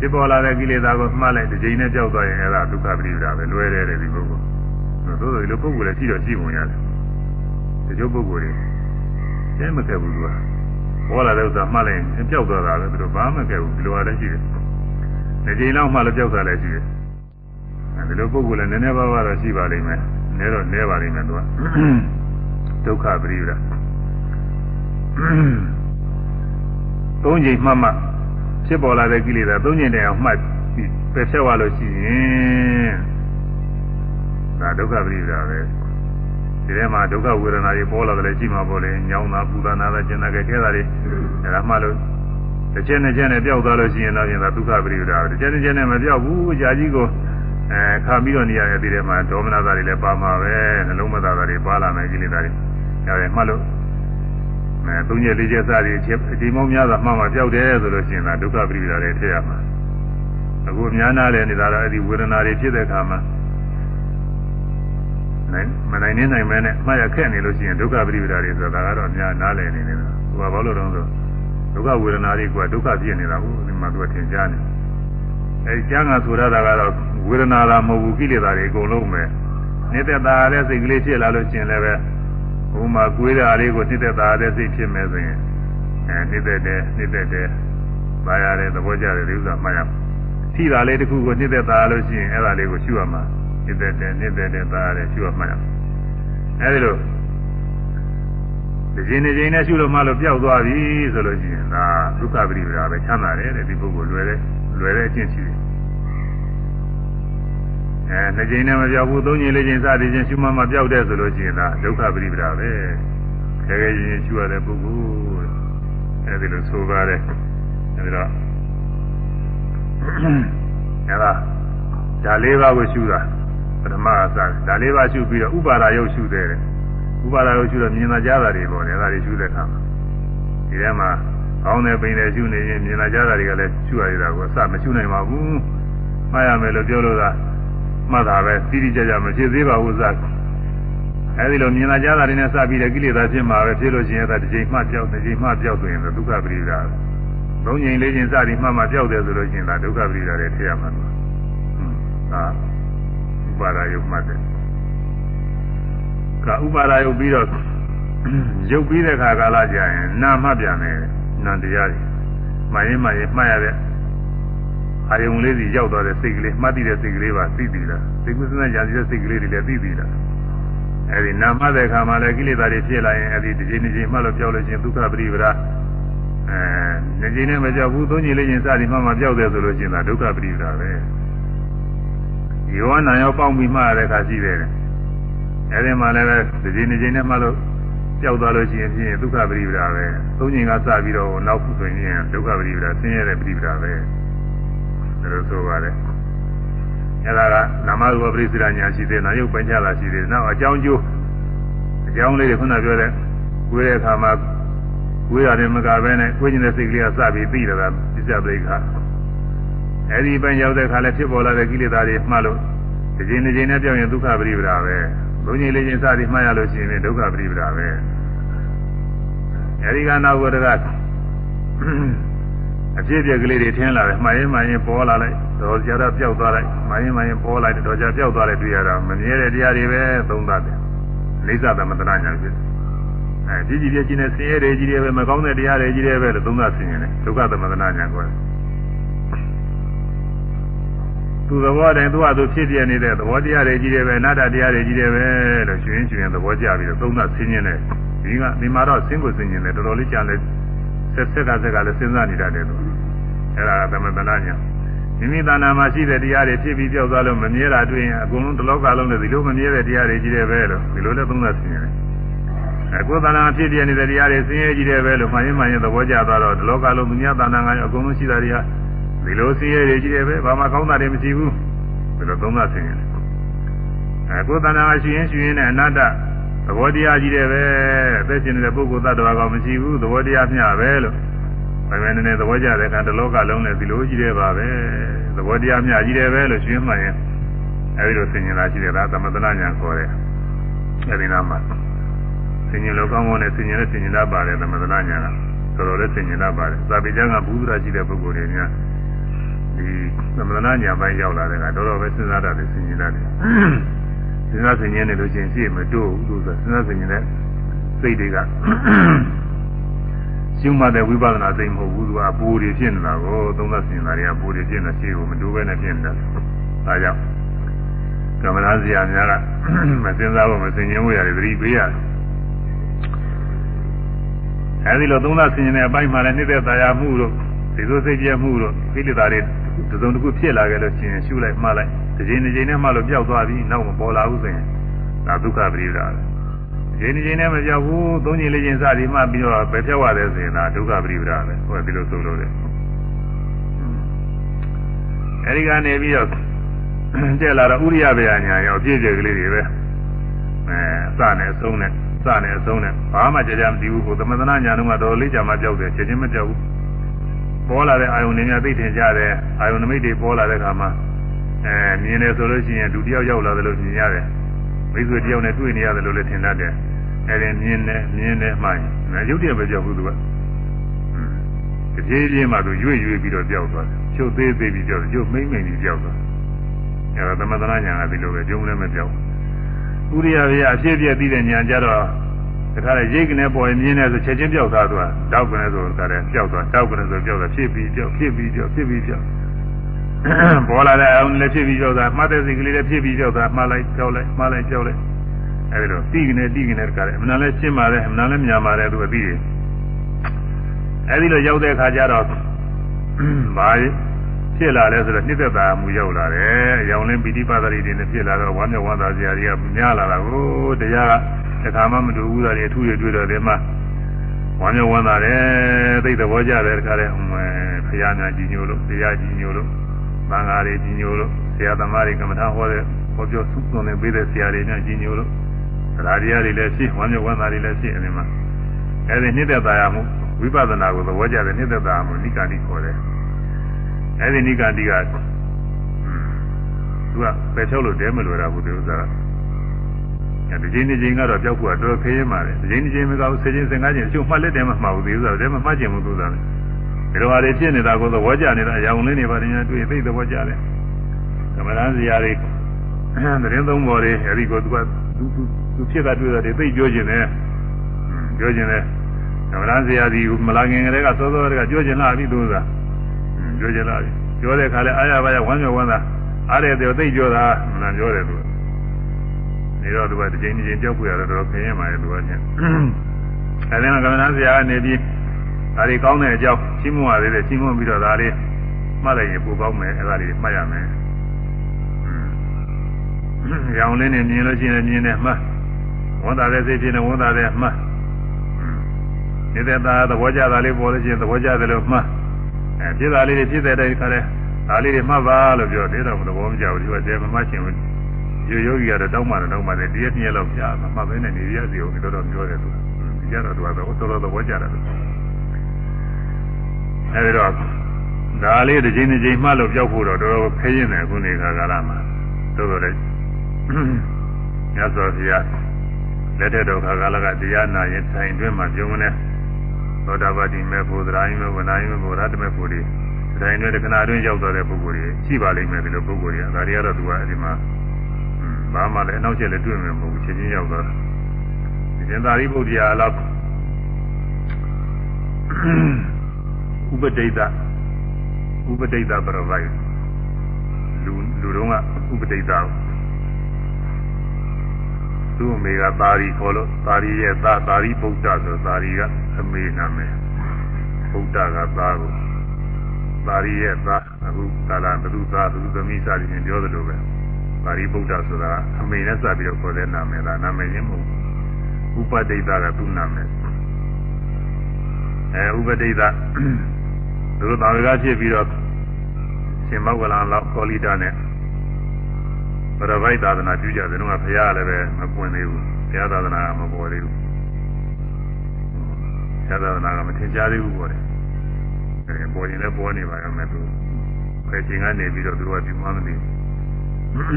ဖြစ်ပေါ်လာတဲ့ကိလေသာကိုမှားလိုက်တစ်ချိန်နဲ့ကြောက်သွားရင်အဲ့ဒါဒုက္ခပရိပဒါပဲလွဲတယ်တဲ့ဒီပုဂ္ဂိုလ်သို့သော်ဒီလိုပုဂ္ဂိုလ်လည်းရှိတော့ရှိပုံရတယ်ဒီလိုပုဂ္ဂိုလ်တွေကျဲမခဲ့ဘူးသူကပေါ်လာတဲ့ဥစ္စာမှားလိုက်ရင်ပျောက်သွားတာပဲသူတို့ဘာမှမခဲ့ဘူးဒီလိုအားလည်းရှိတယ်ဒီချိန်လောက်မှလည်းပျောက်သွားလည်းရှိတယ်ဒီလိုပုဂ္ဂိုလ်လည်းနည်းနည်းပါးပါးတော့ရှိပါလိမ့်မယ်နည်းတော့နည်းပါလိမ့်မယ်သူကဒုက္ခပရိပဒါသုံးချိန်မှမှ ဖြစ်ပေါ်လာတဲ့ကိလေသာသုံးချိန်တည်းအောင်မှတ်ပြီးပယ်ဖြတ်ရလို့ရှိရင်ဒါဒုက္ခပရိဒါပဲဒီထဲမှာဒုက္ခဝေဒနာတွေပေါ်လာတယ်ရှိမှာပေါ့လေညောင်းတာပူတာနာတာကျင်တာခဲခဲတာတွေအဲဒါမှလို့တစ်ချက်နဲ့ချက်နဲ့ပျောက်သွားလို့ရှိရင်တော့ပြင်တာဒုက္ခပရိဒါပဲတစ်ချက်နဲ့ချက်နဲ့မပျောက်ဘူးကြာကြီးကိုအဲခါပြီးတော့နေရတဲ့ဒီထဲမှာဒေါမနတာတွေလည်းပါမှာပဲနှလုံးမသားတာတွေပါလာမယ်ကိလေသာတွေအဲဒါမှလို့မ အဲသုံးချက်လေးချက်စသည်အချိန်မောင်းများစွာမှမှပြောက်တယ်ဆိုလို့ရှိရင်ဒါဒုက္ခပရိပဒါတွေထည့်ရမှာအခုအများနာတယ်နေတာတော့အဲ့ဒီဝေဒနာတွေဖြစ်တဲ့အခါမှာနိုင်မနိုင်နေနိုင်မဲနဲ့မှားရခက်နေလို့ရှိရင်ဒုက္ခပရိပဒါတွေဆိုတာကတော့အများနားလည်နေတယ်ဟိုကဘာလို့တော့ဆိုဒုက္ခဝေဒနာတွေကဒုက္ခဖြစ်နေတာကိုဒီမှာသူကထင်ရှားနေအဲဒီကျမ်းဂန်ဆိုရတာကတော့ဝေဒနာလားမဟုတ်ဘူးကိလေသာတွေအကုန်လုံးပဲနေတဲ့သားတဲ့စိတ်ကလေးဖြစ်လာလို့ရှိရင်လည်း ပဲဘုမာကွေးတာလေးကိုနေတဲ့သားတဲ့စိတ်ဖြစ်မဲ့ဆိုရင်အဲနေတဲ့တဲ့နေတဲ့တဲ့ပါရတဲ့သဘောကျတဲ့ဒီဥစ္စာမှတ်ရထိတာလေးတစ်ခုကိုနေတဲ့သားလို့ရှိရင်အဲ့ဒါလေးကိုရှုရမှာနေတဲ့တဲ့နေတဲ့တဲ့သားရတဲ့ရှုရမှာအဲဒီလိုဒီချိန်နေချိန်နဲ့ရှုလို့မှလို့ပျောက်သွားပြီဆိုလို့ရှိရင်ဒါဒုက္ခပရိပဒါပဲချမ်းသာတယ်တဲ့ဒီပုဂ္ဂိုလ်လွယ်တဲ့လွယ်တဲ့အကျင့်ရှိတယ် အဲနှစ်ချိန်နဲ့မပြောက်ဘူးသုံးချိန်လေးချိန်စသည်ချင်းရှုမှမပြောက်တဲ့ဆိုလို့ရှိရင်ဒါဒုက္ခပရိပဒါပဲခဲခဲချင်းချင်းရှုရတဲ့ပုဂ္ဂိုလ်အဲဒီလိုဆိုပါတယ်အဲဒီတော့အဲဒါဒါလေးပါးကိုရှုတာပထမအစဒါလေးပါးရှုပြီးတော့ဥပါဒာယုတ်ရှုတယ်ဥပါဒာယုတ်ရှုတော့မြင်လာကြတာတွေပေါ့လေအဲဒါတွေရှုတဲ့အခါမှာဒီထဲမှာကောင်းတဲ့ပိန်တဲ့ရှုနေရင်မြင်လာကြတာတွေကလည်းရှုရတာကိုအစမရှုနိုင်ပါဘူးမှားရမယ်လို့ပြောလို့သာ မှတ်တာပဲတိတိကျကျမဖြစ်သေးပါဘူးစအဲဒီလိုမြင်လာကြတာတွေနဲ့စပြီးတဲ့ကိလေသာဖြစ်မှာပဲဖြစ်လို့ရှိရင်အဲဒါတစ်ချိန်မှပြောက်တစ်ချိန်မှပြောက်ဆိုရင်ဒုက္ခပရိဒါသုံးချိန်လေးချိန်စပြီးမှမှပြောက်တယ်ဆိုလို့ရှိရင်ဒါဒုက္ခပရိဒါတွေထည့်ရမှာလို့ဟာဥပါဒာယုတ်မှတ်တယ်ကဥပါဒာယုတ်ပြီးတော့ရုပ်ပြီးတဲ့ခါကာလကြာရင်နာမှတ်ပြန်တယ်နာတရားတွေမှရင်မှရင်မှတ်ရတဲ့ အာယုံလေးစီရောက်သွားတဲ့စိတ်ကလေးမှတ်သိတဲ့စိတ်ကလေးပါသိပြီလားစိတ်ကူးစမ်းကြတဲ့စိတ်ကလေးတွေလည်းသိပြီလားအဲဒီနာမှတ်တဲ့ခါမှာလည်းကိလေသာတွေဖြစ်လာရင်အဲဒီတစ်ချိန်တစ်ချိန်မှလို့ပြောလို့ချင်းဒုက္ခပရိပဒါအဲနှစ်ချိန်နဲ့မကြောက်ဘူးသုံးချိန်လေးချင်းစသည်မှမှပြောက်တယ်ဆိုလို့ချင်းဒါဒုက္ခပရိပဒါပဲယောနာရောပေါင်းပြီးမှရတဲ့ခါရှိတယ်အဲဒီမှာလည်းပဲတစ်ချိန်တစ်ချိန်နဲ့မှလို့ကြောက်သွားလို့ရှိရင်ဖြင့်ဒုက္ခပရိပဒါပဲသုံးချိန်ကစပြီးတော့နောက်ခုဆိုရင်ဒုက္ခပရိပဒါဆင်းရဲတဲ့ပရိပဒါပဲ ဒါလိုဆိုပါတယ်အဲ့ဒါကနာမရူပပရိစ္ဆေဒညာရှိသေးတယ်နာယုတ်ပညာလာရှိသေးတယ်နောက်အကြောင်းကျိုးအကြောင်းလေးတွေခုနပြောတဲ့ကိုယ်ရဲ့အခါမှာကိုယ်ရတယ်မကပဲနဲ့ကိုယ်ကျင်တဲ့စိတ်ကလေးကစပြီးပြီးလာတာပစ္စယပရိက္ခအဲ့ဒီပင်ရောက်တဲ့အခါလဲဖြစ်ပေါ်လာတဲ့ကိလေသာတွေမှလို့ဒီချိန်ဒီချိန်နဲ့ပြောင်းရင်ဒုက္ခပရိပဒါပဲဘုံကြီးလေးချင်းစသည်မှတ်ရလို့ရှိရင်ဒုက္ခပရိပဒါပဲအဲဒီကနောက်ဝတ္တက အဖြစ်အပျက်ကလေးတွေထင်းလာတယ်မှားရင်မှားရင်ပေါ်လာလိုက်တော့ကြာတော့ပျောက်သွားလိုက်မှားရင်မှားရင်ပေါ်လိုက်တော့ကြာပျောက်သွားလိုက်တွေ့ရတော့မမြဲတဲ့တရားတွေပဲသုံးသပ်တယ်အိသသမတနာညာဖြစ်အဲဒီကြည့်ပြချင်းနဲ့ဆင်းရဲတွေကြီးတွေပဲမကောင်းတဲ့တရားတွေကြီးတွေပဲလို့သုံးသပ်ဆင်ရင်ဒုက္ခသမတနာညာကိုသူသဘောတည်းသူ့ဟာသူဖြစ်ပြနေတဲ့သဘောတရားတွေကြီးတယ်ပဲအနာတ္တတရားတွေကြီးတယ်ပဲလို့ရှင်ရှင်သဘောကျပြီးတော့သုံးသပ်ဆင်းရဲတယ်ဒီကဒီမှာတော့ဆင်းကိုဆင်းရဲတယ်တော်တော်လေးကြာလဲ ဆက်ဆက်ကဆက်ကလည်းစဉ်းစားနေတတ်တယ်လို့အဲ့ဒါကသမထနာညာမိမိတဏ္ဍာမှာရှိတဲ့တရားတွေဖြစ်ပြီးပြောက်သွားလို့မမြဲတာတွေ့ရင်အကုန်လုံးတစ်လောကလုံးနဲ့ဒီလိုမမြဲတဲ့တရားတွေကြီးတယ်ပဲလို့ဒီလိုလည်းသုံးသပ်ဆင်းရဲတယ်အခုတဏ္ဍာဖြစ်ပြနေတဲ့တရားတွေဆင်းရဲကြီးတယ်ပဲလို့မှန်ရင်မှန်ရင်သဘောကျသွားတော့ဒီလောကလုံးမြတ်တဏ္ဍာကအကုန်လုံးရှိတာတွေကဒီလိုဆင်းရဲတွေကြီးတယ်ပဲဘာမှကောင်းတာတွေမရှိဘူးဒီလိုသုံးသပ်ဆင်းရဲတယ်အခုတဏ္ဍာရှိရင်ရှိရင်နဲ့အနတ္တ သဘောတရားကြီးတယ်ပဲအသက်ရှင်နေတဲ့ပုဂ္ဂိုလ်သတ္တဝါကောင်မရှိဘူးသဘောတရားမျှပဲလို့ဘယ်နဲ့နဲ့သဘောကျတဲ့ကံတလောကလုံးနဲ့ဒီလိုကြီးတယ်ပါပဲသဘောတရားမျှကြီးတယ်ပဲလို့ရှင်းမှရင်အဲဒီလိုဆင်ញင်လာရှိတယ်ဒါသမထနာညာခေါ်တယ်အဲဒီနာမှာဆင်ញင်လောကောင်းကောင်းနဲ့ဆင်ញင်နဲ့ဆင်ញင်တတ်ပါတယ်သမထနာညာကတော်တော်လေးဆင်ញင်တတ်ပါတယ်သာပိကျမ်းကဘုရားရှိတဲ့ပုဂ္ဂိုလ်တွေများဒီသမထနာညာပိုင်းရောက်လာတဲ့ကတော်တော်ပဲစဉ်းစားတတ်တယ်ဆင်ញင်တတ်တယ် စဉ်းစားဆင်ခြင်နေလို့ချင်းရှေ့မတို့ဘူးလို့ဆိုစဉ်းစားဆင်ခြင်တဲ့စိတ်တွေကရှုမှတ်တဲ့ဝိပဿနာစိတ်မဟုတ်ဘူးသူကပူတွေဖြစ်နေတာကိုသုံးသပ်ဆင်တာတွေကပူတွေဖြစ်နေရှေ့ကိုမတို့ဘဲနဲ့ဖြစ်နေတာဒါကြောင့်ကမ္မနာစရာများကမစင်စားဖို့မစင်ခြင်းဖို့ရတယ်သတိပေးရတယ်အဲဒီလိုသုံးသဆင်ခြင်းတဲ့အပိုင်းမှာလည်းနှိမ့်သက်သာယာမှုတို့ဒီလိုစိတ်ပြည့်မှုတို့ကိလေသာတွေ တစုံတစ်ခုဖြစ်လာခဲ့လို့ရှိရင်ရှုလိုက်မှလိုက်တစ်ချိန်တစ်ချိန်နဲ့မှလို့ပျောက်သွားပြီနောက်မပေါ်လာဘူးဆိုရင်ဒါဒုက္ခပရိဒါပဲဒီနေ့ချိန်နဲ့မပြောက်ဘူးသုံးချိန်လေးချိန်စသည်မှပြီးတော့ပဲပြောက်ရတယ်ဆိုရင်ဒါဒုက္ခပရိဒါပဲဟိုဒီလိုဆိုလို့တယ်အဲဒီကနေပြီးတော့တက်လာတော့ဥရိယဘေယညာရောအပြည့်အစုံကလေးတွေပဲအဲအစနဲ့အဆုံးနဲ့စနဲ့အဆုံးနဲ့ဘာမှကြကြမသိဘူးဟိုသမထနာညာတော့မှတော်လေးကြာမှကြောက်တယ်ချက်ချင်းမကြောက်ဘူး ပေါ်လာတဲ့အာယုန်တွေများသိထင်ကြတယ်အာယုန်နမိတ်တွေပေါ်လာတဲ့အခါမှာအဲမြင်တယ်ဆိုလို့ရှိရင်လူတယောက်ရောက်လာတယ်လို့မြင်ရတယ်မိတ်ဆွေတယောက်နဲ့တွေ့နေရတယ်လို့လည်းထင်တတ်တယ်အဲဒီမြင်တယ်မြင်တယ်မှရင်ရုပ်တရက်ပဲကြောက်ဘူးသူကတပြေးပြေးမှသူရွေ့ရွေ့ပြီးတော့ကြောက်သွားတယ်ချုပ်သေးသေးပြီးကြောက်တယ်ချုပ်မိမ့်မိန်ပြီးကြောက်သွားအဲဒါသမထနာညာကဒီလိုပဲကျုံလည်းမကြောက်ဥရိယဘေအဖြစ်ပြည့်သိတဲ့ညာကြတော့ တခါလေရိတ်ကနေပေါ်မြင်နေဆိုချက်ချင်းပြောက်သွားသွားတောက်ကနေဆိုတခါလေပြောက်သွားတောက်ကနေဆိုပြောက်သွားဖြစ်ပြီးပြောက်ဖြစ်ပြီးပြောက်ဖြစ်ပြီးပြောက်ပေါ်လာတဲ့အောင်လည်းဖြစ်ပြီးပြောက်သွားမှတ်တဲ့စိတ်ကလေးလည်းဖြစ်ပြီးပြောက်သွားမှားလိုက်ပြောက်လိုက်မှားလိုက်ပြောက်လိုက်အဲဒီလိုတိကနေတိကနေတခါလေအမှန်လည်းရှင်းပါတယ်အမှန်လည်းမြန်ပါတယ်သူအသိတယ်အဲဒီလိုရောက်တဲ့အခါကျတော့ဘာဖြစ်လာလဲဆိုတော့နှစ်သက်သာမှုရောက်လာတယ်။ရောင်လင်းပိဋိပါဒရီတွေနဲ့ဖြစ်လာတော့ဝမ်းမြောက်ဝမ်းသာစရာတွေကများလာတာကိုတရားက တခါမှမတူဘူးသားတွေအထူးတွေတွေ့တော့တယ်မှဝမ်းမြောက်ဝမ်းသာတယ်သိတဲ့ဘောကြတယ်တခါတည်းဖရာညာကြီးညိုလို့တရားကြီးညိုလို့သံဃာတွေကြီးညိုလို့ဆရာသမားတွေကမ္မထာဟောတဲ့ဟောပြောဆုသွန်နေပေးတဲ့ဆရာတွေများကြီးညိုလို့တရားတရားတွေလည်းဖြစ်ဝမ်းမြောက်ဝမ်းသာတွေလည်းဖြစ်အဲဒီမှာအဲဒီနှစ်သက်သာရမှုဝိပဿနာကိုသဘောကျတဲ့နှစ်သက်သာမှုနိကာတိခေါ်တယ်အဲ့ဒီနိကတိကသူကပယ်ချုပ်လို့တဲမလို့တာဘူးဒီဥစ္စာက ဒီချိန်ဒီချိန်ကတော့ကြောက်ဖို့တော့ခေးရမှာလေဒီချိန်ဒီချိန်မကောက်ဆယ်ချင်းစင်ကားချင်းအချို့မှတ်လက်တယ်မှမှတ်ဘူးဒီဥစ္စာတဲမမှတ်ချင်ဘူးသူသားလေဒီလိုဟာတွေဖြစ်နေတာကိုသဘောကျနေတာအရောင်လေးတွေပါတယ်ညာတွေ့သိသဘောကျတယ်ကမ္မရန်စရာတွေသတင်းသုံးပေါ်တွေအဲဒီကိုသူကသူသူဖြစ်တာတွေ့တာတွေသိပြောကျင်တယ်ပြောကျင်တယ်ကမ္မရန်စရာဒီမလာခင်ကလေးကစောစောကပြောကျင်လာပြီသူသားပြောကြလားပြောတဲ့ခါလဲအားရပါရဝမ်းမြောက်ဝမ်းသာအားရတဲ့သိပြောတာမှန်ပြောတယ်သူ နေတော့သူကတစ်ချိန်တစ်ချိန်ကြောက်ပြရတော့ခရင်ပါရဲ့သူကချင်းအဲဒီမှာကမ္မနာဆရာကနေပြီးဒါတွေကောင်းတဲ့အကြောင်းရှင်းမွားသေးတယ်ရှင်းမွားပြီးတော့ဒါလေးမှတ်လိုက်ရင်ပိုကောင်းမယ်အဲဒါလေးမှတ်ရမယ်ရောင်လေးနဲ့မြင်လို့ရှိရင်မြင်တယ်မှတ်ဝန်တာတဲ့စိတ်ဖြစ်နေဝန်တာတဲ့မှတ်နေတဲ့သားသဘောကျတာလေးပေါ်လို့ရှိရင်သဘောကျတယ်လို့မှတ်အဲဖြစ်တာလေးတွေဖြစ်တဲ့တိုင်းခါလဲဒါလေးတွေမှတ်ပါလို့ပြောတယ်တော့သဘောမကျဘူးဒီကတည်းကမမှတ်ချင်ဘူး ယောယောဂီကတော့တောင်းမှတော့တောင်းမှတယ်တရက်နှစ်ရက်လောက်ကြာမှမှတ်ပဲနဲ့နေရစီအောင်တော်တော်ပြောတယ်သူဒီကြတော့သူကတော့တော်တော်သဘောကျတယ်အဲဒီတော့ဒါလေးတစ်ချိန်တစ်ချိန်မှတ်လို့ပြောက်ဖို့တော့တော်တော်ခရင်တယ်ခုနေခါကာလမှာတော်တော်လေးညသောဘုရားလက်ထက်တော်ခါကာလကတရားနာရင်ထိုင်တွင်းမှာပြုံးနေသောတာပတိမေဖို့သရာယိမေဝနာယိမေဖို့ရတ္တမေဖို့ဒီတိုင်းတွေတခဏတွင်းရောက်သွားတဲ့ပုဂ္ဂိုလ်တွေရှိပါလိမ့်မယ်ဒီလိုပုဂ္ဂိုလ်တွေဒါတွေကတော့သူကအဲဒီမှာ ဘာမှလည်းအနောက်ချက်လည်းတွေ့မှာမဟုတ်ဘူးချင်းချင်းရောက်သွားတာဒီကျင်သာရိပုတ္တရာလောက်ဥပဒိတဥပဒိတပရဝိုင်လူလူတော်ကဥပဒိတသူ့အမေကသာရီခေါ်လို့သာရီရဲ့သာသာရီဗုဒ္ဓဆိုသာရီကအမေနာမည်ဗုဒ္ဓကသားကိုသာရီရဲ့သားအခုကာလဘုသူသားဘုသူသမီးစသည်ဖြင့်ပြောသလိုပဲ သာရီဗုဒ္ဓဆိုတာအမေနဲ့စပြီးတော့ခေါ်တဲ့နာမည်လားနာမည်ရင်းမဟုတ်ဥပဒိတကသူ့နာမည်အဲဥပဒိတသူတို့သာဝကဖြစ်ပြီးတော့ရှင်မောကလန်လောက်ကောလိတာနဲ့ဘရပိုက်သာသနာပြုကြတယ်တော့ဘုရားလည်းပဲမပွင့်သေးဘူးဘုရားသာသနာကမပေါ်သေးဘူးဘုရားသာသနာကမထင်ရှားသေးဘူးပေါ်တယ်အဲပေါ်ရင်လည်းပေါ်နေပါရမယ်သူဘယ်ချိန်ကနေပြီးတော့သူတို့ကဒီမှမသိဘူး ဘု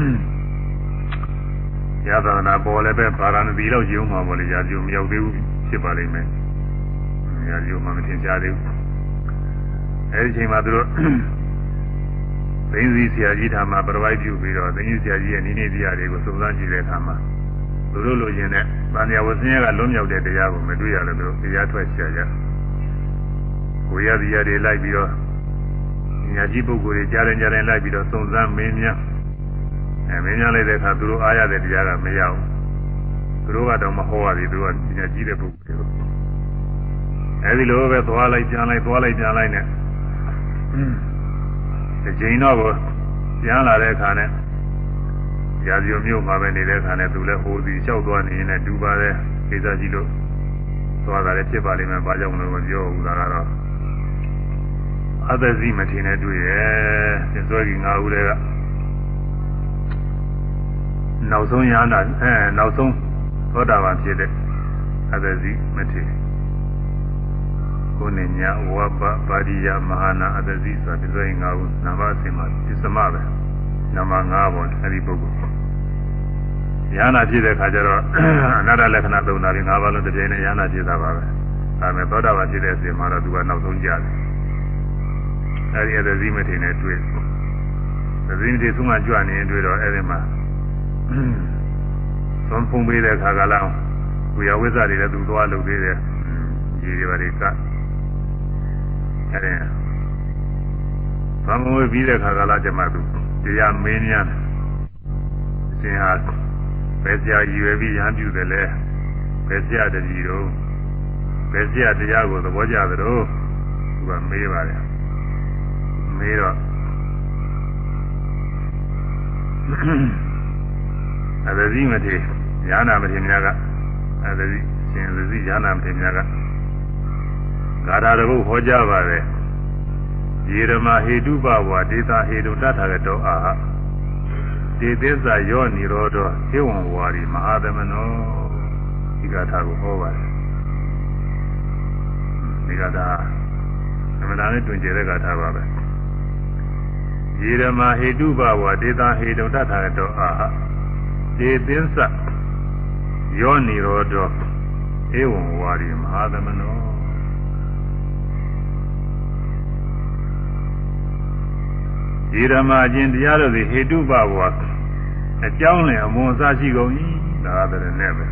ရားသာသနာပေါ်လည်းပဲဗာရာဏသီလောက်ရုံမှာပေါ်လေရာဇုံမရောက်သေးဘူးဖြစ်ပါလိမ့်မယ်ရာဇုံမှမထင်ရှားသေးဘူးအဲဒီချိန်မှာသူတို့သိင်းစီဆရာကြီးထာမှာပြပိုက်ပြုပြီးတော့သိင်းစီဆရာကြီးရဲ့နိနေတရားတွေကိုစုံစမ်းကြည့်တဲ့အခါမှာသူတို့လိုချင်တဲ့ဗန္ဓရာဝဆင်းရဲကလွံ့မြောက်တဲ့တရားကိုမတွေ့ရလို့သူတို့တရားထွက်ရှာကြကိုရတရားတွေလိုက်ပြီးတော့ညာကြီးပုဂ္ဂိုလ်တွေကြားရင်ကြားရင်လိုက်ပြီးတော့စုံစမ်းမင်းများ အဲမင်းများလိုက်တဲ့အခါသူတို့အားရတဲ့တရားကမရဘူးသူတို့ကတော့မဟောရသေးသူတို့ကညာကြီးတဲ့ပုဂ္ဂိုလ်တွေအဲဒီလိုပဲသွားလိုက်ကြားလိုက်သွားလိုက်ကြားလိုက်နဲ့တစ်ချိန်တော့ကိုပြန်လာတဲ့အခါနဲ့ရာဇီမျိုးမှာပဲနေတဲ့အခါနဲ့သူလည်းဟိုစီလျှောက်သွားနေရင်လည်းဒူပါတယ်ကိစ္စကြီးလို့သွားတာလည်းဖြစ်ပါလိမ့်မယ်ဘာကြောင့်လဲမပြောဘူးလားကတော့အသက်စီမထင်နဲ့တွေ့ရဲ့ပြစွဲကြီး၅ဦးတွေက နောက်ဆုံးရဟန္တာအဲနောက်ဆုံးသောတာပန်ဖြစ်တဲ့အသဇိမထေကိုနေညာဝဘပါရိယမဟာနာအသဇိဆိုတာဒီလိုငါးခုနာမအစင်မှာပစ္စမပဲနာမ၅ပေါ်အဲ့ဒီပုဂ္ဂိုလ်ယန္နာဖြစ်တဲ့ခါကျတော့အနာတ္တလက္ခဏာသုံးတာပြီး၅ပါးလုံးတစ်ပြိုင်နဲ့ယန္နာဖြစ်တာပါပဲဒါပေမဲ့သောတာပန်ဖြစ်တဲ့အစဉ်မှာတော့သူကနောက်ဆုံးကြတယ်အဲ့ဒီအသဇိမထေနဲ့တွေ့သဇိမထေသူ့မှာကြွနေရင်တွေ့တော့အဲ့ဒီမှာ သွန်ဖုံးပေးတဲ့ခါကလည်းဝေယဝိဇ္ဇာတွေလည်းသူသွားလုပ်သေးတယ်ဒီတွေပါတွေကအဲ့ဒါသံဃဝေပြီးတဲ့ခါကလည်းကျမသူတရားမင်းများအရှင်ဟာဘယ်ဆရာရွယ်ပြီးရဟန်းပြုတယ်လဲဘယ်ဆရာတကြီးတော့ဘယ်ဆရာတရားကိုသဘောကျသလိုသူကမေးပါတယ်မေးတော့ အသတိမထေညာနာမထေများကအသတိရှင်သတိညာနာမထေများကဂါထာတပုတ်ဟောကြားပါတယ်ယေရမဟေတုပဝါဒေတာဟေတုတထာကတောအာဟဒေသစ္စာယောနိရောဓဧဝံဝါရီမဟာသမနောဒီဂါထာကိုဟောပါတယ်ဒီဂါထာသမဏနဲ့တွင်ကျတဲ့ဂါထာပါပဲယေရမဟေတုပဝါဒေတာဟေတုတထာကတောအာဟ ဒေသစ္စာယောနိရောဓဧဝံဝါရီမဟာသမနောဒီဓမ္မအချင်းတရားတို့သည်ဟေတုပဘဝအကြောင်းနဲ့အမွန်အစရှိကုန်၏ဒါကတည်းနဲ့ပဲ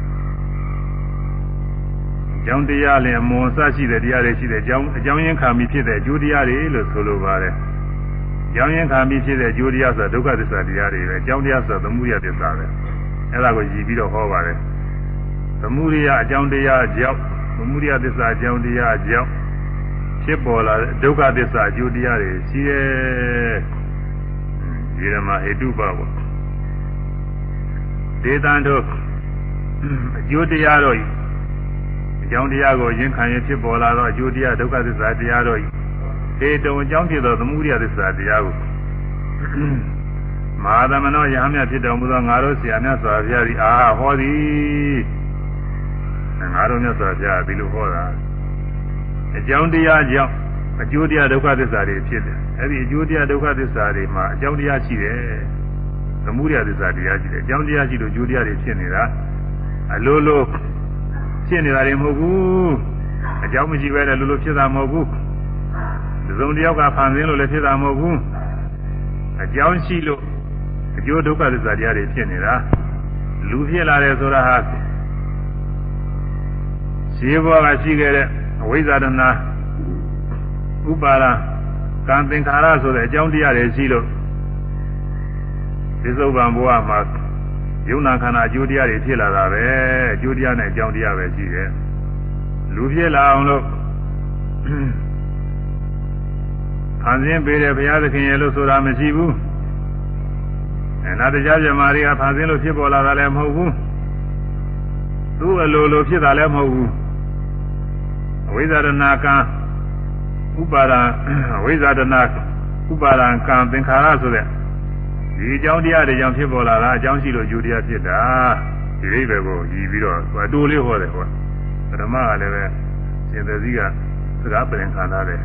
အကြောင်းတရားလည်းအမွန်အစရှိတဲ့တရားတွေရှိတဲ့အကြောင်းအကြောင်းရင်းခံပြီးဖြစ်တဲ့အကျိုးတရားတွေလို့ဆိုလိုပါတယ်အကြောင်းရင်းခံပြီးဖြစ်တဲ့အကျိုးတရားဆိုဒုက္ခသစ္စာတရားတွေပဲအကြောင်းတရားဆိုသမုဒယသစ္စာပဲ အဲ့ဒါကိုရည်ပြီးတော့ဟောပါတယ်သမုဒယအကြောင်းတရားကြောင့်သမုဒယသစ္စာအကြောင်းတရားကြောင့်ဖြစ်ပေါ်လာတဲ့ဒုက္ခသစ္စာအကျိုးတရားတွေရှိရဲ့ဒီရမဟေတုပဘောဒေသံတို့အကျိုးတရားတို့အကြောင်းတရားကိုရင်ခံရဖြစ်ပေါ်လာသောအကျိုးတရားဒုက္ခသစ္စာတရားတို့ဟေတုံအကြောင်းဖြစ်သောသမုဒိယသစ္စာတရားကို မဟာသမနောယဟမြဖြစ်တော်မူသောငါတို့ဆရာမြတ်စွာဘုရားသည်အာဟောသည်ငါတို့မြတ်စွာဘုရားဒီလိုဟောတာအကြောင်းတရားကြောင့်အကျိုးတရားဒုက္ခသစ္စာတွေဖြစ်တယ်။အဲဒီအကျိုးတရားဒုက္ခသစ္စာတွေမှာအကြောင်းတရားရှိတယ်။သမုဒယသစ္စာတရားရှိတယ်။အကြောင်းတရားရှိလို့အကျိုးတရားတွေဖြစ်နေတာအလိုလိုဖြစ်နေတာတွေမဟုတ်ဘူး။အကြောင်းမရှိဘဲနဲ့လိုလိုဖြစ်တာမဟုတ်ဘူး။ဒီစုံတယောက်ကဖန်ဆင်းလို့လည်းဖြစ်တာမဟုတ်ဘူး။အကြောင်းရှိလို့ အကျိုးဒုက္ခသစ္စာတရားတွေဖြစ်နေတာလူဖြစ်လာတယ်ဆိုတာဟာရှိဘောကရှိခဲ့တဲ့အဝိဇ္ဇာတနာဥပါဒကံသင်္ခါရဆိုတဲ့အကြောင်းတရားတွေရှိလို့ဒီသုဗ္ဗံဘဝမှာယုံနာခန္ဓာအကျိုးတရားတွေဖြစ်လာတာပဲအကျိုးတရားနဲ့အကြောင်းတရားပဲရှိတယ်လူဖြစ်လာအောင်လို့ဖန်ဆင်းပေးတဲ့ဘုရားသခင်ရဲ့လို့ဆိုတာမရှိဘူး အဲနာတရားပြမာတွေကဖန်ဆင်းလို့ဖြစ်ပေါ်လာတာလည်းမဟုတ်ဘူးသူ့အလိုလိုဖြစ်တာလည်းမဟုတ်ဘူးအဝိဇ္ဇာရဏကံဥပါဒံဝိဇာတနာဥပါဒံကံသင်္ခါရဆိုတဲ့ဒီအကြောင်းတရားတွေကြောင့်ဖြစ်ပေါ်လာတာအကြောင်းရှိလို့ယူတရားဖြစ်တာဒီအိဗေကိုရည်ပြီးတော့အတူလေးဟောတယ်ဟောပထမကလည်းပဲရှင်သတိကစကားပြင်ခံထားတယ်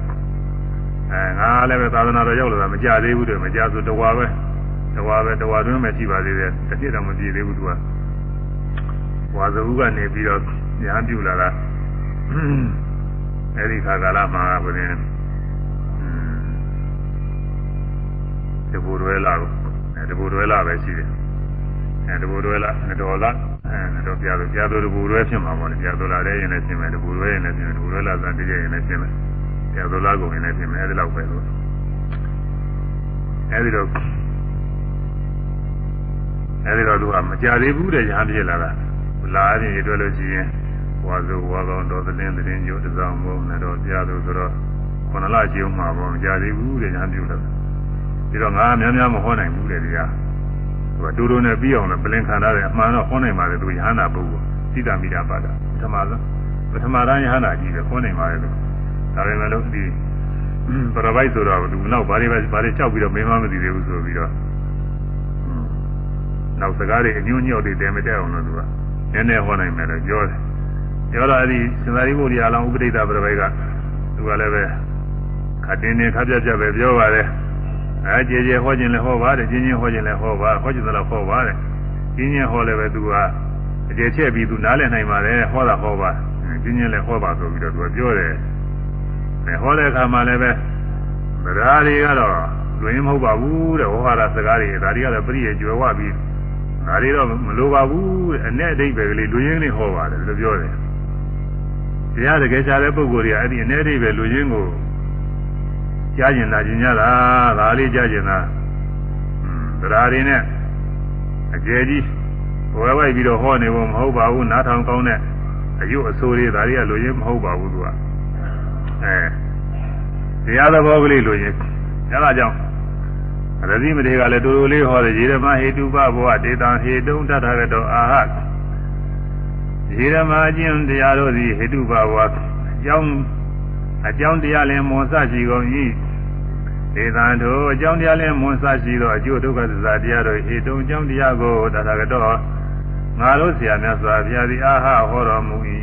အဲငါလည်းပဲသာသနာတော်ရောက်လာတာမကြသေးဘူးတဲ့မကြဆိုတဝါပဲ တဝါပဲတဝါတွင်းပဲရှိပါသေးတယ်တစ်ပြည့်တော့မပြည့်သေးဘူးသူကဝါဇဟုကနေပြီးတော့ညာပြူလာတာအဲဒီခါကာလမှာဘုရင်တဘူရွယ်လာကိုအဲတဘူရွယ်လာပဲရှိတယ်အဲတဘူရွယ်လာတော်လာအဲတော့ပြလို့ပြလို့တဘူရွယ်ဖြစ်မှာပေါ့လေပြလို့လာတဲ့ရင်လည်းဖြစ်မယ်တဘူရွယ်ရင်လည်းဖြစ်မယ်တဘူရွယ်လာစံတည်းရင်လည်းဖြစ်မယ်ပြလို့လာကုန်ရင်လည်းဖြစ်မယ်အဲဒီလောက်ပဲလို့အဲဒီတော့ အဲဒီတော့သူကမကြသေးဘူးတဲ့ရဟန်းဖြစ်လာတာလာရင်ရတွေ့လို့ရှိရင်ဝါဆိုဝါကောင်တော်သတင်းသတင်းညို့တစောင်းဘုံနဲ့တော့ကြားလို့ဆိုတော့ခုနလကျုံမှာပေါ့မကြသေးဘူးတဲ့ညာပြုလို့ပြီးတော့ငါများများမဟောနိုင်ဘူးတဲ့တရားသူကတူတူနဲ့ပြီးအောင်လည်းပြင်ခံထားတယ်အမှန်တော့ဟောနိုင်ပါလေသူယဟန္တာပုဂ္ဂိုလ်စိတ္တမိတာပါတာပထမဆုံးပထမတိုင်းယဟန္တာကြီးပဲဟောနိုင်ပါလေသူဒါပေမဲ့လို့ဒီပရပိုက်ဆိုတော့သူနောက်ဘာတွေပဲဘာတွေကြောက်ပြီးတော့မင်းမမသိသေးဘူးဆိုပြီးတော့ နောက်စကားတွေအညွန့်ညော့တွေတဲမတက်အောင်လို့သူကနည်းနည်းဟောနိုင်မယ်လို့ပြောတယ်ပြောတော့အဲ့ဒီစင်္သာရိပုတ္တရာလောင်းဥပဒိတပြပိုက်ကသူကလည်းပဲခတင်းနေခပြပြပဲပြောပါတယ်အဲကြေကြေဟောခြင်းလည်းဟောပါတယ်ကျင်းချင်းဟောခြင်းလည်းဟောပါဟောခြင်းလည်းဟောပါတယ်ကျင်းချင်းဟောလည်းပဲသူကအကျေချက်ပြီးသူနားလည်နိုင်ပါတယ်ဟောတာဟောပါကျင်းချင်းလည်းဟောပါဆိုပြီးတော့သူကပြောတယ်အဲဟောတဲ့အခါမှာလည်းပဲဗရာတွေကတော့လွင်မဟုတ်ပါဘူးတဲ့ဝဟရစကားတွေဒါတွေကတော့ပြည့်ရကျွယ်ဝပြီး ဒါတွေတော့မလိုပါဘူးတဲ့အ내အတိတ်ပဲကလေးလူရင်းလေးဟောပါတယ်လို့ပြောတယ်တရားတကယ်ရှားတဲ့ပုဂ္ဂိုလ်တွေကအဲ့ဒီအ내အတိတ်ပဲလူရင်းကိုကြားကျင်လာကျင်ကြတာဒါလေးကြားကျင်တာသရာတွေနဲ့အကျယ်ကြီးဝဲဝဲပြီးတော့ဟောနေဖို့မဟုတ်ပါဘူးနားထောင်ကောင်းတဲ့အယုအဆိုးတွေဒါတွေကလူရင်းမဟုတ်ပါဘူးသူကအဲတရားသဘောကလေးလူရင်းအဲဒါကြောင့် ရတိမထေကလည်းတူတူလေးဟောတယ်ရေဓမဟေတုပဘောဒေတံဟေတုံတထကတောအာဟရေဓမအကျင့်တရားတို့သည်ဟေတုပဘောအကြောင်းအကြောင်းတရားလည်းမွန်ဆရှိကုန်၏ဒေသံတို့အကြောင်းတရားလည်းမွန်ဆရှိသောအကျိုးဒုက္ခသစ္စာတရားတို့ဟေတုံအကြောင်းတရားကိုတထကတောငါတို့ဆရာမြတ်စွာဘုရားသည်အာဟဟောတော်မူ၏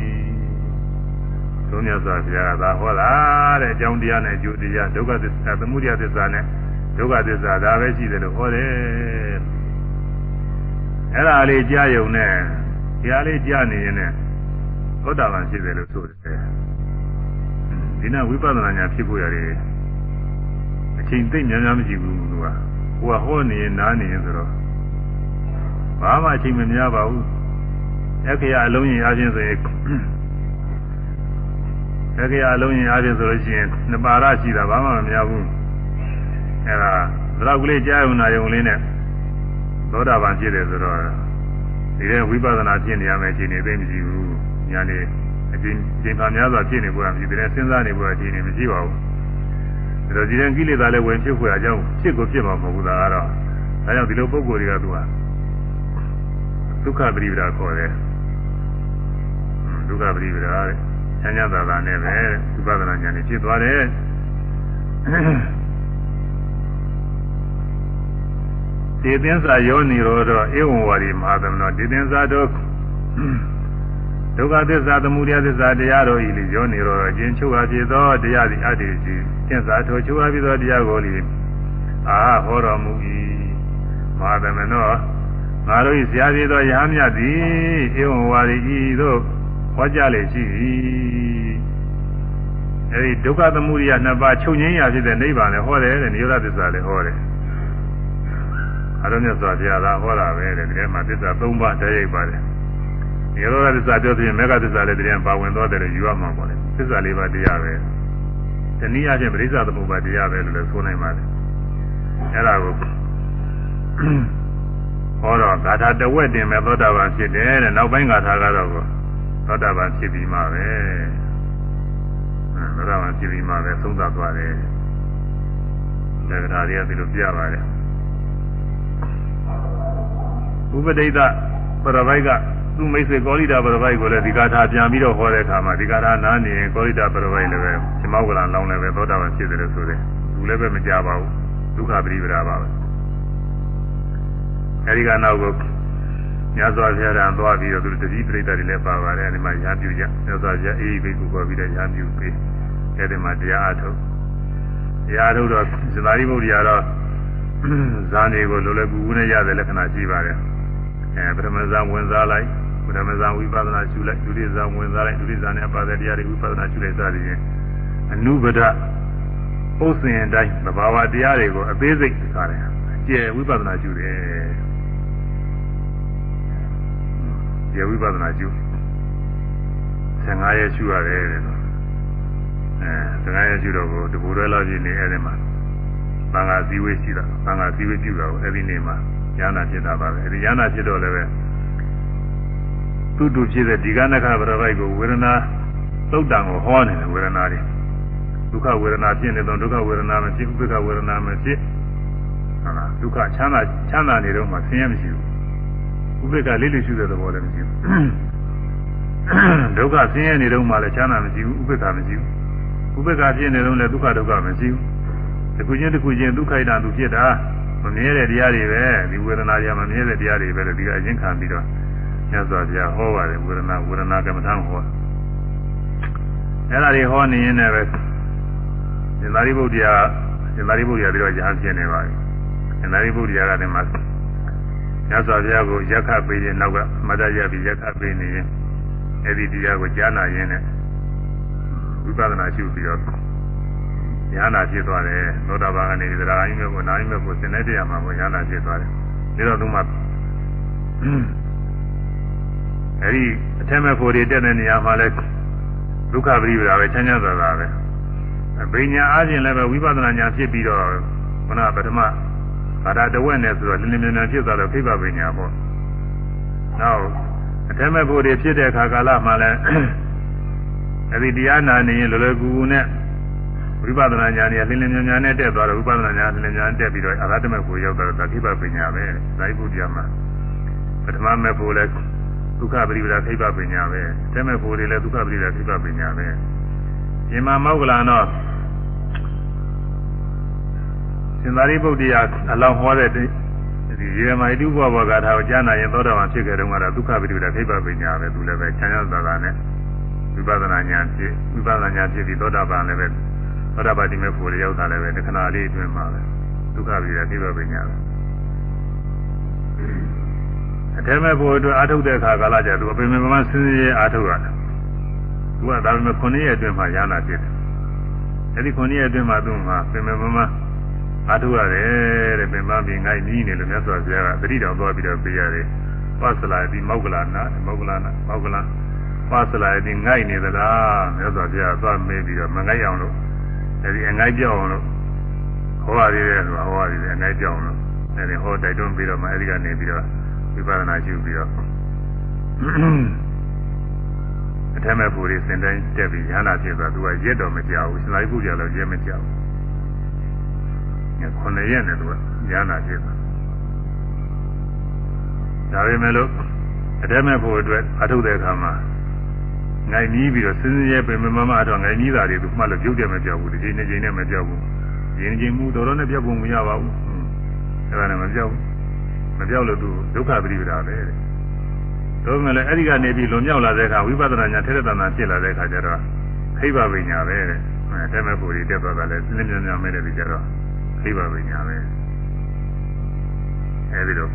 သုံးမြတ်စွာဘုရားကသာဟောတာတဲ့အကြောင်းတရားနဲ့အကျိုးတရားဒုက္ခသစ္စာသမုဒယသစ္စာနဲ့ ဒုက္ခသစ္စာဒါပဲရှိတယ်လို့ဟောတယ်အဲ့ဒါလေးကြားယုံနဲ့တရားလေးကြားနေရင်လည်းသောတာပန်ရှိတယ်လို့ဆိုတယ်ဒီနေ့ဝိပဿနာညာဖြစ်ဖို့ရတယ်အချိန်သိများများမရှိဘူးသူကကိုကဟောနေရင်နားနေရင်ဆိုတော့ဘာမှအချိန်မများပါဘူးအခရာအလုံးရင်အားဖြင့်ဆိုရင်အခရာအလုံးရင်အားဖြင့်ဆိုလို့ရှိရင်နှစ်ပါရရှိတာဘာမှမများဘူး အဲဒါတော့ကလေးကြားရုံနာရုံလေးနဲ့သောတာပန်ဖြစ်တယ်ဆိုတော့ဒီတဲ့ဝိပဿနာဖြစ်နေရမယ်အခြေအနေသိမရှိဘူးညာနေအချင်းချင်းပါများစွာဖြစ်နေပေါ်မရှိတဲ့စဉ်းစားနေပေါ်အခြေအနေမရှိပါဘူးဒါတော့ဒီတဲ့ကိလေသာလည်းဝင်ဖြစ်ခွေအကြောင်းဖြစ်ကိုဖြစ်မှာမဟုတ်ဘူးဒါကတော့ဒါကြောင့်ဒီလိုပုံကိုယ်တွေကသူကဒုက္ခပရိပဒါခေါ်တယ်ဒုက္ခပရိပဒါတဲ့ဆញ្ញသာသာနဲ့ပဲဝိပဿနာဉာဏ်နဲ့ဖြစ်သွားတယ် ဒေသင်္စာယောနိရောဓဧဝံဝါရီမဟာသမနောဒေသင်္စာတို့ဒုက္ခသစ္စာသမုဒယသစ္စာတရားတို့ဤလေယောနိရောဓအချင်းချုပ်အပ်ဖြစ်သောတရားသည်အတ္တိရှိသစ္စာထိုချုပ်အပ်ဖြစ်သောတရားကိုလေအာဟောတော်မူ၏မဟာသမနောငါတို့၏ဆရာကြီးသောယဟမြတ်သည်ဧဝံဝါရီဤသို့ဟောကြားလေရှိ၏အဲဒီဒုက္ခသမုဒယနှစ်ပါးချုပ်ငြိမ်းရာဖြစ်တဲ့နိဗ္ဗာန်လည်းဟောတယ်တဲ့နိရောဓသစ္စာလည်းဟောတယ် အရုံးမြတ်စွာဘုရားကဟောတာပဲတဲ့ဒီထဲမှာသစ္စာ၃ပါးတည်းရိုက်ပါတယ်။ဒီလိုသစ္စာပြောပြီးမေဃသစ္စာလည်းတရားပါဝင်သွားတယ်လို့ယူရမှာပေါ့လေ။သစ္စာလေးပါးတရားပဲ။တနည်းအားဖြင့်ပရိစ္ဆသမုပ္ပါတရားပဲလို့လည်းဆိုနိုင်ပါတယ်။အဲဒါကိုဟောတော့ဂါထာတဝက်တင်မဲ့သောတာပန်ဖြစ်တယ်တဲ့။နောက်ပိုင်းဂါထာကတော့သောတာပန်ဖြစ်ပြီးမှပဲ။သောတာပန်ဖြစ်ပြီးမှပဲသုံးသပ်သွားတယ်။ဒါကထာတွေကဒီလိုပြပါတယ်။ ဥပဒိတပရပိုက်ကသူ့မိတ်ဆွေကောလိတာပရပိုက်ကိုလည်းဒီကာထာပြန်ပြီးတော့ဟောတဲ့အခါမှာဒီကာထာနားနေရင်ကောလိတာပရပိုက်လည်းပဲဇမောကလန်လောင်းလည်းပဲသောတာပန်ဖြစ်တယ်လို့ဆိုတယ်သူလည်းပဲမကြပါဘူးဒုက္ခပရိပဒါပါပဲအဲဒီကနောက်ကိုမြတ်စွာဘုရားတန်သွားပြီးတော့သူတတိပရိသတ်တွေလည်းပါပါတယ်အဲဒီမှာရာပြုကြမြတ်စွာဘုရားအေးဘိက္ခုခေါ်ပြီးတော့ရာပြုပေးအဲဒီမှာတရားအထုတ်တရားထုတ်တော့ဇာတိမုဒ္ဒရာတော့ဇာနေကိုလိုလည်းကူကူနဲ့ရတဲ့လက္ခဏာရှိပါတယ် အဲပထမဇာဝင်စားလိုက်ပထမဇာဝိပဿနာရှုလိုက်ဒုတိယဇာဝင်စားလိုက်ဒုတိယဇာနဲ့ပါတဲ့တရားတွေဝိပဿနာရှုလိုက်စသည်ဖြင့်အနုပဒပုစင်အတိုင်းသဘာဝတရားတွေကိုအသေးစိတ်ခါတယ်ကျယ်ဝိပဿနာရှုတယ်ကျယ်ဝိပဿနာရှု15ရက်ရှုရတယ်တဲ့အဲ15ရက်ရှုတော့ကိုတပူရဲလောက်ကြီးနေအဲ့ဒီမှာသံဃာစည်းဝေးရှိတာသံဃာစည်းဝေးပြုတာကိုအဲ့ဒီနေ့မှာ ဉာဏ်ဖြစ်တာပါပဲအဲဒီဉာဏ်ဖြစ်တော့လည်းပဲသူ့တူဖြစ်တဲ့ဒီကနခဗရပိုက်ကိုဝေဒနာသုတ်တံကိုဟောနေတယ်ဝေဒနာတွေဒုက္ခဝေဒနာဖြစ်နေတော့ဒုက္ခဝေဒနာမဖြစ်ဥပ္ပခဝေဒနာမဖြစ်ဟုတ်လားဒုက္ခချမ်းသာချမ်းသာနေတော့မှဆင်းရဲမရှိဘူးဥပ္ပခလေးလေးရှိတဲ့သဘောလည်းမရှိဘူးဒုက္ခဆင်းရဲနေတော့မှလည်းချမ်းသာမရှိဘူးဥပ္ပခမရှိဘူးဥပ္ပခဖြစ်နေတော့လည်းဒုက္ခဒုက္ခမရှိဘူးတစ်ခုချင်းတစ်ခုချင်းဒုက္ခိတံသူဖြစ်တာ မမြဲတဲ့တရားတွေပဲဒီဝေဒနာတွေမမြဲတဲ့တရားတွေပဲလို့ဒီကအရင်ခံပြီးတော့မြတ်စွာဘုရားဟောပါတယ်ဝေဒနာဝေဒနာကမ္မထံဟောအဲ့ဒါတွေဟောနေရင်လည်းပဲရှင်သာရိပုတ္တရာရှင်သာရိပုတ္တရာပြီးတော့ရဟန်းဖြစ်နေပါပြီရှင်သာရိပုတ္တရာကတည်းကမြတ်စွာဘုရားကိုရက်ခပေးရင်နောက်ကမတ္တရပြီးရက်ခပေးနေရင်အဲ့ဒီတရားကိုကြားနာရင်းနဲ့ဝိပဿနာရှုပြီးတော့ ဉာဏ်နာဖြစ်သွားတယ်သောတာပန်ကနေသရဂိုင်းမျိုးကိုနာယိမျိုးကိုစင်တဲ့တရားမှာကိုဉာဏ်နာဖြစ်သွားတယ်ဒါတော့သူမှအဲဒီအထက်မဲ့ဖို့တွေတက်တဲ့နေရာမှာလဲဒုက္ခပရိပဒါပဲချမ်းချမ်းသာသာပဲအဘိညာအားဖြင့်လည်းပဲဝိပဿနာဉာဏ်ဖြစ်ပြီးတော့ခုနပထမဘာသာတဝက်နဲ့ဆိုတော့လင်းလင်းမြန်မြန်ဖြစ်သွားတော့ခိဗ္ဗပညာပေါ့နောက်အထက်မဲ့ဖို့တွေဖြစ်တဲ့အခါကာလမှာလဲအဲဒီတရားနာနေရင်လောလောကူကူနဲ့ ဝိပဿနာဉာဏ်နဲ့လင်းလင်းမြန်မြန်နဲ့တက်သွားတော့ဝိပဿနာဉာဏ်လင်းလင်းမြန်တက်ပြီးတော့အရဟတမေကိုရောက်တော့သတိပပညာပဲဇာတိပုဒ်တရားမှာပထမမဲ့ဖို့လဲဒုက္ခပရိပဒါခိဗ္ဗပညာပဲတက်မဲ့ဖို့တွေလဲဒုက္ခပရိပဒါခိဗ္ဗပညာပဲရှင်မမောက္ကလန်တော့ရှင်သာရိပုတ္တရာအလောင်းဟောတဲ့ဒီရေမိုက်တုဘောဘောဂါထာကိုကြားနာရင်သောတာပန်ဖြစ်ခဲ့တုန်းကတော့ဒုက္ခပရိပဒါခိဗ္ဗပညာပဲသူလည်းပဲချမ်းသာသာသာနဲ့ဝိပဿနာဉာဏ်ဖြစ်ဝိပဿနာဉာဏ်ဖြစ်ပြီးသောတာပန်လည်းပဲ သောတာပတိမေဖို့ရောက်တာလည်းပဲတခဏလေးအတွင်းမှာပဲဒုက္ခပိရသိဘပညာပဲအထက်မဲ့ဖို့အတွက်အာထုတ်တဲ့အခါကာလကျသူအပင်မမဆင်းရဲအာထုတ်ရတယ်သူကဒါပေမဲ့9ရက်အတွင်းမှာရဟနာဖြစ်တယ်အဲဒီ9ရက်အတွင်းမှာသူကပင်မမအာထုတ်ရတယ်တဲ့ပင်မပြင်ငိုင်းကြီးနေလို့မြတ်စွာဘုရားကတတိတော်သွားပြီးတော့ပေးရတယ်ပသလာတိမောက္ကလနာမောက္ကလနာမောက္ကလပါစလာတိငိုက်နေသလားမြတ်စွာဘုရားသွားမေးပြီးတော့မငိုက်အောင်လို့ အဲဒီအငိုက်ပြောင်းအောင်လို့ဟောရသေးတယ်ဆိုတာဟောရသေးတယ်အငိုက်ပြောင်းအောင်လို့အဲဒီဟောတိုက်တွန်းပြီးတော့မှအဲဒီကနေပြီးတော့ဝိပဿနာရှုပြီးတော့အထက်မဲ့ပူရီစင်တိုင်းတက်ပြီးရဟနာဖြစ်သွားသူကရက်တော့မကြောက်ဘူးစလိုက်ပုကြတော့ရက်မကြောက်ဘူးခုနှစ်ရက်နဲ့သူကရဟနာဖြစ်သွားဒါပေမဲ့လို့အထက်မဲ့ဖို့အတွက်အထုတ်တဲ့အခါမှာ ငိုင်နီးပြီးတော့စင်းစင်းရဲပင်မမမတော့ငိုင်နီးတာတွေသူမှလို့ပြုတ်တယ်မပြောက်ဘူးဒီချိန်နဲ့ချိန်နဲ့မပြောက်ဘူးရင်ချင်းမှုတော်တော်နဲ့ပြောက်ဖို့မရပါဘူးအဲ့ဒါနဲ့မပြောက်ဘူးမပြောက်လို့သူဒုက္ခပရိပဒါပဲတဲ့တို့မှလည်းအဲ့ဒီကနေပြီးလွန်မြောက်လာတဲ့အခါဝိပဿနာညာထဲတဲ့တဏ္ဍာဖြစ်လာတဲ့အခါကျတော့ခိဗ္ဗပညာပဲတဲ့အဲတဲမဲ့ပူတွေတက်သွားတာလဲစင်းစင်းမြန်မြန်မဲ့တဲ့ပြီးကြတော့ခိဗ္ဗပညာပဲအဲဒီတော့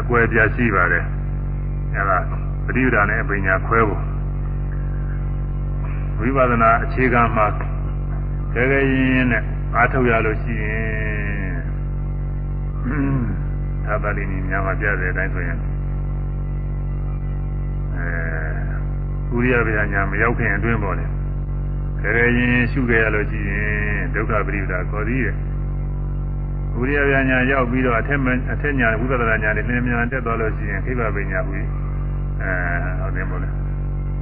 အကွဲပြားရှိပါတယ်အဲဒါပရိပဒါနဲ့အပညာခွဲဖို့ ဝိပဿနာအခြေခံမှာကြဲကြဲရင်နဲ့အားထုတ်ရလို့ရှိရင်သာသလိနီများမှာပြတဲ့အတိုင်းဆိုရင်အဲဥရိယဗျာညာမရောက်ခင်အတွင်းပေါ်လေကြဲကြဲရင်ရှုခဲ့ရလို့ရှိရင်ဒုက္ခပရိပဒါခေါ်သေးတယ်ဥရိယဗျာညာရောက်ပြီးတော့အထက်အထက်ညာဝိပဿနာညာနဲ့လင်းမြန်တက်သွားလို့ရှိရင်ခိဗ္ဗပညာဟူအဲဟုတ်တယ်မို့လဲ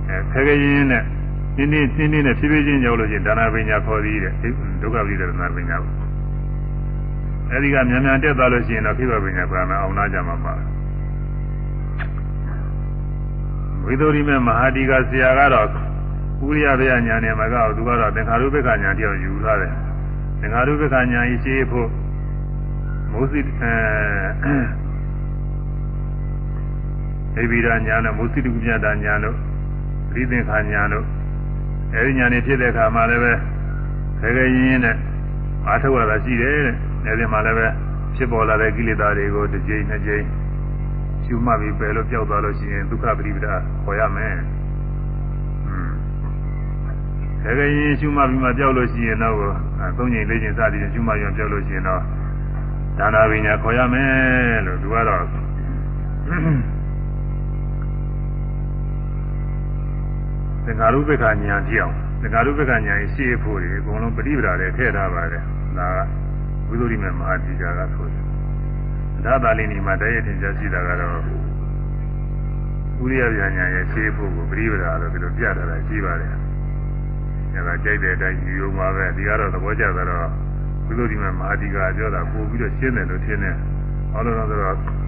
အဲခဲခဲရင်းနဲ့န င်းနင်းနင်းနင်းနဲ့ဖြည်းဖြည်းချင်းရောက်လို့ရှိရင်ဒါနာပညာခေါ်သေးတယ်ဒုက္ခပိဒနာပညာပေါ့အဲဒီကမြန်မြန်တက်သွားလို့ရှိရင်တော့ခိဗ္ဗပညာပြမယ်အောင်နာကြမှာပါဝိသုရိမေမဟာဒီကဆရာကတော့ဥရိယဗျာညာနဲ့မကောက်သူကတော့သင်္ခါရုပ္ပခညာတယောက်ယူထားတယ်သင်္ခါရုပ္ပခညာကြီးရှိဖို့မိုးစိအဲဧဘိရာညာနဲ့မိုးစိတုမြတ်တာညာတို့ပရိသင်္ခာညာတို့ အဲဒီညာနေဖြစ်တဲ့အခါမှာလည်းပဲခဲခဲရင်းရင်းနဲ့အားထုတ်ရတာရှိတယ်တဲ့အဲဒီမှာလည်းပဲဖြစ်ပေါ်လာတဲ့ကိလေသာတွေကိုတစ်ကြိမ်နှစ်ကြိမ်ရှုမှတ်ပြီးပယ်လို့ကြောက်သွားလို့ရှိရင်ဒုက္ခပရိပဒါခေါ်ရမယ်ခဲခဲရင်းရှုမှတ်ပြီးမှကြောက်လို့ရှိရင်တော့သုံးကြိမ်လေးကြိမ်စသည်ဖြင့်ရှုမှတ်ရင်ကြောက်လို့ရှိရင်တော့ဒါနာပညာခေါ်ရမယ်လို့သူကတော့ သင်္ဃာရုပ္ပခာညာကြည့်အောင်သင်္ဃာရုပ္ပခာညာရှိဖို့ဒီအကုန်လုံးပရိပဒါတွေထည့်ထားပါတယ်ဒါကဝိသုရိမေမဟာတိကာကဆိုတယ်ဒါသာလိနီမှာတည်းရထင်ရှားရှိတာကတော့ဥရိယဗျာညာရဲ့ရှိဖို့ကိုပရိပဒါလို့ဒီလိုပြထားတာရှိပါတယ်အဲဒါကြိုက်တဲ့အတိုင်းယူရုံပါပဲဒီကတော့သဘောကျတော့ဝိသုရိမေမဟာတိကာပြောတာပို့ပြီးတော့ရှင်းတယ်လို့ထင်တယ်ဟောလို့တော့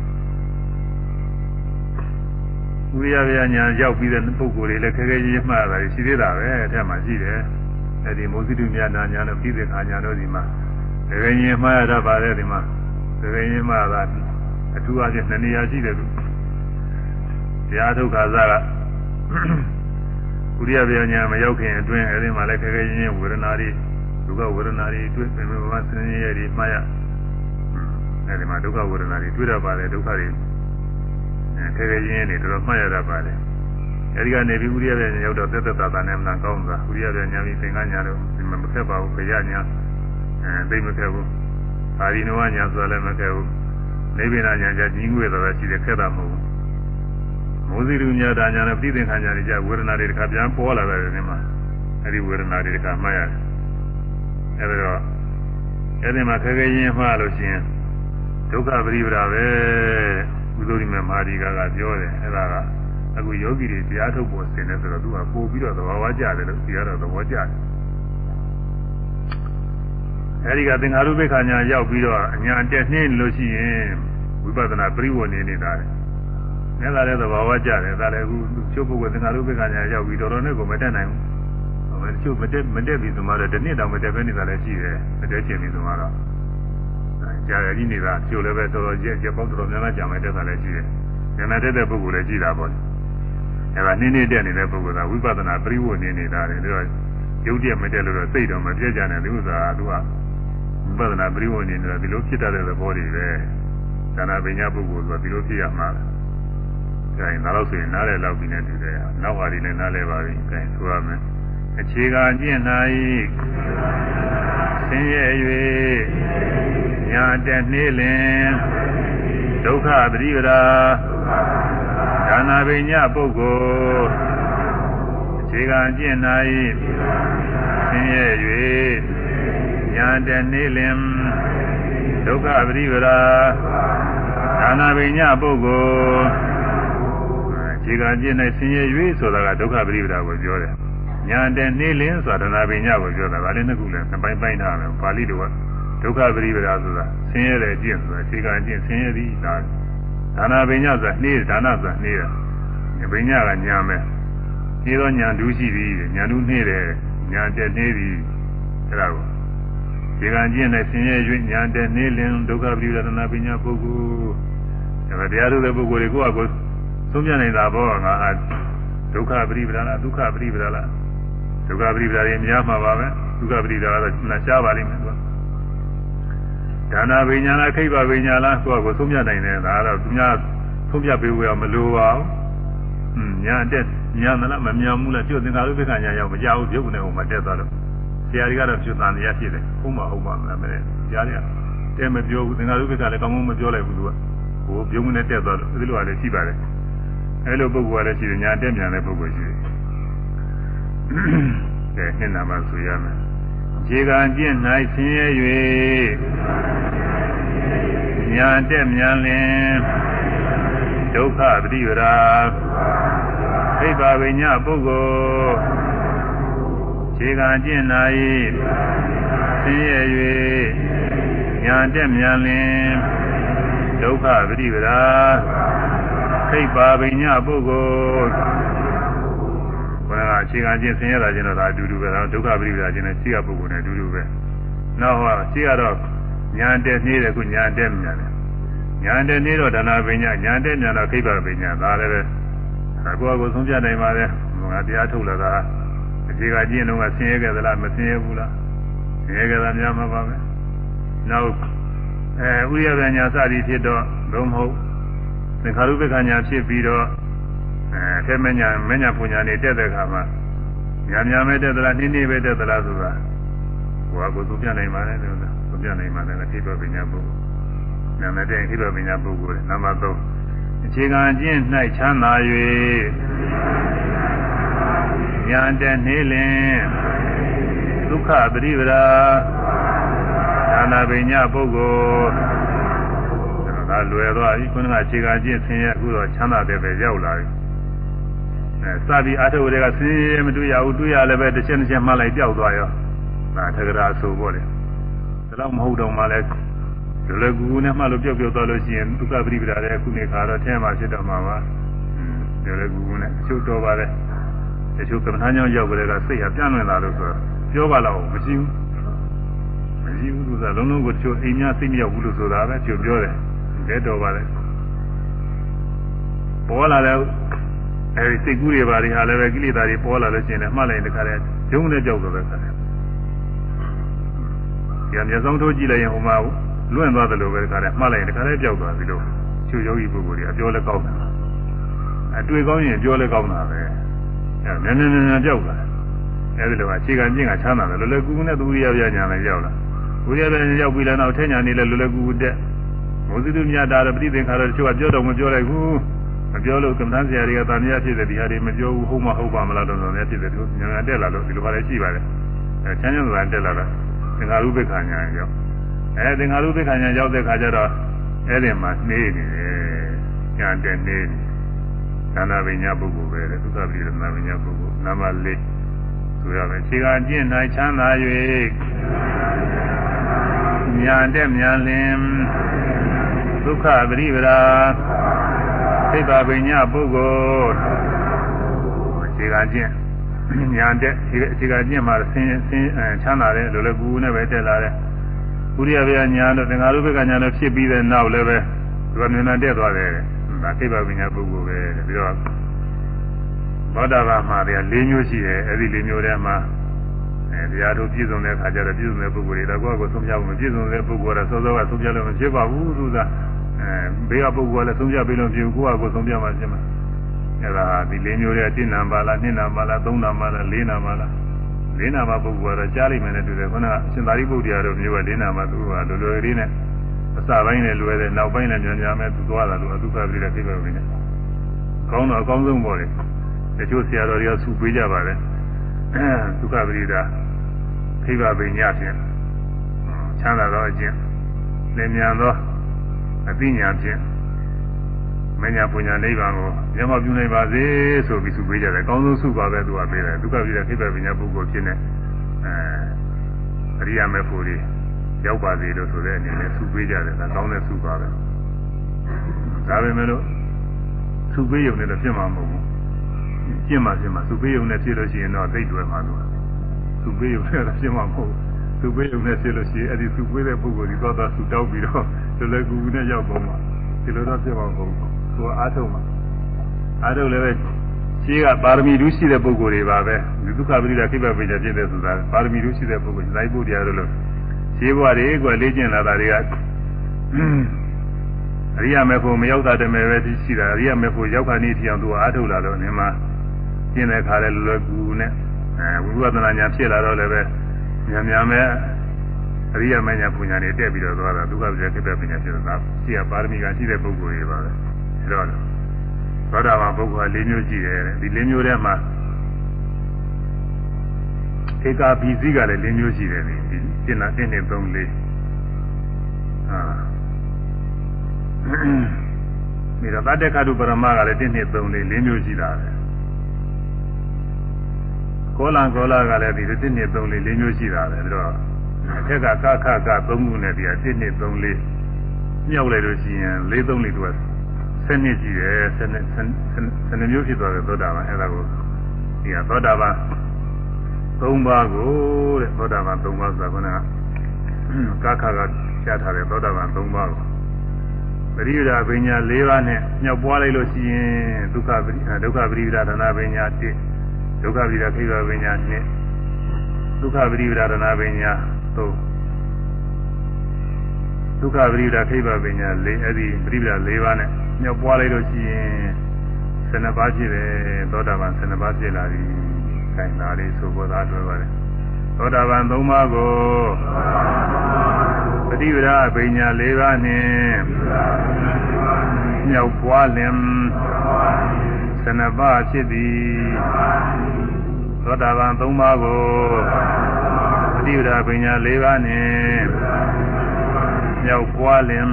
ဝိရဗျာညာရောက်ပြီးတဲ့ပုဂ္ဂိုလ်တွေလည်းခဲခဲကြီးမှတ်တာရှိသေးတာပဲအဲထဲမှာရှိတယ်အဲဒီမောဇိတုမြတ်နာညာတို့ပြည်သက်ခါညာတို့ဒီမှာခဲခဲကြီးမှတ်ရတာပါတယ်ဒီမှာခဲခဲကြီးမှတ်တာအထူးအချင်းနှစ်နေရာရှိတယ်သူတရားထုတ်ခါစားကဝဥရိယဗျာညာမရောက်ခင်အတွင်းအဲဒီမှာလည်းခက်ခဲချင်းချင်းဝေဒနာတွေဒုက္ခဝေဒနာတွေတွေ့ပြင်ပမဆင်းရဲတွေမှားရအဲဒီမှာဒုက္ခဝေဒနာတွေတွေ့ရပါတယ်ဒုက္ခတွေ ခက်ခဲချင်းတွေတော်တော်မှားရတာပါတယ်အဲဒီကနေပြီးဥရိယဗျာညာရောက်တော့သက်သက်သာသာနဲ့မှန်ကောင်းတာဥရိယဗျာညာပြီးသင်္ကညာတော့ဒီမှာမခက်ပါဘူးခရညာအဲသိမခက်ဘူးအာရိနဝညာဆိုလည်းမခက်ဘူးနိဗ္ဗာန်ညာကြကြီးငွေတော့ရှိတယ်ခက်တာမဟုတ်ဘူးမိုးစီရူညာဒါညာနဲ့ပြည်သင်္ခါညာတွေကြဝေဒနာတွေတစ်ခါပြန်ပေါ်လာတယ်ဒီမှာအဲဒီဝေဒနာတွေတစ်ခါမှတ်ရတယ်အဲဒီတော့အဲဒီမှာခက်ခဲရင်းမှားလို့ရှိရင်ဒုက္ခပရိပဒါပဲ ကုသိုလ်ဒီမမာဒီကကပြောတယ်အဲဒါကအခုယောဂီတွေတရားထုတ်ဖို့ဆင်တယ်ဆိုတော့သူကပို့ပြီးတော့သဘာဝကျတယ်လို့ဒီကတော့သဘောကျတယ်အဲဒီကသင်္ခါရုပ္ပခာညာရောက်ပြီးတော့အညာတက်နှင်းလို့ရှိရင်ဝိပဿနာပြိဝနေနေတာတယ်။ဒါလည်းသဘာဝကျတယ်ဒါလည်းအခုချုပ်ပုဂ္ဂိုလ်သင်္ခါရုပ္ပခာညာရောက်ပြီးတော်တော်နဲ့ကိုမတက်နိုင်ဘူး။ဟိုချုပ်မတက်မတက်ပြီဆိုမှတော့တစ်နှစ်တောင်မတက်ဘဲနေတာလည်းရှိတယ်။မတက်ချင်ပြီဆိုမှတော့ ကြာရည်နေတာချုပ်လည်းပဲတော်တော်ကြက်ကြက်ပေါက်တော်တော်များများကြာမယ်တက်တာလည်းရှိတယ်။ဉာဏ်တက်တဲ့ပုဂ္ဂိုလ်လည်းရှိတာပေါ့။အဲဒါနှင်းနှင်းတက်နေတဲ့ပုဂ္ဂိုလ်ကဝိပဿနာပြိဝနေနေတာတယ်။ဒါတော့ရုပ်တရက်မတက်လို့တော့စိတ်တော့မပြည့်ကြတဲ့ဒီဥစ္စာကသူကဝိပဿနာပြိဝနေနေတာဒီလိုဖြစ်တတ်တဲ့သဘောတွေပဲ။သာနာပညာပုဂ္ဂိုလ်ဆိုဒီလိုဖြစ်ရမှာ။ဒါရင်နောက်ဆိုရင်နားလည်လောက်ပြီးနေတူတယ်။နောက်ပါဒီလည်းနားလည်ပါပြီ။အဲဆိုရမယ်။အခြေခံကျင့်၌ဆင်းရဲ၍ ညာတက်နှေးလင်ဒုက္ခပရိပဒါဒါနာပညာပုဂ္ဂိုလ်အခြေခံကျင့်၌ဆင်းရဲ၍ညာတက်နှေးလင်ဒုက္ခပရိပဒါဒါနာပညာပုဂ္ဂိုလ်အခြေခံကျင့်၌ဆင်းရဲ၍ဆိုတာကဒုက္ခပရိပဒါကိုပြောတယ်ညာတဲ့နေလင်းဆိုတာဒါနာပညာကိုပြောတာဗာလည်းနှစ်ခုလည်းနှစ်ပိုင်းပိုင်းထားတယ်ပါဠိလိုက ဒုက္ခပရိပဒါဆိုတာဆင်းရဲတဲ့အကျင့်ဆိုတာအခြေခံအကျင့်ဆင်းရဲသည်ဒါဒါနာပညာဆိုတာနှေးဒါနဆိုတာနှေးတာပညာကညာမဲ့နှေးတော့ညာဒူးရှိသည်ညာဒူးနှေးတယ်ညာတဲ့နှေးသည်အဲ့ဒါကိုအခြေခံကျင့်နဲ့ဆင်းရဲ၍ညာတဲ့နှေးလင်းဒုက္ခပရိပဒါနာပညာပုဂ္ဂိုလ်ဒါတရားထုတ်တဲ့ပုဂ္ဂိုလ်တွေကိုယ့်အကိုသုံးပြနေတာဘောငါဟာဒုက္ခပရိပဒါလားဒုက္ခပရိပဒါလားဒုက္ခပရိပဒါရင်များမှာပါပဲဒုက္ခပရိဒါကတော့နာရှားပါလိမ့်မယ်သူက ဒါနာပညာလားခိဗ္ဗပညာလားသူကကိုသုံးပြနိုင်တယ်ဒါကတော့သူများသုံးပြပေးဖို့ရမလိုပါဘူးဟွန်းညာတက်ညာမလားမမြောင်ဘူးလားကျွတ်သင်္ကာရုပ္ပခညာရောက်မကြောက်ဘူးရုပ်နဲ့ဟိုမှာတက်သွားတော့ဆရာကြီးကတော့ကျွတ်တန်တရားဖြစ်တယ်ဟုတ်မှာဟုတ်မှာမလားမလဲဆရာကြီးကတဲမပြောဘူးသင်္ကာရုပ္ပခလည်းကောင်းကောင်းမပြောလိုက်ဘူးသူကဟိုပြုံးနဲ့တက်သွားတော့ဒီလိုကလည်းရှိပါတယ်အဲလိုပုဂ္ဂိုလ်ကလည်းရှိတယ်ညာတက်မြန်တဲ့ပုဂ္ဂိုလ်ရှိတယ်ကဲနှစ်နာမှဆိုရမယ် ခြေကံကျင့်၌ဆင်းရဲ၍ညာတက်မြန်လင်ဒုက္ခပတိဝရာသိဗ္ဗဝိညာပုဂ္ဂိုလ်ခြေကံကျင့်၌ဆင်းရဲ၍ညာတက်မြန်လင်ဒုက္ခပတိဝရာသိဗ္ဗဝိညာပုဂ္ဂိုလ် ဘုရားအခြေခံချင်းဆင်းရဲတာချင်းတော့ဒါအတူတူပဲဒုက္ခပရိပဒါချင်းနဲ့ရှိရပုဂ္ဂိုလ်နဲ့အတူတူပဲနောက်ဟောရှိရတော့ညာတက်နေတယ်ခုညာတက်မြန်တယ်ညာတက်နေတော့ဒါနာပညာညာတက်မြန်တော့ခိဗ္ဗပညာဒါလည်းပဲကိုယ့်အကိုဆုံးဖြတ်နိုင်ပါလေငါတရားထုတ်လာတာအခြေခံချင်းတော့ဆင်းရဲကြသလားမဆင်းရဲဘူးလားဆင်းရဲကြတာများမှာပါပဲနောက်အဲဥရိယပညာစသည်ဖြစ်တော့ဘုံမဟုတ်သင်္ခါရုပ္ပခညာဖြစ်ပြီးတော့ အဲထဲမညာမညာပူညာနေတက်တဲ့ခါမှာညာညာမဲတက်သလားနှင်းနှင်းပဲတက်သလားဆိုတာဟိုကကိုသူပြနိုင်ပါလေလို့သူပြနိုင်ပါလေခိဗ္ဗပညာပုဂ္ဂိုလ်နာမတဲ့ခိဗ္ဗပညာပုဂ္ဂိုလ်နံပါတ်3အခြေခံချင်း၌ချမ်းသာ၍ညာတက်နေလင်ဒုက္ခပရိပရာဒါနာပညာပုဂ္ဂိုလ်ဒါလွယ်သွားပြီခုနကအခြေခံချင်းဆင်းရဲအခုတော့ချမ်းသာတဲ့ပဲရောက်လာပြီအဲ စပြီးအာထုဝတွေကဆင်းရဲမတွေ့ရဘူးတွေ့ရလည်းပဲတစ်ချက်တစ်ချက်မှလိုက်ပြောက်သွားရောဒါထကရာဆိုပေါ့လေဒါတော့မဟုတ်တော့မှလည်းဒီလိုကူကူနဲ့မှလို့ပြောက်ပြောက်သွားလို့ရှိရင်ဒုက္ခပရိပဒါတဲ့ခုနေခါတော့ထဲမှာဖြစ်တော့မှာပါဒီလိုကူကူနဲ့အချို့တော့ပါလေတချို့ကမ္ဘာညောင်းရောက်ကြတဲ့ကစိတ်ဟာပြန့်လွင်လာလို့ဆိုတော့ပြောပါတော့မရှိဘူးမရှိဘူးဆိုတာလုံးလုံးကိုတချို့အိမ်များစိတ်မရောက်ဘူးလို့ဆိုတာပဲကျို့ပြောတယ်တဲတော်ပါလေပေါ်လာတဲ့ အဲဒီစိတ်ကူးတွေပါတွေဟာလည်းပဲကိလေသာတွေပေါ်လာလို့ရှိရင်လည်းမှတ်လိုက်တဲ့ခါတည်းဂျုံနဲ့ကြောက်တော့ပဲခါတယ်။ဒီမျက်စောင်းထိုးကြည့်လိုက်ရင်ဟိုမှာလွင့်သွားတယ်လို့ပဲခါတယ်မှတ်လိုက်ရင်ခါတည်းကြောက်သွားပြီလို့ချူယောဂီပုဂ္ဂိုလ်တွေအပြောလဲကောင်းတယ်။အတွေ့ကောင်းရင်ပြောလဲကောင်းတာပဲ။အဲမြန်မြန်မြန်မြန်ကြောက်လာ။အဲဒီလိုကအခြေခံကျင့်ကချမ်းသာတယ်လောလောကူကူနဲ့သူရိယပြညာလည်းရောက်လာ။ဝိရိယပြညာရောက်ပြီလည်းနောက်ထဲညာနေလဲလောလောကူကူတက်။မိုးစိတုမြတ်တာတော့ပဋိသင်္ခါတော့တချို့ကပြောတော့မပြောလိုက်ဘူး။ မပြောလို့ကမ္ဘာဆရာတွေကတာမယဖြစ်တဲ့ဒီဟာတွေမပြောဘူးဟုတ်မဟုတ်ပါမလားတော့တော့လည်းဖြစ်တယ်သူညာတက်လာလို့ဒီလိုပါလေရှိပါတယ်အဲချမ်းချမ်းသာတက်လာတာသင်္ဃာရုပ္ပခာညာရောက်အဲသင်္ဃာရုပ္ပခာညာရောက်တဲ့ခါကျတော့အဲ့ဒီမှာနှေးနေတယ်ညာတက်နေသန္တာပညာပုဂ္ဂိုလ်ပဲတဲ့သုခပိရမပညာပုဂ္ဂိုလ်နံပါတ်၄ဆိုရမယ်ခြေကကျင့်၌ချမ်းသာ၍ညာတက်မြန်လင်ဒုက္ခပရိပရာ သိဗ္ဗပညာပုဂ္ဂိုလ်အခြေခံချင်းညာတဲ့အခြေခံချင်းမှာဆင်းဆင်းချမ်းသာတယ်လို့လည်းကူနဲ့ပဲတက်လာတယ်ကုရိယဗျာညာတို့သင်္ဃာရုပ္ပကညာတို့ဖြစ်ပြီးတဲ့နောက်လည်းပဲသူကမြန်မြန်တက်သွားတယ်ဒါသိဗ္ဗပညာပုဂ္ဂိုလ်ပဲပြီးတော့သောတာပန်မှာတရား၄မျိုးရှိတယ်အဲ့ဒီ၄မျိုးထဲမှာအဲတရားတို့ပြည့်စုံတဲ့အခါကျတော့ပြည့်စုံတဲ့ပုဂ္ဂိုလ်တွေတော့ကိုယ့်ကိုဆုံးဖြတ်ဖို့မပြည့်စုံတဲ့ပုဂ္ဂိုလ်ကတော့စောစောကဆုံးဖြတ်လို့မဖြစ်ပါဘူးသူက အဲဘေးကပုဂ္ဂိုလ်ကလည်းသုံးပြပေးလို့ပြုကိုယ့်ဟာကိုယ်သုံးပြမှဖြစ်မှာအဲဒါဒီလေးမျိုးရဲ့တစ်နာပါလားနှစ်နာပါလားသုံးနာပါလားလေးနာပါလားလေးနာပါပုဂ္ဂိုလ်ကတော့ကြားလိမ့်မယ်နဲ့တူတယ်ခုနကရှင်သာရိပုတ္တရာတို့မျိုးကလေးနာပါသူကလွယ်လွယ်လေးနဲ့အစပိုင်းနဲ့လွယ်တယ်နောက်ပိုင်းနဲ့ညံ့ညံ့မဲ့သူသွားတာလို့အတုပပိတဲ့ခိဗ္ဗဝိနဲ့ကောင်းတော့အကောင်းဆုံးပေါ့လေတချို့ဆရာတော်တွေကဆူပေးကြပါတယ်ဒုက္ခပရိဒါခိဗ္ဗဝိညာဖြင့်ချမ်းသာသောအကျင့်လင်မြန်သော အသိဉာဏ်ဖြင့်မညာပညာနိဗ္ဗာန်ကိုမျက်မှောက်ပြုနိုင်ပါစေဆိုပြီးသူပေးကြတယ်အကောင်းဆုံးဆုပါပဲသူကပေးတယ်ဒုက္ခပြည်တဲ့ခိဗ္ဗပညာပုဂ္ဂိုလ်ဖြစ်နေအဲအရိယာမေဖို့တွေရောက်ပါစေလို့ဆိုတဲ့အနေနဲ့ဆုပေးကြတယ်ဒါကောင်းတဲ့ဆုပါပဲဒါပေမဲ့လို့ဆုပေးရုံနဲ့တော့ဖြစ်မှာမဟုတ်ဘူးကျင့်မှဖြစ်မှာဆုပေးရုံနဲ့ဖြစ်လို့ရှိရင်တော့သိတွယ်မှာလို့ဆုပေးရုံနဲ့တော့ဖြစ်မှာမဟုတ်ဘူး သူပေးုံနဲ့ဖြစ်လို့ရှိရင်အဲ့ဒီသူပေးတဲ့ပုဂ္ဂိုလ်ဒီတော့သာသူတောက်ပြီးတော့ဒီလိုကူကူနဲ့ရောက်ကုန်မှာဒီလိုတော့ဖြစ်မှာမဟုတ်ဘူးသူအားထုတ်မှာအားထုတ်လည်းပဲရှိကပါရမီဓုရှိတဲ့ပုဂ္ဂိုလ်တွေပါပဲဒီဒုက္ခပရိဒါခိဗ္ဗပိညာဖြစ်တဲ့ဆိုတာပါရမီဓုရှိတဲ့ပုဂ္ဂိုလ်လိုက်ဖို့တရားတို့လို့ရှိဘွားတွေကလေ့ကျင့်လာတာတွေကအရိယာမေဖို့မရောက်တာတမယ်ပဲရှိတာအရိယာမေဖို့ရောက်ခါနေထီအောင်သူအားထုတ်လာတော့နေမှာကျင့်တဲ့ခါလဲလွယ်ကူနဲ့အဲဝိပဿနာညာဖြစ်လာတော့လည်းပဲ များများမဲ့အရိယာမညာပူညာတွေတက်ပြီးတော့သွားတာဒုက္ခပြည့်ဖြစ်တဲ့ပညာဖြစ်တာရှိရပါရမီကရှိတဲ့ပုဂ္ဂိုလ်တွေပါပဲအဲတော့သောတာပန်ပုဂ္ဂိုလ်က၄မျိုးရှိတယ်ဒီ၄မျိုးထဲမှာဧကာဘီစီကလည်း၄မျိုးရှိတယ်ဒီကျင့်တာ1 2 3 4ဟာဒီတော့တတ္တခတုပရမကလည်း1 2 3 4 4မျိုးရှိတာပဲ ကောလံကောလာကလည်းဒီ1 2 3 4 4မျိုးရှိတာပဲဒါတော့အထက်ကကခက3ခုနဲ့ဒီက1 2 3 4မြောက်လိုက်လို့ရှိရင်4 3 4သူက7နှစ်ရှိတယ်7နှစ်7နှစ်မျိုးဖြစ်သွားတယ်သောတာပန်အဲ့ဒါကိုဒီကသောတာပန်3ပါးကိုတဲ့သောတာပန်3ပါးဆိုတာကကကခကရှားထားတယ်သောတာပန်3ပါးကိုပရိယဒပညာ၄ပါးနဲ့မြောက်ပွားလိုက်လို့ရှိရင်ဒုက္ခပရိဒုက္ခပရိယဒနာပညာ1 ဒုက္ခပိဒါခိဗ္ဗပညာနှင့်ဒုက္ခပရိပဒါရဏပညာသို့ဒုက္ခပရိပဒါခိဗ္ဗပညာ၄အဲ့ဒီပရိပဒါ၄ပါးနဲ့ညှောပွားလိုက်လို့ရှိရင်12ပါးဖြစ်တယ်သောတာပန်12ပါးဖြစ်လာပြီ။ခိုင်တာလေးဆိုပေါ်သားတွေ့ပါတယ်။သောတာပန်3ပါးကိုပရိပဒါပညာ၄ပါးနှင့်ညှောပွားလင်ဆနပါဖြစ်သည် သောတာပန်၃ပါးကိုပฏิပဒါပညာ၄ပါးနှင့်မြောက်ပွားလင်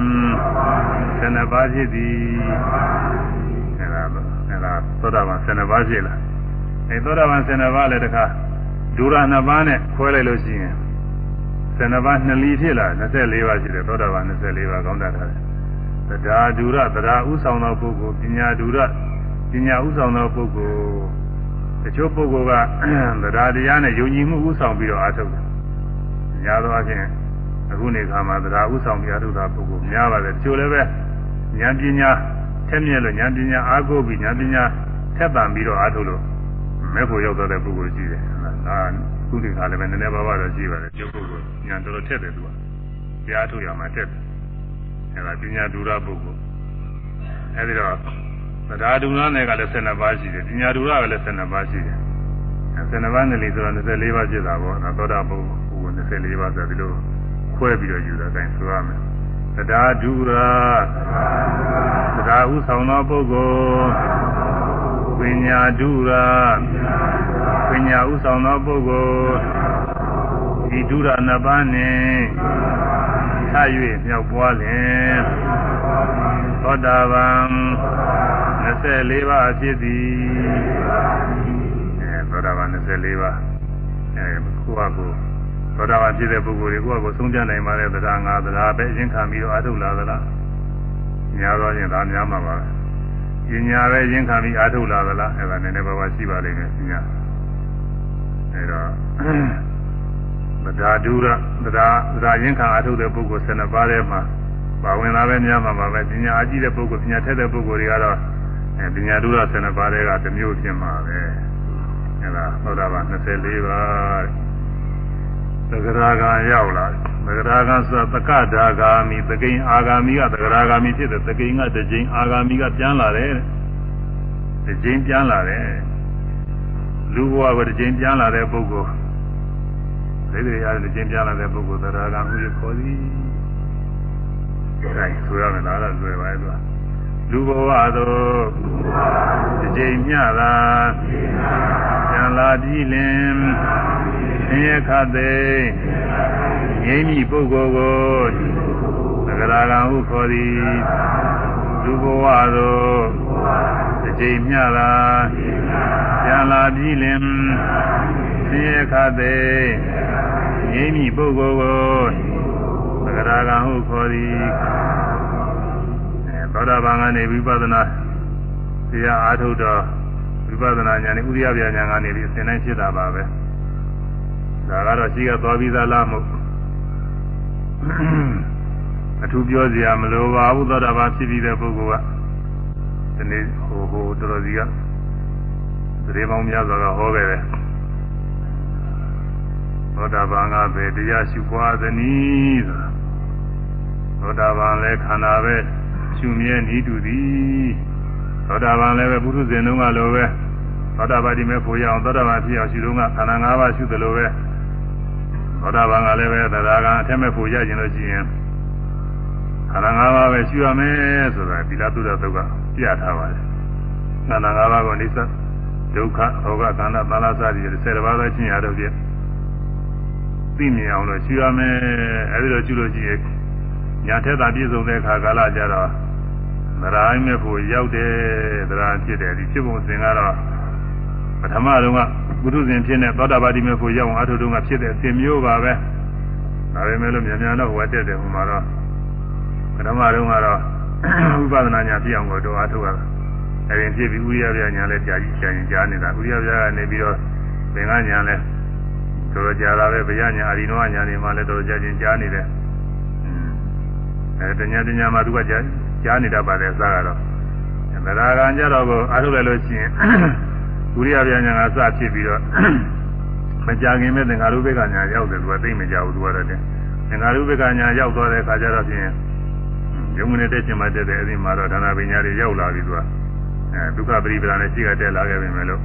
ဆနပါဖြစ်သည်အဲဒါအဲဒါသောတာပန်ဆနပါဖြစ်လားအဲသောတာပန်ဆနပါလည်းတခါဒူရနှစ်ပါးနဲ့ခွဲလိုက်လို့ရှိရင်ဆနပါနှစ်လီဖြစ်လာ24ပါးရှိတယ်သောတာပန်24ပါးကောင်းတာထားတယ်တရားဒူရတရားဥဆောင်သောပုဂ္ဂိုလ်ပညာဒူရပညာဥဆောင်သောပုဂ္ဂိုလ် တချို့ပုဂ္ဂိုလ်ကတရားတရားနဲ့ယုံကြည်မှုဥဆောင်ပြီးတော့အားထုတ်တယ်။ညာသောအချင်းအခုနေခါမှာတရားဥဆောင်ပြီးအားထုတ်တာပုဂ္ဂိုလ်များပါတယ်။တချို့လည်းပဲဉာဏ်ပညာထက်မြက်လို့ဉာဏ်ပညာအားကိုးပြီးဉာဏ်ပညာထက်တန်ပြီးတော့အားထုတ်လို့မဲ့ဖို့ရောက်တော့တဲ့ပုဂ္ဂိုလ်ရှိတယ်ဒါကုသခါလည်းပဲနည်းနည်းပါးပါးတော့ရှိပါတယ်ကျုပ်ပုဂ္ဂိုလ်ညာတော်တော်ထက်တယ်သူကတရားထုတ်ရမှာတက်တယ်အဲဒါပညာဒုရပုဂ္ဂိုလ်အဲဒီတော့ သဒ္ဓါဒုရနဲ့ကလည်း12ပါးရှိတယ်ပညာဒုရကလည်း12ပါးရှိတယ်12ပါးနဲ့လေဆိုတော့24ပါးဖြစ်တာပေါ့နော်သောတာပုဂ္ဂိုလ်24ပါးဆိုဒီလိုခွဲပြီးတော့ယူတာအဲဒါဆိုရမယ်သဒ္ဓါဒုရသဒ္ဓါဥဆောင်သောပုဂ္ဂိုလ်ပညာဒုရပညာဥဆောင်သောပုဂ္ဂိုလ်ဒီဒုရနှစ်ပါးနှင့် ထ၍မြောက်ပွားလင်သောတာပန်24ပါးဖြစ်သည်အဲသောတာပန်24ပါးအဲကိုယ့်အကူသောတာပန်ဖြစ်တဲ့ပုဂ္ဂိုလ်တွေကိုယ့်အကူဆုံးဖြတ်နိုင်ပါတဲ့တရားငါတရားပဲအရင်ခံပြီးတော့အထုလာသလားညာတော့ရင်ဒါများမှာပါပညာပဲရင်ခံပြီးအထုလာသလားအဲဒါနည်းနည်းပါးပါးရှိပါလိမ့်မယ်ပညာအဲတော့ တရားဒုရတရားတရားရင်ခံအထုတဲ့ပုဂ္ဂိုလ်12ပါးထဲမှာပါဝင်လာပဲများမှာပါပဲပညာအကြည့်တဲ့ပုဂ္ဂိုလ်ပညာထက်တဲ့ပုဂ္ဂိုလ်တွေကတော့အဲပညာဒုရ12ပါးထဲကတစ်မျိုးဖြစ်မှာပဲအဲဒါသောတာပန်24ပါးသဂရာဂံရောက်လာသဂရာဂံဆိုတာသကဒါဂာမိသကိန်အာဂာမိကသဂရာဂာမိဖြစ်တဲ့သကိန်ကတစ်ကြိမ်အာဂာမိကပြန်လာတယ်တစ်ကြိမ်ပြန်လာတယ်လူဘဝကတစ်ကြိမ်ပြန်လာတဲ့ပုဂ္ဂိုလ် ဒိဋ္ဌိရတစ်ကြိမ်ပြန်လာတဲ့ပုဂ္ဂိုလ်သဂရာဂံဟူရခေါ်သည်အဲဆိုရမယ်လားတော့လွယ်ပါရဲ့သူကလူဘဝသို့တစ်ကြိမ်မျှသာပြန်လာပြီးလင်ဆင်းရဲခတ်သိငြိမ့်မိပုဂ္ဂိုလ်ကိုသဂရာဂံဟုခေါ်သည် လူဘဝသို့တစ်ကြိမ်မျှသာပြန်လာပြီးလင်ဆင်းရဲခတ်သိငြိမ့်မိပုဂ္ဂိုလ်ကိုသဂရာဂံဟုခေါ်သည်သောတာပန်ကနေဝိပဿနာတရားအားထုတ်တော့ဝိပဿနာဉာဏ်နဲ့ဥရိယပြဉာဏ်ကနေပြီးအစဉ်တိုင်းဖြစ်တာပါပဲဒါကတော့ရှိကသွားပြီးသားလားမဟုတ် အထူးပြောစရာမလိုပါဘူးသောတာပန်ဖြစ်ပြီးတဲ့ပုဂ္ဂိုလ်ကဒီနေ့ဟိုဟိုတော်တော်စီကသေပေါင်းများစွာကဟောခဲ့တယ်သောတာပန်ကပဲတရားရှုပွားသနည်းဆိုတာသောတာပန်လည်းခန္ဓာပဲရှုမြဲဤတူသည်သောတာပန်လည်းပဲပုထုဇဉ်တုန်းကလိုပဲသောတာပတိမေဖို့ရအောင်သောတာပန်ဖြစ်အောင်ရှုတုန်းကခန္ဓာ၅ပါးရှုသလိုပဲသောတာပန်ကလည်းပဲသရဂံအထက်မဲ့ဖို့ရကျင်လို့ရှိရင် ခန္ဓာ၅ပါးပဲရှုရမယ်ဆိုတာသီလသုဒ္ဓသုတ်ကပြထားပါတယ်ခန္ဓာ၅ပါးကိုအိသဒုက္ခဟောကခန္ဓာသလာစသည်၁၀ပါးသောချင်းရတော့ပြသိမြင်အောင်လို့ရှုရမယ်အဲဒီလိုရှုလို့ရှိရင်ညာထက်သာပြည့်စုံတဲ့အခါကာလကြတော့သရာအိမဲ့ဖို့ရောက်တယ်သရာဖြစ်တယ်ဒီဖြစ်ပုံစဉ်ကတော့ပထမတုန်းကဘုရုဇဉ်ဖြစ်နေသောတာပတိမဲ့ဖို့ရောက်အောင်အထုတုန်းကဖြစ်တဲ့အစဉ်မျိုးပါပဲဒါပေမဲ့လို့မြန်မြန်တော့ဟိုတက်တယ်ဟိုမှာတော့ ပထမတုန်းကတော့ဥပဒနာညာဖြစ်အောင်ကိုတော့အထုရတာအဲဒီဖြစ်ပြီးဥရိယပြညာလဲကြာကြီးကြာရင်ကြာနေတာဥရိယပြကနေပြီးတော့သင်္ကညာလဲတော်တော်ကြာတာပဲဗျာညာအရိနောညာနေမှလဲတော်တော်ကြာချင်းကြာနေတယ်အဲတညာတညာမှာသူကကြားကြားနေတတ်ပါတယ်အစကတော့သရဂံကြတော့ကိုအားထုတ်လိုက်လို့ရှိရင်ကုရိယဗျာညာကစဖြစ်ပြီးတော့မကြခင်မဲ့သင်္ဃာရုပ္ပကညာရောက်တယ်သူကသိမကြဘူးသူကတော့တဲ့သင်္ဃာရုပ္ပကညာရောက်သွားတဲ့အခါကျတော့ဖြင့် ယုံမနေတဲ့ချင်းမှတက်တဲ့အဲဒီမှာတော့ဒါနာပညာတွေရောက်လာပြီသူကအဲဒုက္ခပရိပဒနဲ့ရှိကတက်လာခဲ့ပြီမယ်လို့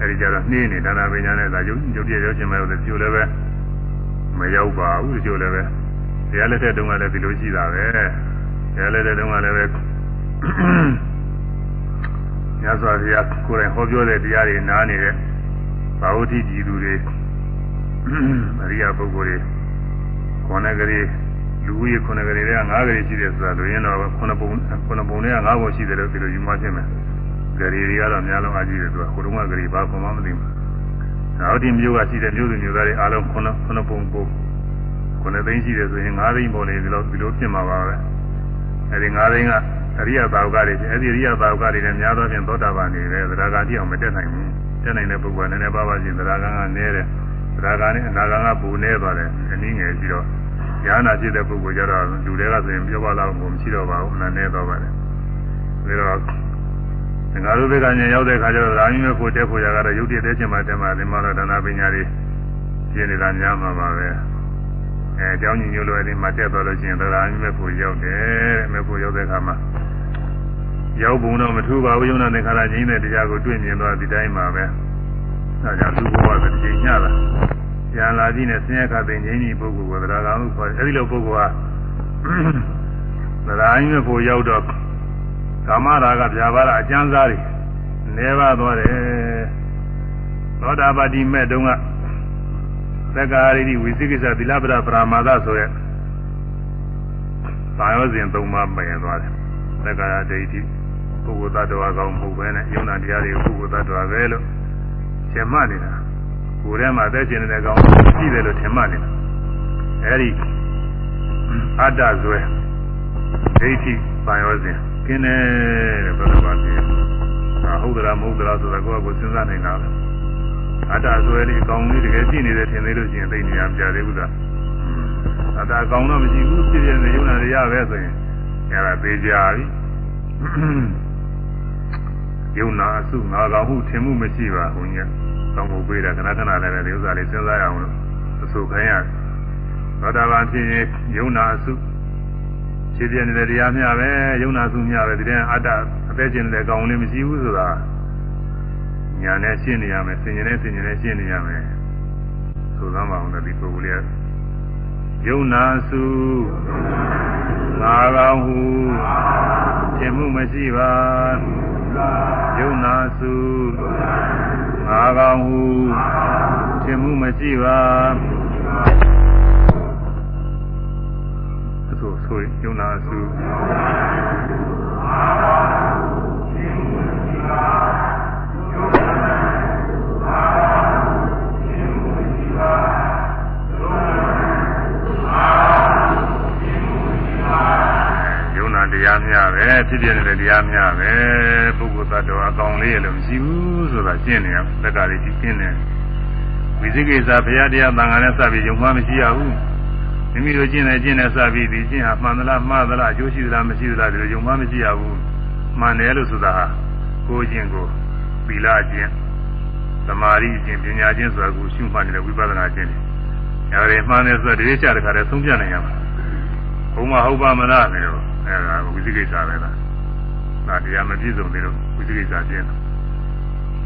အဲဒီကျတော့နှင်းနေဒါနာပညာနဲ့သာယုံယုံပြည့်ရောက်ချင်းမဲ့လို့ကျိုးလည်းပဲမရောက်ပါဘူးကျိုးလည်းပဲတရားလက်ထက်တုန်းကလည်းဒီလိုရှိတာပဲတရားလက်ထက်တုန်းကလည်းပဲညစွာဘုရားကိုယ်တိုင်ဟောပြောတဲ့တရားတွေနားနေတဲ့ဘာဝတိကြည်သူတွေအရိယာပုဂ္ဂိုလ်တွေခေါဏကလေး လူကြီးခုနကလေးတွေကငါးကလေးရှိတယ်ဆိုတာလူရင်းတော့ခုနပုံခုနပုံတွေကငါးပုံရှိတယ်လို့ဒီလိုယူမှဖြစ်မယ်ဂရီတွေကတော့အများလုံးအကြည့်တယ်သူကဟိုတုန်းကဂရီဘာမှမသိဘူးနောက်ဒီမျိုးကရှိတဲ့မျိုးစုမျိုးသားတွေအားလုံးခုနခုနပုံပုံခုနှစ်သိန်းရှိတယ်ဆိုရင်၅သိန်းပေါ်နေဒီလိုဒီလိုပြင်မှာပါပဲအဲဒီ၅သိန်းကအရိယသာဝကတွေအဲဒီအရိယသာဝကတွေလည်းများသောဖြင့်သောတာပန်နေတယ်သရဂါတိအောင်မတက်နိုင်ဘူးတက်နိုင်တဲ့ပုဂ္ဂိုလ်ကလည်းနည်းနည်းပါးပါးချင်းသရဂါကနည်းတယ်သရဂါနဲ့အနာဂါကပူနေပါတယ်အနည်းငယ်ပြီးတော့ ဉာဏ်နာဖြစ်တဲ့ပုဂ္ဂိုလ်ကြတော့လူတွေကဆိုရင်ပြောပါတော့မရှိတော့ပါဘူးနာနေတော့ပါတယ်ဒါတော့ငါတို့ဘက်ကညရောက်တဲ့ခါကျတော့ဒါမျိုးပဲဖို့တက်ဖို့ရကတော့ရုပ်တည်တဲ့ချင်းမှတက်မှသင်္မာတော့ဒါနာပညာတွေရှင်းနေတာများမှာပါပဲအဲအကြောင်းညညလို့အဲဒီမှာတက်သွားလို့ရှိရင်ဒါမျိုးပဲဖို့ရောက်တယ်မဲ့ဖို့ရောက်တဲ့ခါမှာရောက်ပုံတော့မထူပါဘူးယုံနာသင်္ခါရချင်းတဲ့တရားကိုတွေ့မြင်သွားဒီတိုင်းမှာပဲဒါကြောင့်သူ့ဘဝတစ်ချိန်ညလာ ဉာဏ်လာကြည့်နဲ့ဆင်းရဲခါသိငြိမ်းကြီးပုဂ္ဂိုလ်ကိုသရဂံလို့ခေါ်တယ်အဲဒီလိုပုဂ္ဂိုလ်ဟာသရဂံမျိုးဖို့ရောက်တော့ကာမရာဂဗျာပါဒအကျမ်းစားတွေနေပါသွားတယ်သောတာပတိမဲ့တုန်းကသက္ကာရိတိဝိသိကိစ္စသီလပဒပရာမာဒဆိုရက်သာယောစဉ်သုံးပါးပယ်သွားတယ်သက္ကာရဒိဋ္ဌိပုဂ္ဂိုလ်သတ္တဝါကောင်မဟုတ်ပဲနဲ့ယုံနာတရားတွေပုဂ္ဂိုလ်သတ္တဝါပဲလို့ရှင်းမှနေတာ ကိုယ်ထဲမှာသက်ရှင်နေတဲ့ကောင်ရှိတယ်လို့ထင်မှနေတာအဲဒီအတ္တဇွဲဒိဋ္ဌိသာယောစဉ်ကင်းတယ်တဲ့ဘယ်လိုပါလဲအာဟုတ်သလားမဟုတ်သလားဆိုတာကိုယ့်အကိုစဉ်းစားနေတာပဲအတ္တဆွဲလေးအကောင်လေးတကယ်ရှိနေတယ်ထင်သေးလို့ရှိရင်သိနေရပြသေးဘူးလားအတ္တအကောင်တော့မရှိဘူးဖြစ်ဖြစ်နေရုံနဲ့ရပဲဆိုရင်အဲ့ဒါသေးကြပြီယုံနာအစုငါကောင်ဟုထင်မှုမရှိပါဘုန်း ကြီးကောင်းဖို့ပေးတာခဏခဏလည်းပဲဒီဥစ္စာလေးစဉ်းစားရအောင်လို့အစုခိုင်းရသောတာပန်ဖြစ်ရင်ယုံနာအစုဖြစ်ပြနေတဲ့တရားမျှပဲယုံနာစုမျှပဲဒီတဲ့အတ္တအသက်ရှင်နေတဲ့ကောင်လေးမရှိဘူးဆိုတာညာနဲ့ရှင်းနေရမယ်ဆင်ញင်နဲ့ဆင်ញင်နဲ့ရှင်းနေရမယ်ဆိုသမ်းပါအောင်ဒီပုဂ္ဂိုလ်လေးယုံနာစုငါကောင်ဟုရှင်းမှုမရှိပါယုံနာစု ငါကောင်ဟုရှင်းမှုမရှိပါဆိုဆိုယုံနာစုယုံနာတရားမျှပဲဖြစ်ပြနေတဲ့တရားမျှပဲပုဂ္ဂိုလ် သတ္တဝါအကောင်လေးရလို့မရှိဘူးဆိုတာရှင်းနေရသက္ကာလေးကြီးရှင်းနေဝိသိကိစ္စဘုရားတရားသံဃာနဲ့စပြီးယုံမှမရှိရဘူးမိမိတို့ကျင့်တယ်ကျင့်တယ်စပြီးဒီကျင့်ဟာမှန်သလားမှားသလားအကျိုးရှိသလားမရှိသလားဒီလိုယုံမှမရှိရဘူးမှန်တယ်လို့ဆိုတာဟာကိုယ်ချင်းကိုသီလချင်းသမာဓိချင်းပညာချင်းဆိုတာကိုရှုမှတ်နေတဲ့ဝိပဿနာချင်းတွေအဲဒီမှန်တယ်ဆိုတော့ဒီချတခါတည်းသုံးပြနိုင်ရမှာဘုံမဟုတ်ပါမလားနေတော့အဲဒါဝိသိကိစ္စပဲလား ဒါတရားမပြည့်စုံသေးလို့ဝိသိကိစ္စချင်း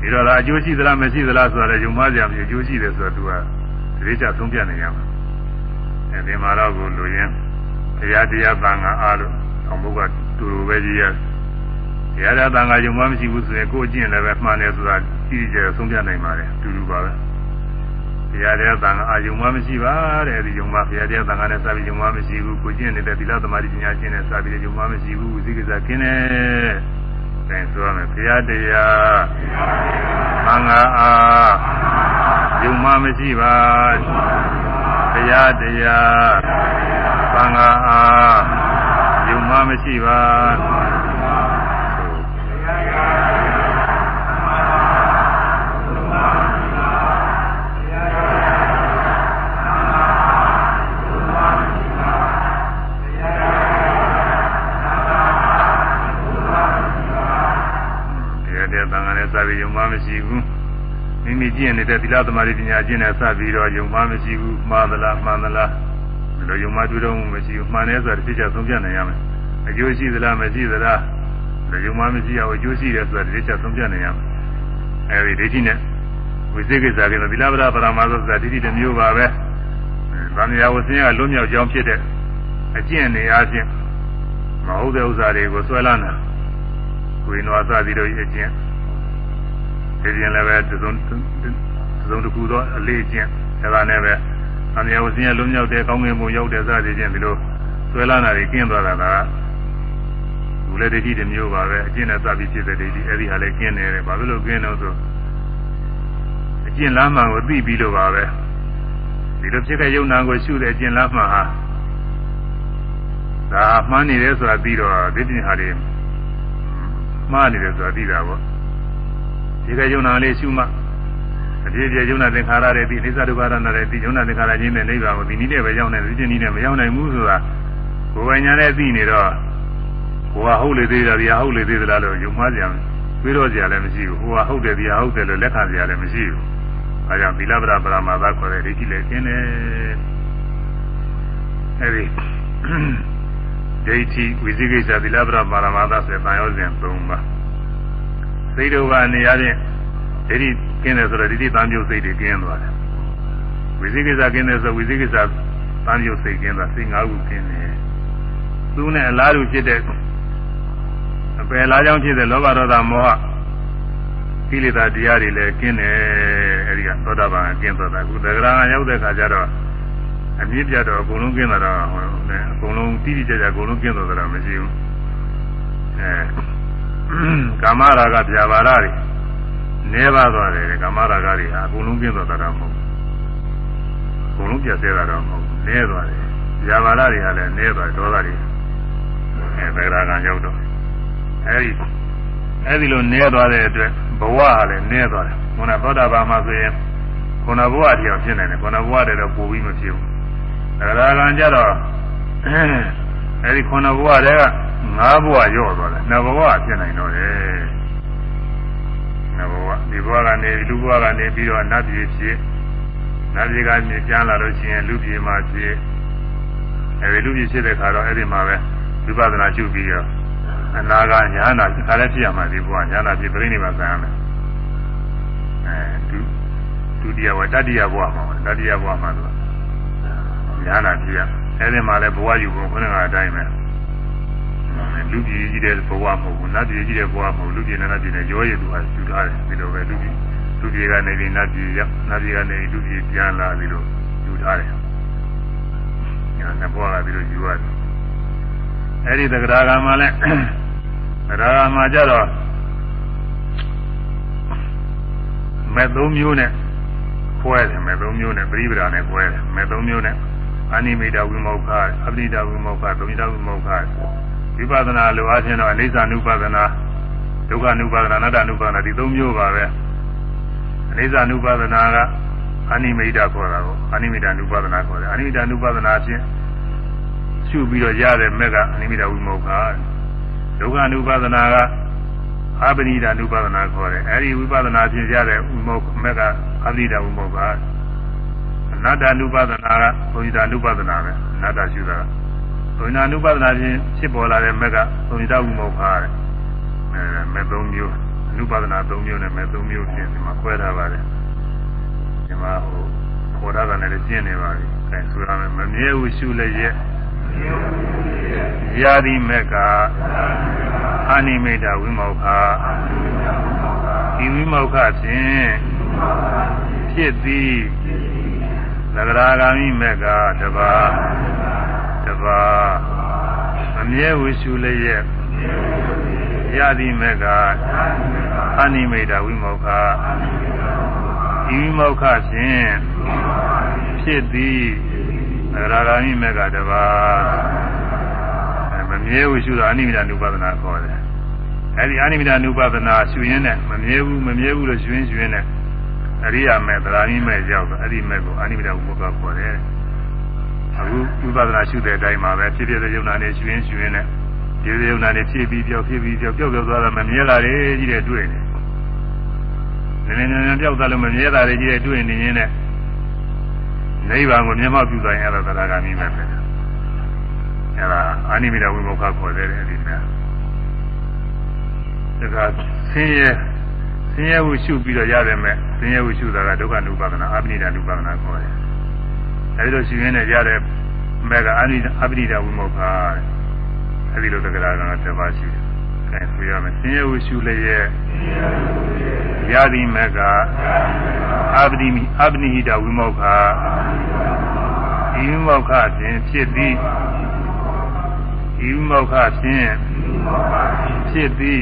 ဒီတော့ဒါအကျိုးရှိသလားမရှိသလားဆိုတာလည်းယုံမှကြမရှိအကျိုးရှိတယ်ဆိုတော့သူကဒီချသုံးပြနိုင်ရမှာအဲဒီမှာတော့ကိုလူရင်းတရားတရားသံဃာအားလို့အောင်ဘုကတူတူပဲကြီးရတရားတရားသံဃာယုံမှမရှိဘူးဆိုရင်ကိုယ်ကျင့်လည်းပဲမှန်တယ်ဆိုတာကြီးကျယ်ဆုံးပြနိုင်ပါတယ်တူတူပါပဲ တရားတရားသံဃာအာယုံမှမရှိပါတဲ့ဒီယုံမှဘုရားတရားသံဃာနဲ့စပြီးယုံမှမရှိဘူးကိုကျင့်နေတဲ့သီလသမာဓိပညာကျင့်တဲ့စပြီးယုံမှမရှိဘူးဝိသိကိစ္စကျင့်တယ်အဲဆိုရမယ်ဘုရားတရားသံဃာအာယုံမှမရှိပါဘုရားတရားသံဃာအားယုံမှမရှိပါတရားတရားသံဃာနဲ့ စပြီးယုံမှမရှိဘူးမိမိကျင့်နေတဲ့သီလသမာဓိပညာကျင့်နေစပြီးတော့ယုံမှမရှိဘူးမှားသလားမှန်သလားဒီလိုယုံမှတွေ့တော့မှုမရှိဘူးမှန်တယ်ဆိုတာတစ်ချက်ဆုံးပြနိုင်ရမယ်အကျိုးရှိသလားမရှိသလားဒီယုံမှမရှိအောင်အကျိုးရှိတယ်ဆိုတာတစ်ချက်ဆုံးပြနိုင်ရမယ်အဲဒီဒိဋ္ဌိနဲ့ဝိသေကိစ္စကသီလပဒပရမသောဆိုတာဒိဋ္ဌိတစ်မျိုးပါပဲဗာမယာဝဆင်းကလွတ်မြောက်ကြောင်းဖြစ်တဲ့အကျင့်နေအားဖြင့်မဟုတ်တဲ့ဥစ္စာတွေကိုဆွဲလာတာကိုယ်နွားစသည်တို့ရဲ့အကျင့် ဒီပြင်လည်းပဲသုံးသုံးတစ်ခုသောအလေးအကျင့်ဒါကလည်းပဲအမြဲဝစင်းရလုံးမြောက်တဲ့ကောင်းငင်မှုရောက်တဲ့စသည်ချင်းဒီလိုဆွဲလာတာတွေကင်းသွားတာကဘူးလေဒိဋ္ဌိတစ်မျိုးပါပဲအကျင့်နဲ့စပြီးဖြစ်တဲ့ဒိဋ္ဌိအဲ့ဒီဟာလည်းကင်းနေတယ်ဘာဖြစ်လို့ကင်းလို့ဆိုအကျင့်လမ်းမှန်ကိုသိပြီးလို့ပါပဲဒီလိုဖြစ်တဲ့ယုံနာကိုရှုတဲ့အကျင့်လမ်းမှန်ဟာဒါမှန်းနေတယ်ဆိုတာပြီးတော့ဒိဋ္ဌိဟာတွေမှားနေတယ်ဆိုတာသိတာပေါ့ ဒီကယုံနာလေးရှုမှအပြည့်ပြည့်ယုံနာသင်္ခါရတွေဒီအိသဒုက္ခရဏတွေဒီယုံနာသင်္ခါရချင်းနဲ့နိဗ္ဗာန်ကိုဒီနည်းနဲ့ပဲရောက်နေတယ်ဒီချင်းနည်းနဲ့မရောက်နိုင်ဘူးဆိုတာကိုယ်ပိုင်ညာနဲ့သိနေတော့ကိုယ်ကဟုတ်လေသေးတယ်ဗျာဟုတ်လေသေးသလားလို့ယုံမှားကြံတွေးတော့ကြလည်းမရှိဘူးဟိုကဟုတ်တယ်ဒီဟာဟုတ်တယ်လို့လက်ခံကြလည်းမရှိဘူးအဲကြောင့်သီလပဒပရမသခေါ်တဲ့ဒိဋ္ဌိလည်းကျင်းတယ်အဲဒီဒိဋ္ဌိဝိသိကိစ္စသီလပဒပရမသဆိုတဲ့တန်ရောစဉ်၃ပါး စိတ်တို့ကနေရတဲ့ဒိဋ္ဌိကျင်းတယ်ဆိုတော့ဒိဋ္ဌိတန်ပြုတ်စိတ်တွေကျင်းသွားတယ်ဝိသိကိစ္စကျင်းတယ်ဆိုဝိသိကိစ္စတန်ပြုတ်စိတ်ကျင်းသွားစိတ်၅ခုကျင်းတယ်သူနဲ့အလားတူဖြစ်တဲ့အပယ်လားကြောင့်ဖြစ်တဲ့လောဘဒေါသမောဟကိလေသာတရားတွေလည်းကျင်းတယ်အဲဒီကသောတာပန်ကျင်းသွားတာအခုသဂရကရောက်တဲ့ခါကျတော့အမြင့်ပြတော့အကုန်လုံးကျင်းတာတော့ဟိုအကုန်လုံးတိတိကျကျအကုန်လုံးကျင်းသွားတာမရှိဘူးအဲ ကာမရာဂပြာပါဒတွေနေပါသွားတယ်ကာမရာဂတွေဟာအကုန်လုံးကျင်းသွားတာတော့မဟုတ်ဘူးအကုန်လုံးပြတ်သေးတာတော့မဟုတ်ဘူးနေသွားတယ်ပြာပါဒတွေဟာလည်းနေသွားဒေါသတွေအဲသဂရကရောက်တော့အဲဒီအဲဒီလိုနေသွားတဲ့အတွက်ဘဝကလည်းနေသွားတယ်ခုနသောတာပန်မှာဆိုရင်ခုနဘဝတရားဖြစ်နေတယ်ခုနဘဝတည်းတော့ပိုပြီးမဖြစ်ဘူးဒါကကံကြတော့အဲဒီခုနဘဝတည်းက ငါးဘဝရော့သွားတယ်နှစ်ဘဝဖြစ်နိုင်တော့တယ်နှစ်ဘဝဒီဘဝကနေလူဘဝကနေပြီးတော့နတ်ပြည်ဖြစ်နတ်ပြည်ကနေကျမ်းလာလို့ရှိရင်လူပြည်မှာဖြစ်အဲဒီလူပြည်ဖြစ်တဲ့ခါတော့အဲ့ဒီမှာပဲဝိပဿနာကျုပ်ပြီးတော့အနာကညာနာခါလည်းဖြစ်ရမှာဒီဘဝညာနာဖြစ်ပြိဋိနိဗ္ဗာန်ဆံရမယ်အဲဒုဒုတိယဘဝတတိယဘဝမှာတတိယဘဝမှာတော့ညာနာဖြစ်ရအဲဒီမှာလည်းဘဝယူဖို့ခொနကအတိုင်းပဲ လူပြည်ကြီးတဲ့ဘဝမဟုတ်ဘူးနတ်ပြည်ကြီးတဲ့ဘဝမဟုတ်လူပြည်နဲ့နတ်ပြည်နဲ့ရောရည်သူဟာယူထားတယ်ဒီလိုပဲလူပြည်လူပြည်ကနေပြီးနတ်ပြည်ရောက်နတ်ပြည်ကနေလူပြည်ပြန်လာပြီးတော့ယူထားတယ်ညာနှစ်ဘဝကပြီးတော့ယူရတယ်အဲဒီသက္ကရာကမှာလည်းသက္ကရာကမှာကြတော့မဲ့သုံးမျိုးနဲ့ခွဲတယ်မဲ့သုံးမျိုးနဲ့ပြိပဒာနဲ့ခွဲတယ်မဲ့သုံးမျိုးနဲ့အာနိမိတဝိမောက္ခအပရိဒဝိမောက္ခသုံးဒဝိမောက္ခ ဝိပဿနာလိုအချင်းတော့အိဋ္ဌာနုပဒနာဒုက္ခနုပဒနာအနတ္တနုပဒနာဒီသုံးမျိုးပါပဲအိဋ္ဌာနုပဒနာကအနိမိတခေါ်တာကိုအနိမိတနုပဒနာခေါ်တယ်အနိမိတနုပဒနာဖြင့်ရှုပြီးတော့ရတဲ့မက်ကအနိမိတဝိမောက္ခဒုက္ခ ानु ပါဒနာကအပနိဒ ानु ပါဒနာခေါ်တယ်အဲဒီဝိပဿနာဖြင့်ရတဲ့ဝိမောက္ခမက်ကအပနိဒဝိမောက္ခအနတ္တ ानु ပါဒနာကဘုညတ ानु ပါဒနာပဲအနတ္တရှုတာ ဘုညတ ानु ပါဒနာဖြင့်ဖြစ်ပေါ်လာတဲ့မက်ကဘုညတဝိမောက္ခတဲ့အဲမဲ့၃မျိုးအနုပါဒနာ၃မျိုးနဲ့မဲ့၃မျိုးဖြင့်ဒီမှာခွဲထားပါတယ်ဒီမှာဟိုခေါ်တာကလည်းကျင့်နေပါပြီအဲဆိုရမယ်မမြဲဘူးရှုလည်းရဲ့ယာတိမက်ကအာနိမိတဝိမောခဒီဝိမောခဖြင့်ဖြစ်သည်သဂရာဂာမိမက်ကတပါတ ပါအမြဲဝိရှုလျက်ယာတိမက်ကအာနိမိတဝိမောခဒီဝိမောခဖြင့်ဖြစ်သည်သရဂာမိမေကတပါမမြဲဘူးရှုတာအနိမိတနုပဒနာခေါ်တယ်အဲဒီအနိမိတနုပဒနာရှုရင်းနဲ့မမြဲဘူးမမြဲဘူးလို့ရှုရင်းရှုရင်းနဲ့အရိယာမေသရာမိမေရောက်တော့အဲ့ဒီမေကိုအနိမိတဘုမောကခေါ်တယ် အခုဝိပဿနာရှုတဲ့အတိုင်းမှာပဲဖြစ်ဖြစ်တဲ့ယုံနာနဲ့ရှုရင်းရှုရင်းနဲ့ဒီယုံနာနဲ့ဖြစ်ပြီးပြောက်ဖြစ်ပြီးပြောက်ပြောက်ပြောက်သွားတာမမြဲတာတွေကြီးတဲ့တွေ့နေနည်းနည်းနည်းပြောက်သွားလို့မမြဲတာတွေကြီးတဲ့တွေ့နေရင်းနဲ့နိဗ္ဗာန်ကိုမျက်မှောက်ပြုသွားရင်အဲ့ဒါသရဂါမိမဲ့ပဲအဲ့ဒါအာနိမိတဝိမုခခေါ်တဲ့အဲ့ဒီမဲ့ဒါကဆင်းရဲဆင်းရဲဝရှုပြီးတော့ရတယ်မဲ့ဆင်းရဲဝရှုတာကဒုက္ခနုပါဒနာအပနိဒနုပါဒနာခေါ်တယ် အဲ့ဒီလိုရှိရင်းနဲ့ရတဲ့မဲ့ကအာနိအပနိဒဝိမုခအဲ့ဒီလိုသက္ကရာကတစ်ပါးရှိတယ်အဲဆိုရမယ်ဆင်းရဲဝရှုလည်းရဲ့ယာတိမကအပတိမိအပနိဟိတဝိမောက္ခဒီဝိမောက္ခဖြင့်ဖြစ်သည်ဒီဝိမောက္ခဖြင့်ဖြစ်သည်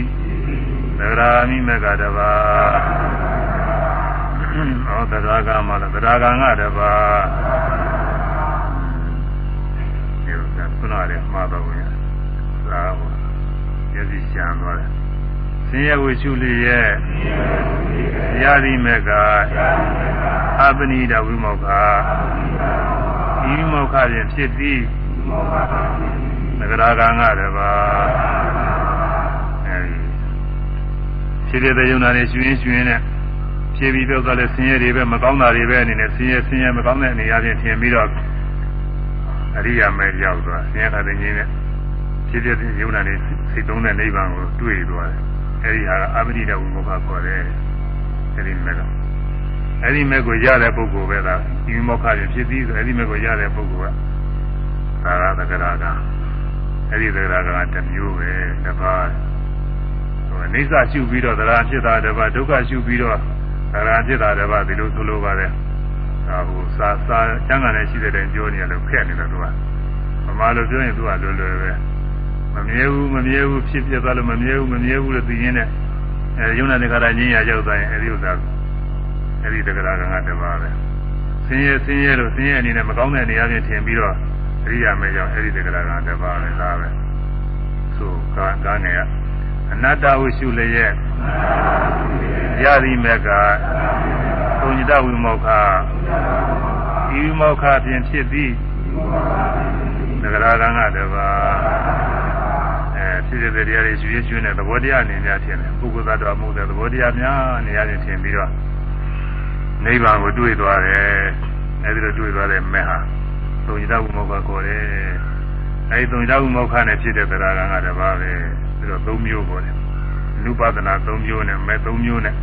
သဂရာမိမကတပါ ဟောသရာကမှာလားသရာကငါတပါဒီကခုနကလည်းမှားတော့ဘူး။သာဟောရည်စည်ရှာသွားတယ်ဆင်းရဲဝိရှုလျက်ရာသီမေကအပနိဒဝိမောက္ခဤမောက္ခဖြင့်ဖြစ်သည်သဂရာကံကတပါအဲဒီဖြစ်ဖြစ်တဲ့ယုံနာတွေရှင်ရှင်နဲ့ ဖြည့်ပြီးပြောက်လည်းဆင်းရဲတွေပဲမကောင်းတာတွေပဲအနေနဲ့ဆင်းရဲဆင်းရဲမကောင်းတဲ့အနေအချင်းထင်ပြီးတော့အရိယာမဲရောက်သွားဆင်းရဲတဲ့ငြင်းနဲ့ဖြစ်ဖြစ်တဲ့ယုံနာတွေစိတ်သုံးတဲ့နိဗ္ဗာန်ကိုတွေ့သွားတယ်အဲဒီဟာကအပတိတဝိမုခခေါ်တယ်အဲဒီမဲ့တော့အဲဒီမဲ့ကိုရတဲ့ပုဂ္ဂိုလ်ပဲလားဒီမောခရင်ဖြစ်ပြီးဆိုအဲဒီမဲ့ကိုရတဲ့ပုဂ္ဂိုလ်ကသာရသကရာကအဲဒီသကရာကတမျိုးပဲတစ်ပါးဟိုအိဋ္ဌရှုပြီးတော့သရာဖြစ်တာတစ်ပါးဒုက္ခရှုပြီးတော့ သရာဖြစ်တာတစ်ပါးဒီလိုဆိုလိုပါတယ်ဒါဟိုစာစာကျမ်းဂန်နဲ့ရှိတဲ့တိုင်ပြောနေရလို့ဖက်နေတယ်သူကမမလိုပြောရင်သူကလွယ်လွယ်ပဲမမြဲဘူးမမြဲဘူးဖြစ်ဖြစ်သွားလို့မမြဲဘူးမမြဲဘူးလို့သိရင်းနဲ့အဲယုံနာတက္ကရာညင်းရရောက်သွားရင်အဲဒီဥစ္စာအဲဒီတက္ကရာကငါတပါးပဲဆင်းရဲဆင်းရဲလို့ဆင်းရဲအနေနဲ့မကောင်းတဲ့နေရာချင်းထင်ပြီးတော့အရိယာမေကြောင့်အဲဒီတက္ကရာကတပါးပဲဒါပဲဆိုကကားငယ်က အနတ္တဝိရှုလျက်ရသည်မေကသုံးညတဝိမောခဤဝိမောခဖြင့်ဖြစ်သည်တက္ကရာကငါတပါးဖြစ်တဲ့တရားတွေရွှေရွှေနဲ့သဘောတရားအနေနဲ့ထင်တယ်ပုဂ္ဂိုလ်သတ္တဝါမဟုတ်တဲ့သဘောတရားများနေရာချင်းထင်ပြီးတော့နိဗ္ဗာန်ကိုတွေ့သွားတယ်အဲဒီလိုတွေ့သွားတဲ့မဲ့ဟာသုံးညတဝုမောခခေါ်တယ်အဲဒီသုံးညတဝုမောခနဲ့ဖြစ်တဲ့တရားကံကတပါးပဲ ပြီးတော့၃မျိုးပေါ်တယ်နုပါဒနာ၃မျိုးနဲ့မဲ့၃မျိုးနဲ့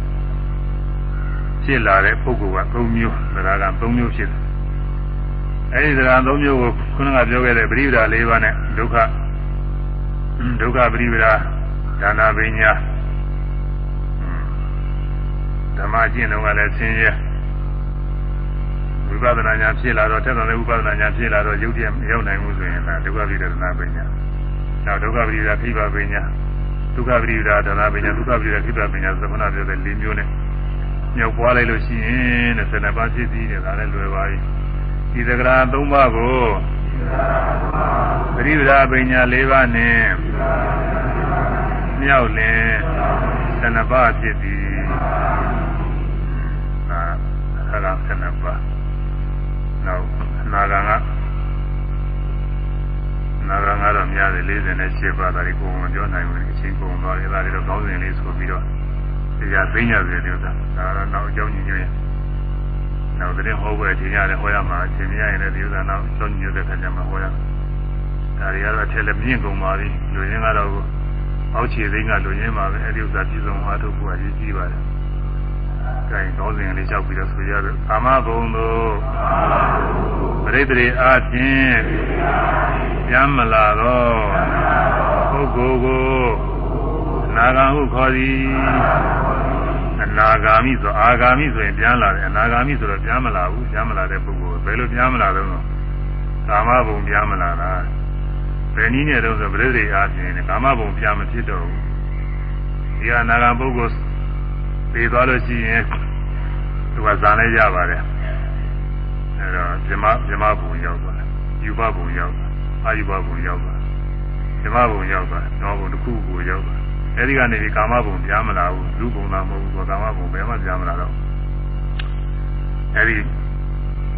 ဖြစ်လာတဲ့ပုဂ္ဂိုလ်က၃မျိုးတရားကံ၃မျိုးဖြစ်တယ်အဲဒီတရား၃မျိုးကိုခုနကပြောခဲ့တဲ့ပရိပဒါ၄ပါးနဲ့ဒုက္ခဒုက္ခပရိပဒါဒါနာပညာဓမ္မကျင့်တော့ကလည်းဆင်းရဲဝိပဿနာညာဖြစ်လာတော့တက်တော်လည်းဝိပဿနာညာဖြစ်လာတော့ရုပ်တရက်မရောက်နိုင်ဘူးဆိုရင်ဒါဒုက္ခပရိဒနာပညာ နောက်ဒုက္ခပရိဒါခိဗပညာဒုက္ခပရိဒါဒါနာပညာဒုက္ခပရိဒါခိဗပညာသမဏပြောတဲ့၄မျိုးနဲ့မြောက်ပွားလိုက်လို့ရှိရင်တဲ့ဆယ်နှစ်ပါးဖြစ်ပြီးတယ်ဒါလည်းလွယ်ပါပြီဒီသက္ကရာ၃ပါးကိုပရိပဒါပညာ၄ပါးနဲ့မြောက်လင်သနပါဖြစ်သည်အာခရသနပါနောက်နာဂံက နာဂံကတော့များတယ်48ပါးဒါဒီကိုယ်မပြောနိုင်ဘူးအချင်းကုန်သွားတယ်ဒါတွေတော့ကောင်းစဉ်လေးဆိုပြီးတော့တရားသိညာစေတယ်ဒါကတော့နောက်အကြောင်းညွှန်ညွှန်နောက်တဲ့ဟောပွဲချိန်ရတယ်ဟောရမှာအချိန်မရရင်လည်းဒီဥစ္စာနောက်စောင့်ညွှန်တဲ့ခါကျမှဟောရဒါတွေကတော့အထက်လည်းမြင့်ကုန်ပါပြီလူရင်းကတော့အောက်ခြေသိန်းကလူရင်းပါပဲအဲဒီဥစ္စာပြည်စုံအားထုတ်ဖို့အရေးကြီးပါတယ်။ အဲဒါကောင်းစဉ်လေးလျှောက်ပြီးတော့ဆိုရတယ်ကာမဘုံတို့ပရိသေအားဖြင့်ပြန်မလာတော့ပုဂ္ဂိုလ်ကိုနာဂံဟုခေါ်သည်အနာဂါမိဆိုအာဂါမိဆိုရင်ပြန်လာတယ်အနာဂါမိဆိုတော့ပြန်မလာဘူးပြန်မလာတဲ့ပုဂ္ဂိုလ်ဘယ်လိုပြန်မလာတော့ကာမဘုံပြန်မလာတာဘယ်နည်းနဲ့တော့ဆိုပြိဿအားဖြင့်ကာမဘုံပြန်မဖြစ်တော့ဘူးဒီအနာဂါပုဂ္ဂိုလ် ပြေသွားလို့ရှိရင်သူကဇာနဲ့ရပါတယ်အဲတော့ဇမဇမဘုံရောက်သွားယူဘဘုံရောက်သွားအာယူဘဘုံရောက်သွားဇမဘုံရောက်သွားနောဘုံတစ်ခုကိုရောက်သွားအဲဒီကနေဒီကာမဘုံကြားမလာဘူးလူဘုံသာမဟုတ်ဘူးကာမဘုံဘယ်မှကြားမလာတော့အဲဒီ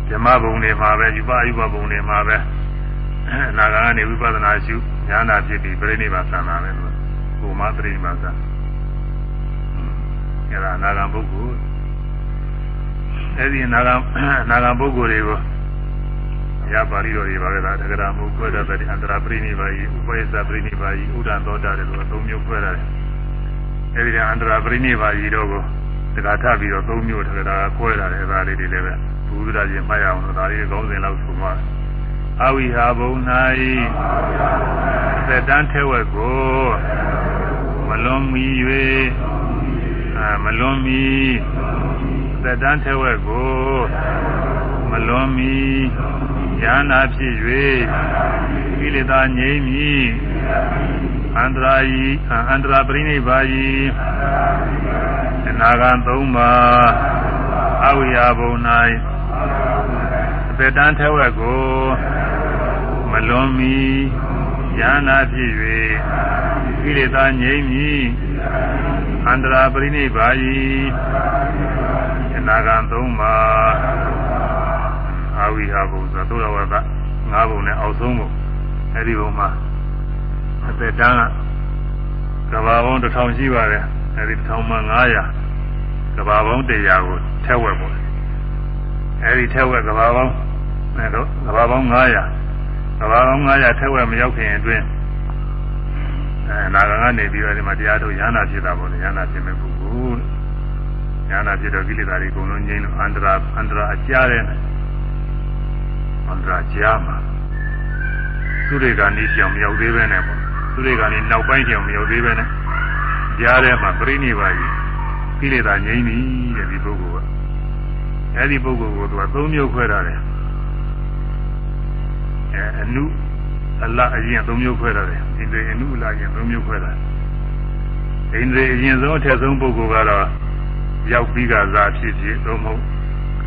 ဓမ္မဘုံတွေမှာပဲယူပယူပဘုံတွေမှာပဲအနာဂါကနေဝိပဿနာရှုဉာဏ်သာဖြစ်ပြီးပြိဋိဘာသံလာတယ်လို့ကိုမပြိဋိဘာသံ အဲဒါအနာဂံပုဂ္ဂိုလ်အဲဒီအနာဂံအနာဂံပုဂ္ဂိုလ်တွေကိုရပါဠိတော်တွေပါပဲလားတက္ကရာမုခွဲတဲ့တဲ့အန္တရာပရိနိဗ္ဗာယဥပယသပရိနိဗ္ဗာယဥဒ္ဒံသောတာတွေလို့သုံးမျိုးခွဲရတယ်အဲဒီကအန္တရာပရိနိဗ္ဗာယတော့ကိုတက္ကထပြီးတော့သုံးမျိုးတက္ကရာခွဲတာတယ်အဲဒါလေးတွေလည်းပဲဘုရားရှင်မှတ်ရအောင်လို့ဒါလေးကောင်းစဉ်လောက်ဆိုမှအဝိဟာဘုံ၌သက်တမ်းထဲဝက်ကိုမလွန်မီ၍ မလွန်မီသက်တမ်းထဲဝက်ကိုမလွန်မီဉာဏ်နာဖြစ်၍ကိလေသာငြိမ်းမည်အန္တရာယီအန္တရာပရိနိဗ္ဗာယီအနာဂံသုံးပါအဝိယဘုံ၌အပေတန်းထဲဝက်ကိုမလွန်မီဉာဏ်နာဖြစ်၍ကိလေသာငြိမ်းမည် အန္တရာပရိနိဗ္ဗာယီအနာဂံသုံးပါအာဝိဟာဘုံဆိုသုရဝကငါးဘုံနဲ့အောက်ဆုံးဘုံအဲဒီဘုံမှာအသက်တန်းကကဘာဘုံတစ်ထောင်ရှိပါတယ်အဲဒီထောင်မှ900ကဘာပေါင်း100ကိုထက်ဝက်ပေါ့အဲဒီထက်ဝက်ကဘာပေါင်းအဲတော့ကဘာပေါင်း900ကဘာပေါင်း900ထက်ဝက်မရောက်ခင်အတွင်း အဲနာဂံကနေပြီးတော့ဒီမှာတရားထုတ်ရဟနာဖြစ်တာပေါ့လေရဟနာဖြစ်မဲ့ပုဂ္ဂိုလ်ရဟနာဖြစ်တော့ကိလေသာတွေအကုန်လုံးငြိမ်းလို့အန္တရာအန္တရာအကျတဲ့အန္တရာကြားမှာသူတွေကနေကြောင်မရောက်သေးပဲနဲ့ပေါ့သူတွေကနေနောက်ပိုင်းကြောင်မရောက်သေးပဲနဲ့ကြားထဲမှာပြိဋိဘာကြီးကိလေသာငြိမ်းပြီတဲ့ဒီပုဂ္ဂိုလ်ကအဲဒီပုဂ္ဂိုလ်ကိုသူကသုံးမျိုးခွဲထားတယ်အဲအနု အလအရင်သုံးမျိုးခွဲထားတယ်ဣန္ဒြေအနုအလအရင်သုံးမျိုးခွဲထားတယ်ဣန္ဒြေအရင်ဆုံးအထက်ဆုံးပုဂ္ဂိုလ်ကတော့ရောက်ပြီးကစားဖြစ်ဖြစ်သုံးမဟုတ်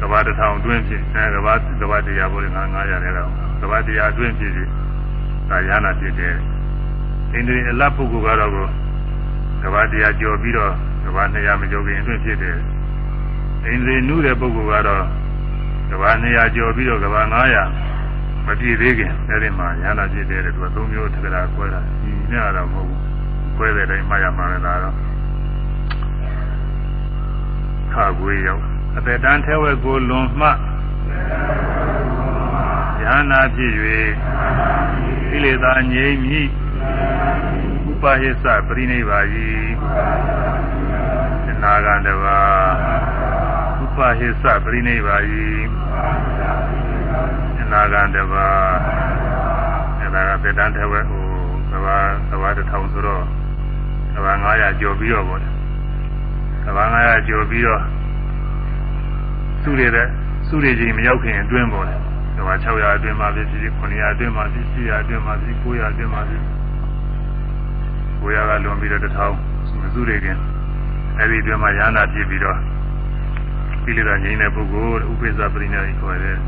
ကဘာတစ်ထောင်တွင်းဖြစ်အဲကဘာကဘာတရားပေါ်ငါ900တဲ့တော့ကဘာတရားတွင်းဖြစ်ဖြစ်ဒါရဟနာဖြစ်တယ်ဣန္ဒြေအလပုဂ္ဂိုလ်ကတော့ကိုကဘာတရားကြော်ပြီးတော့ကဘာ200မကြော်ခင်အတွင်းဖြစ်တယ်ဣန္ဒြေနုတဲ့ပုဂ္ဂိုလ်ကတော့ကဘာ200ကြော်ပြီးတော့ကဘာ900 မပြည့်သေးခင်အဲဒီမှာရဟနာဖြစ်တယ်တဲ့သူကသုံးမျိုးထက္ကရာခွဲတာဒီနဲ့တော့မဟုတ်ဘူးခွဲတဲ့အတိုင်းမှရမှာလည်းဒါတော့ခါကွေးရောက်အသက်တန်းထဲဝဲကိုလွန်မှယဟနာဖြစ်၍ကိလေသာငြိမ်းမြည်ဥပဟိစ္စပရိနိဗ္ဗာယီအနာဂန္တဘာဥပဟိစ္စပရိနိဗ္ဗာယီအ နာဂန္တဘာအဲဒါကသက်တန်းထဲဝဲဟိုကဘာကဘာတစ်ထောင်ဆိုတော့ကဘာ900ကျော်ပြီးတော့ပေါ့ကဘာ900ကျော်ပြီးတော့စုရတဲ့စုရချင်းမရောက်ခင်အတွင်းပေါ်တယ်ကဘာ600အတွင်းမှာဖြစ်ဖြစ်900အတွင်းမှာဖြစ်800အတွင်းမှာဖြစ်900အတွင်းမှာဖြစ်900ကလွန်ပြီးတော့တစ်ထောင်မစုရခင်အဲ့ဒီအတွင်းမှာရဟနာဖြစ်ပြီးတော့ကိလေသာငြိမ်းတဲ့ပုဂ္ဂိုလ်ဥပိ္ပဇပရိညာကြီးခေါ်တယ်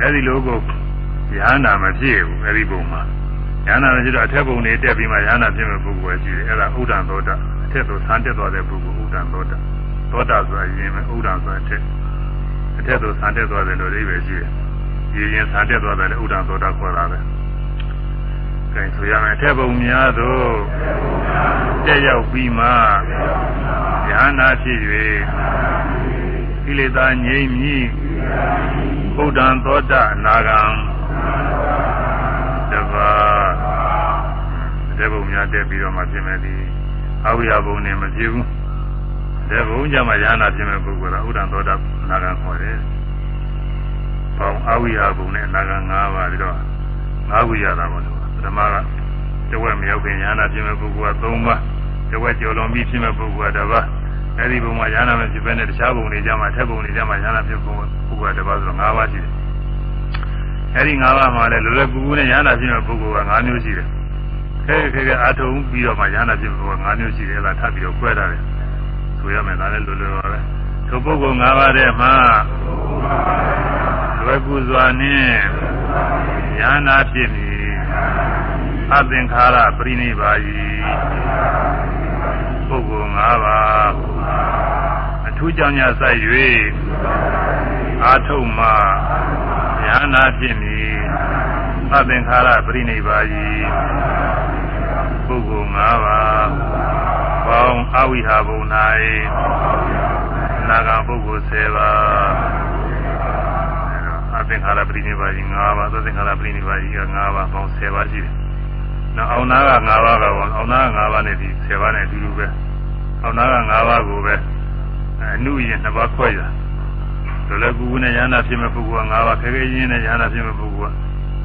အဲ့ဒီလိုကိုရဟနာမဖြစ်ဘူးအဲ့ဒီပုံမှာရဟနာမဖြစ်တော့အထက်ပုံတွေတက်ပြီးမှရဟနာဖြစ်မဲ့ပုဂ္ဂိုလ်ရှိတယ်အဲ့ဒါဥဒ္ဒံသောတာအထက်သို့ဆန်းတက်သွားတဲ့ပုဂ္ဂိုလ်ဥဒ္ဒံသောတာသောတာဆိုတာယင်မဲ့ဥဒ္ဒံဆိုတာအထက်အထက်သို့ဆန်းတက်သွားတယ်လို့အဓိပ္ပာယ်ရှိတယ်။ရရင်ဆန်းတက်သွားတယ်ဥဒ္ဒံသောတာခေါ်တာပဲ။အဲဆိုရမယ်အထက်ပုံများသို့တက်ရောက်ပြီးမှဉာဏ်နာဖြစ်၍ ကိလေသာငြိမ်းမြည်ဘုဒ္ဓံသောတာအနာဂံတပါအထက်ပုံများတက်ပြီးတော့မှဖြစ်မယ်ဒီအဝိယဘုံနဲ့မဖြစ်ဘူး။တဲ့ဘုံကြမှာရဟနာဖြစ်မဲ့ပုဂ္ဂိုလ်ကဥဒ္ဒံသောတာနာဂံခေါ်တယ်။ပေါင်းအဝိယဘုံနဲ့နာဂံ၅ပါးပြီးတော့၅ခုရတာပေါ့လို့ပထမကတဝက်မရောက်ခင်ရဟနာဖြစ်မဲ့ပုဂ္ဂိုလ်က၃ပါးတဝက်ကျော်လွန်ပြီးဖြစ်မဲ့ပုဂ္ဂိုလ်ကတစ်ပါး အဲဒီဘုံမှာရဟနာမဖြစ်ဘဲနဲ့တခြားဘုံတွေကြမှာထက်ဘုံတွေကြမှာရဟနာဖြစ်ပုဂ္ဂိုလ်ပုဂ္ဂိုလ်ကတစ်ပါးဆိုတော့၅ပါးရှိတယ်။အဲဒီ၅ပါးမှာလည်းလွယ်လွယ်ကူကူနဲ့ရဟနာဖြစ်မဲ့ပုဂ္ဂိုလ်က၅မျိုးရှိတယ်။ခဲခဲခဲအာထုံပြီးတော့မှရဟနာဖြစ်ပုဂ္ဂိုလ်က၅မျိုးရှိတယ်အဲဒါထပ်ပြီးတော့꿰ထားတယ်။ဆိုရမယ်ဒါလည်းလွယ်လွယ်ပါပဲထိုပုဂ္ဂိုလ်၅ပါးထဲမှာလွယ်ကူစွာနှင့်ဉာဏ်နာဖြစ်မည်အသင်္ခါရပရိနိဗ္ဗာယီပုဂ္ဂိုလ်၅ပါး အထူးကြောင့်ညဆိုင်၍အာထုမှဉာဏ်နာဖြစ်မည်အသင်္ခါရပရိနိဗ္ဗာယီပုဂ္ဂိုလ်၅ပါးပေါင်းအဝိဟာဘုံ၌နာဂံပုဂ္ဂိုလ်10ပါးအသင်္ခါရပရိနိဗ္ဗာန်ကြီး5ပါးသသင်္ခါရပရိနိဗ္ဗာန်ကြီးက5ပါးပေါင်း10ပါးရှိတယ်။နောက်အောင်နာက5ပါးကပေါင်းအောင်နာက5ပါးနဲ့ဒီ10ပါးနဲ့အတူတူပဲ။ အောင်နာက5ပါးကိုပဲအနုရင်2ပါးခွဲရ။ဒါလည်းကူကူနဲ့ယန္တာဖြစ်မဲ့ပုဂ္ဂိုလ်က5ပါးခဲခဲရင်းနဲ့ယန္တာဖြစ်မဲ့ပုဂ္ဂိုလ်က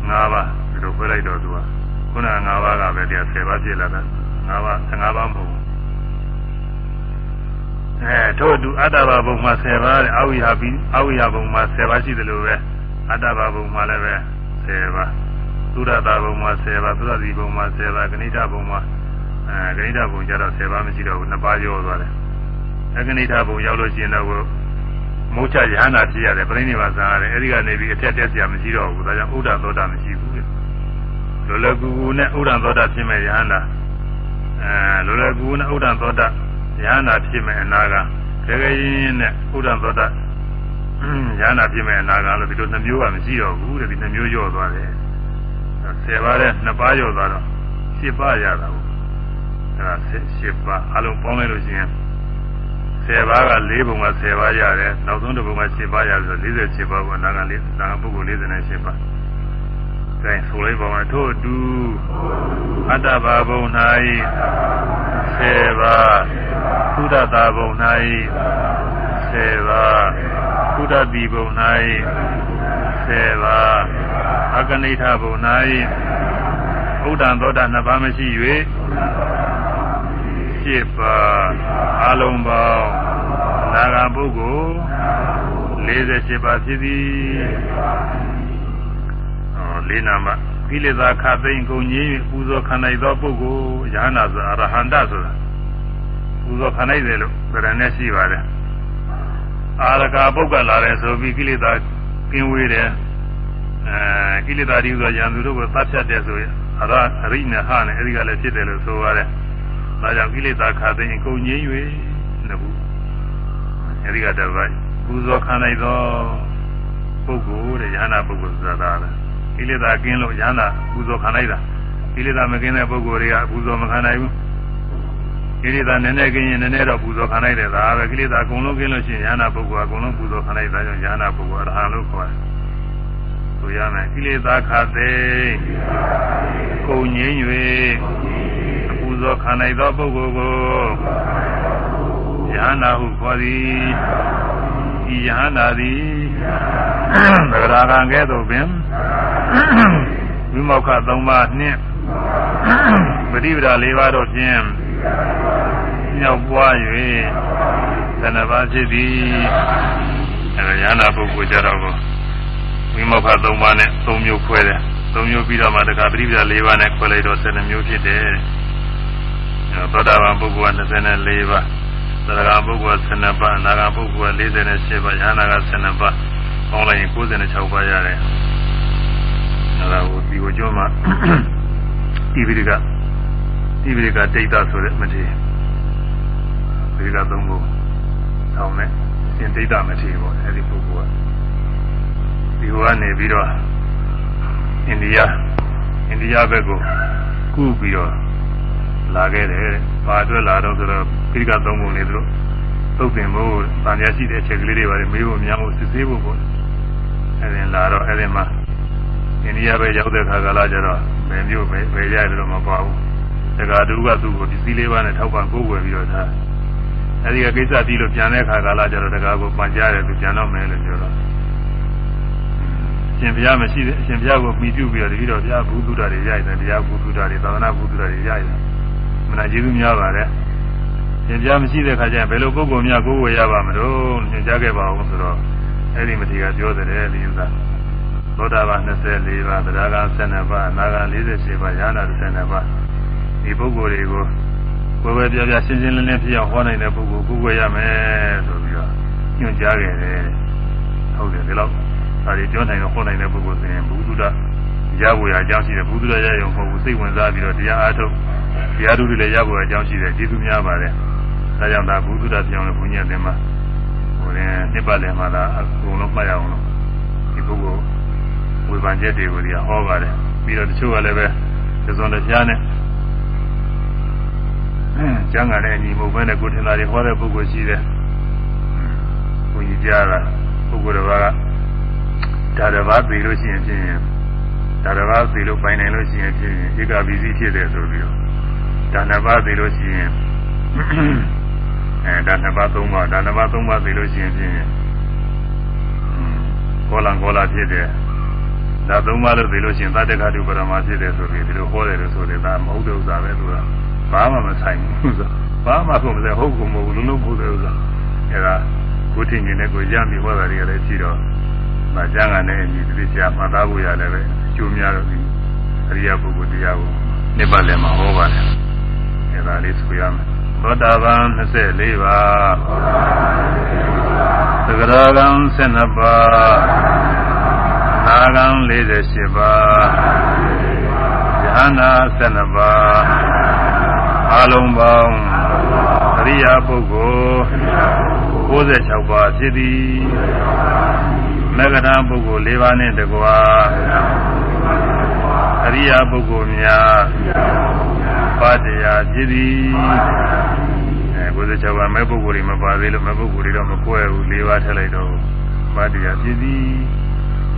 5ပါးဒီလိုခွဲလိုက်တော့သူကခုနက5ပါးကပဲတရား10ပါးပြည့်လာတာ5ပါး15ပါးမဟုတ်ဘူးအဲထို့အတူအတ္တဘာဘုံမှာ10ပါးတဲ့အဝိဟာပြီးအဝိဟာဘုံမှာ10ပါးရှိတယ်လို့ပဲအတ္တဘာဘုံမှာလည်းပဲ10ပါးသုရတာဘုံမှာ10ပါးသုရတိဘုံမှာ10ပါးဂဏိတဘုံမှာ အဲဂဏိတဘုံကျတော့10ပါးမရှိတော့ဘူး2ပါးရောသွားတယ်အဂဏိတဘုံရောက်လို့ရှိရင်တော့မိုးချရဟန္တာဖြစ်ရတယ်ပြိဋိဘာဇာရတယ်အဲဒီကနေပြီးအထက်တက်စရာမရှိတော့ဘူးဒါကြောင့်ဥဒ္ဒသောတာမရှိဘူးလေလောလကူကူနဲ့ဥဒ္ဒသောတာဖြစ်မဲ့ရဟန္တာအဲလောလကူကူနဲ့ဥဒ္ဒသောတာဉာဏ်နာဖြစ်မဲ့အနာကခဲခဲရင်းနဲ့ဥဒ္ဒသောတဉာဏ်နာဖြစ်မဲ့အနာကလို့ဒီလိုနှမျိုးကမရှိတော့ဘူးတဲ့ဒီနှမျိုးရော့သွားတယ်ဆယ်ပါးတဲ့နှစ်ပါးရော့သွားတော့ရှစ်ပါးရတာဘူးအဲ ဒါ10ပါးအလုံးပေါင်းလိုက်လို့ရှိရင်10ပါးက4ပုံက10ပါးရတယ်နောက်ဆုံးတစ်ပုံက10ပါးရဆို48ပါးပေါ့နာဂန်လေးနာဂန်ပုဂ္ဂိုလ်48ပါးကဲဆိုလိုက်ပါမယ်ထို့အတူအတ္တဘာဘုံ၌10ပါးသုဒ္ဓတာဘုံ၌10ပါးသုဒ္ဓတိဘုံ၌10ပါးအကနိဋ္ဌဘုံ၌ဥဒ္ဒံသောတာနှစ်ပါးမရှိ၍ 7ပါးအလုံးပေါင်းနာဂပုဂ္ဂိုလ်48ပါးဖြစ်သည်လေးနာမကိလေသာခသိမ့်ကုန်ကြီးပူဇော်ခံနိုင်သောပုဂ္ဂိုလ်ယဟနာဆိုအရဟန္တဆိုတာပူဇော်ခံနိုင်တယ်လို့ဗရဏနဲ့ရှိပါတယ်အာရကာပုဂ္ဂလာတယ်ဆိုပြီးကိလေသာကင်းဝေးတယ်အဲကိလေသာတွေဆိုရန်သူတို့ကိုသတ်ဖြတ်တယ်ဆိုရင်အရအရိနဟနဲ့အဲဒီကလည်းဖြစ်တယ်လို့ဆိုပါတယ် ဒါကြောင့်ကိလေသာခသိမ့်ကုန်ကြီး၍နှစ်ခုအဲဒီကတပတ်ပူဇော်ခံနိုင်သောပုဂ္ဂိုလ်တဲ့ယဟနာပုဂ္ဂိုလ်ဆိုတာလားကိလေသာကင်းလို့ရဟန္တာပူဇော်ခံလိုက်တာကိလေသာမကင်းတဲ့ပုဂ္ဂိုလ်တွေကပူဇော်မခံနိုင်ဘူးကိလေသာနည်းနည်းကင်းရင်နည်းနည်းတော့ပူဇော်ခံလိုက်တယ်ဒါပဲကိလေသာအကုန်လုံးကင်းလို့ရှိရင်ရဟန္တာပုဂ္ဂိုလ်ကအကုန်လုံးပူဇော်ခံလိုက်တာကြောင့်ရဟန္တာပုဂ္ဂိုလ်အရဟံလို့ခေါ်တယ်ဆိုရမယ်ကိလေသာခသေးကုန်ငြိမ်း၍အပူ ဇော်ခံနိုင်သောပုဂ္ဂိုလ်ကိုယဟန္တာဟုခေါ်သည်ဤယဟန္တာသည်သဂရာကံကဲ့သို့ပင်ဝိမောက္ခ၃ပါးနှင့်ပฏิပဒါ၄ပါးတို့ဖြင့်မြောက်ပွား၍သနဘာဖြစ်သည်အဲရဟနာပုဂ္ဂိုလ်ကြတော့ဝိမောက္ခ၃ပါးနဲ့၃မျိုးခွဲတယ်၃မျိုးပြီးတော့မှတခါပฏิပဒါ၄ပါးနဲ့ခွဲလိုက်တော့၁၂မျိုးဖြစ်တယ် သောတာပန်ပုဂ္ဂိုလ်က24ပါးသရဂံပုဂ္ဂိုလ်12ပါးအနာဂံပုဂ္ဂိုလ်က48ပါးယဟနာက12ပါးပေါင်းလိုက်ရင်96ပါးရတယ်အဲဒါကိုဒီကိုကျော်မှာတိပိရိကတိပိရိကဒိဋ္ဌဆိုတဲ့မထေပိရိကသုံးခုဆောင်းနဲ့ရှင်ဒိဋ္ဌမထေပေါ့အဲဒီပုဂ္ဂိုလ်ကဒီဟိုကနေပြီးတော့အိန္ဒိယအိန္ဒိယဘက်ကိုကူးပြီးတော့ လာခဲ့တယ်တဲ့။ဘာအတွက်လာတော့ဆိုတော့ပိရိကသုံးပုံလေးသူတို့သုတ်ပင်ဖို့ဗာမယာရှိတဲ့အချက်ကလေးတွေပါလေမေးဖို့များဖို့စစ်ဆေးဖို့ပေါ့။အဲဒီလာတော့အဲဒီမှာအိန္ဒိယပဲရောက်တဲ့ခါကလာကြတော့ဘယ်မျိုးပဲပဲရတယ်တော့မပါဘူး။တက္ကတူကသူ့ကိုပစ္စည်းလေးပါးနဲ့ထောက်ပံ့ကိုးကွယ်ပြီးတော့ထား။အဲဒီကကိစ္စပြီးလို့ပြန်တဲ့ခါကလာကြတော့တက္ကကိုပန်ကြားတယ်သူပြန်တော့မယ်လို့ပြောတော့ရှင်ဘုရားမရှိတဲ့အရှင်ဘုရားကိုမိပြုပြီးတော့တတိတော်ဘုရားဘုသူဒ္ဓတွေရိုက်တယ်တရားဘုသူဒ္ဓတွေသာသနာဘုသူဒ္ဓတွေရိုက်တယ် မနာကျေးဇူးများပါတယ်ရှင်ဘုရားမရှိတဲ့ခါကျရင်ဘယ်လိုပုဂ္ဂိုလ်များကိုယ်ဝယ်ရပါမလို့ညွှန်ကြားခဲ့ပါအောင်ဆိုတော့အဲ့ဒီမထေရပြောတယ်ဒီဥစ္စာသောတာပန်24ပါးတရားက12ပါးအနာဂံ48ပါးရဟနာ12ပါးဒီပုဂ္ဂိုလ်တွေကိုကိုယ်ပဲပြပြရှင်းရှင်းလင်းလင်းဖြစ်အောင်ဟောနိုင်တဲ့ပုဂ္ဂိုလ်ကိုယ်ဝယ်ရမယ်ဆိုပြီးတော့ညွှန်ကြားခဲ့တယ်ဟုတ်တယ်ဒီလောက်ဒါတွေပြောနိုင်တော့ဟောနိုင်တဲ့ပုဂ္ဂိုလ်ဆိုရင်ဘုဒ္ဓ ရဖို့ရအကြောင်းရှိတယ်ဘုဒ္ဓရရုံမဟုတ်ဘူးစိတ်ဝင်စားပြီးတော့တရားအားထုတ်တရားဓုတွေလည်းရဖို့အကြောင်းရှိတယ်ကျေးဇူးများပါတယ်ဒါကြောင့်ဒါဘုဒ္ဓပြောင်းလို့ဘုညက်တင်မှာဟိုရင်နှစ်ပတ်လည်မှာလာအကုန်လုံးမှတ်ရအောင်လို့ဒီပုဂ္ဂိုလ်ဝေဖန်ချက်တွေကိုဒီဟောပါတယ်ပြီးတော့တချို့ကလည်းပဲသဇွန်တရားနဲ့ကျမ်းဂန်နဲ့အညီမဟုတ်ဘဲနဲ့ကိုထင်တာတွေဟောတဲ့ပုဂ္ဂိုလ်ရှိတယ်ဘုန်းကြီးကြားတာပုဂ္ဂိုလ်တစ်ပါးကဒါတစ်ပါးသိလို့ရှိရင်ဖြင့် ဒါတစ်ပါးသိလို့ပိုင်နိုင်လို့ရှိရင်ဖြင့်ဧကပီစီဖြစ်တယ်ဆိုပြီးတော့ဒါနှစ်ပါးသိလို့ရှိရင်အဲဒါနှစ်ပါးသုံးပါးဒါနှစ်ပါးသုံးပါးသိလို့ရှိရင်ဖြင့်ကောလံကောလာဖြစ်တယ်ဒါသုံးပါးလို့သိလို့ရှိရင်သတ္တကတုပရမဖြစ်တယ်ဆိုပြီးဒီလိုဟောတယ်လို့ဆိုတယ်ဒါမဟုတ်တဲ့ဥစ္စာပဲသူကဘာမှမဆိုင်ဘူးဆိုဘာမှကိုမဆိုင်ဟုတ်ကူမဟုတ်လုံးလုံးဘူးတဲ့ဥစ္စာအဲဒါကိုထင်မြင်တဲ့ကိုရပြီဟောတာတွေကလည်းရှိတော့ မကျမ်းဂန်နဲ့အညီတိကျမှတ်သားဖို့ရတယ်ပဲအကျိုးများတော့ဒီအရိယပုဂ္ဂိုလ်တရားကိုနိဗ္ဗာန်လည်းမဟောပါနဲ့အဲဒါလေးဆိုရမယ်သောတာပန်24ပါးသဂရဂံ12ပါးနာဂံ48ပါးယဟနာ12ပါးအလုံးပေါင်းအရိယပုဂ္ဂိုလ်96ပါးဖြစ်သည် မဂ္ဂထပုဂ္ဂိုလ်၄ပါးနဲ့တကွာအရိယပုဂ္ဂိုလ်များပါတရားဖြစ်သည်အဲ96ပါးမဲ့ပုဂ္ဂိုလ်တွေမပါသေးလို့မဲ့ပုဂ္ဂိုလ်တွေတော့မကွဲဘူး၄ပါးထည့်လိုက်တော့ပါတရားဖြစ်သည်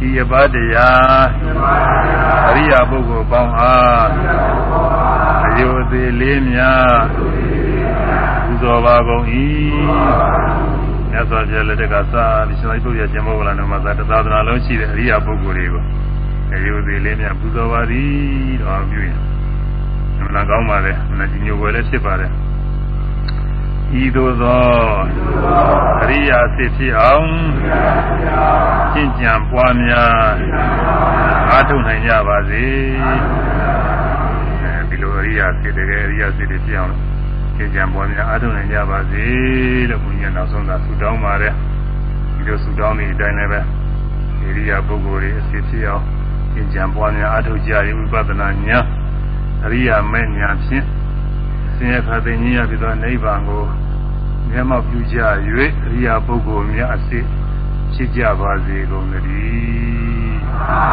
ဤအပါတရားအရိယာပုဂ္ဂိုလ်ပေါင်းအားအယုသေးလေးများပူဇော်ပါကုန်၏ မြတ်စွာဘုရားလက်ထက်ကစာပြီးရှင်သာရိပုတ္တရာရှင်မောဂလန်တော်မှာသာတသာသနာလုံးရှိတဲ့အရိယာပုဂ္ဂိုလ်တွေကိုအယုသေးလေးများပူဇော်ပါသည်တော်ပြုရင်မနာကောင်းပါလေမနာကြီးညိုွယ်လည်းဖြစ်ပါတယ်ဤသို့သောအရိယာစစ်ဖြစ်အောင်ကျင့်ကြံပွားများအားထုတ်နိုင်ကြပါစေအဲဒီလိုအရိယာစစ်တကယ်အရိယာစစ်တွေဖြစ်အောင် ကျင့်ကြံပွားများအားထုတ်နိုင်ကြပါစေလို့ဘုရားနောက်ဆုံးသာဆုတောင်းပါတယ်ဒီလိုဆုတောင်းတဲ့အတိုင်းလည်းပဲအရိယာပုဂ္ဂိုလ်တွေအစစ်ဖြစ်အောင်ကျင့်ကြံပွားများအားထုတ်ကြရဝိပဿနာဉာဏ်အရိယာမဲ့ဉာဏ်ဖြင့်ဆင်းရဲခါသိဉ္ဇရဖြစ်သောနိဗ္ဗာန်ကိုမျက်မှောက်ပြုကြ၍အရိယာပုဂ္ဂိုလ်များအစစ်ဖြစ်ကြပါစေကုန်သတည်း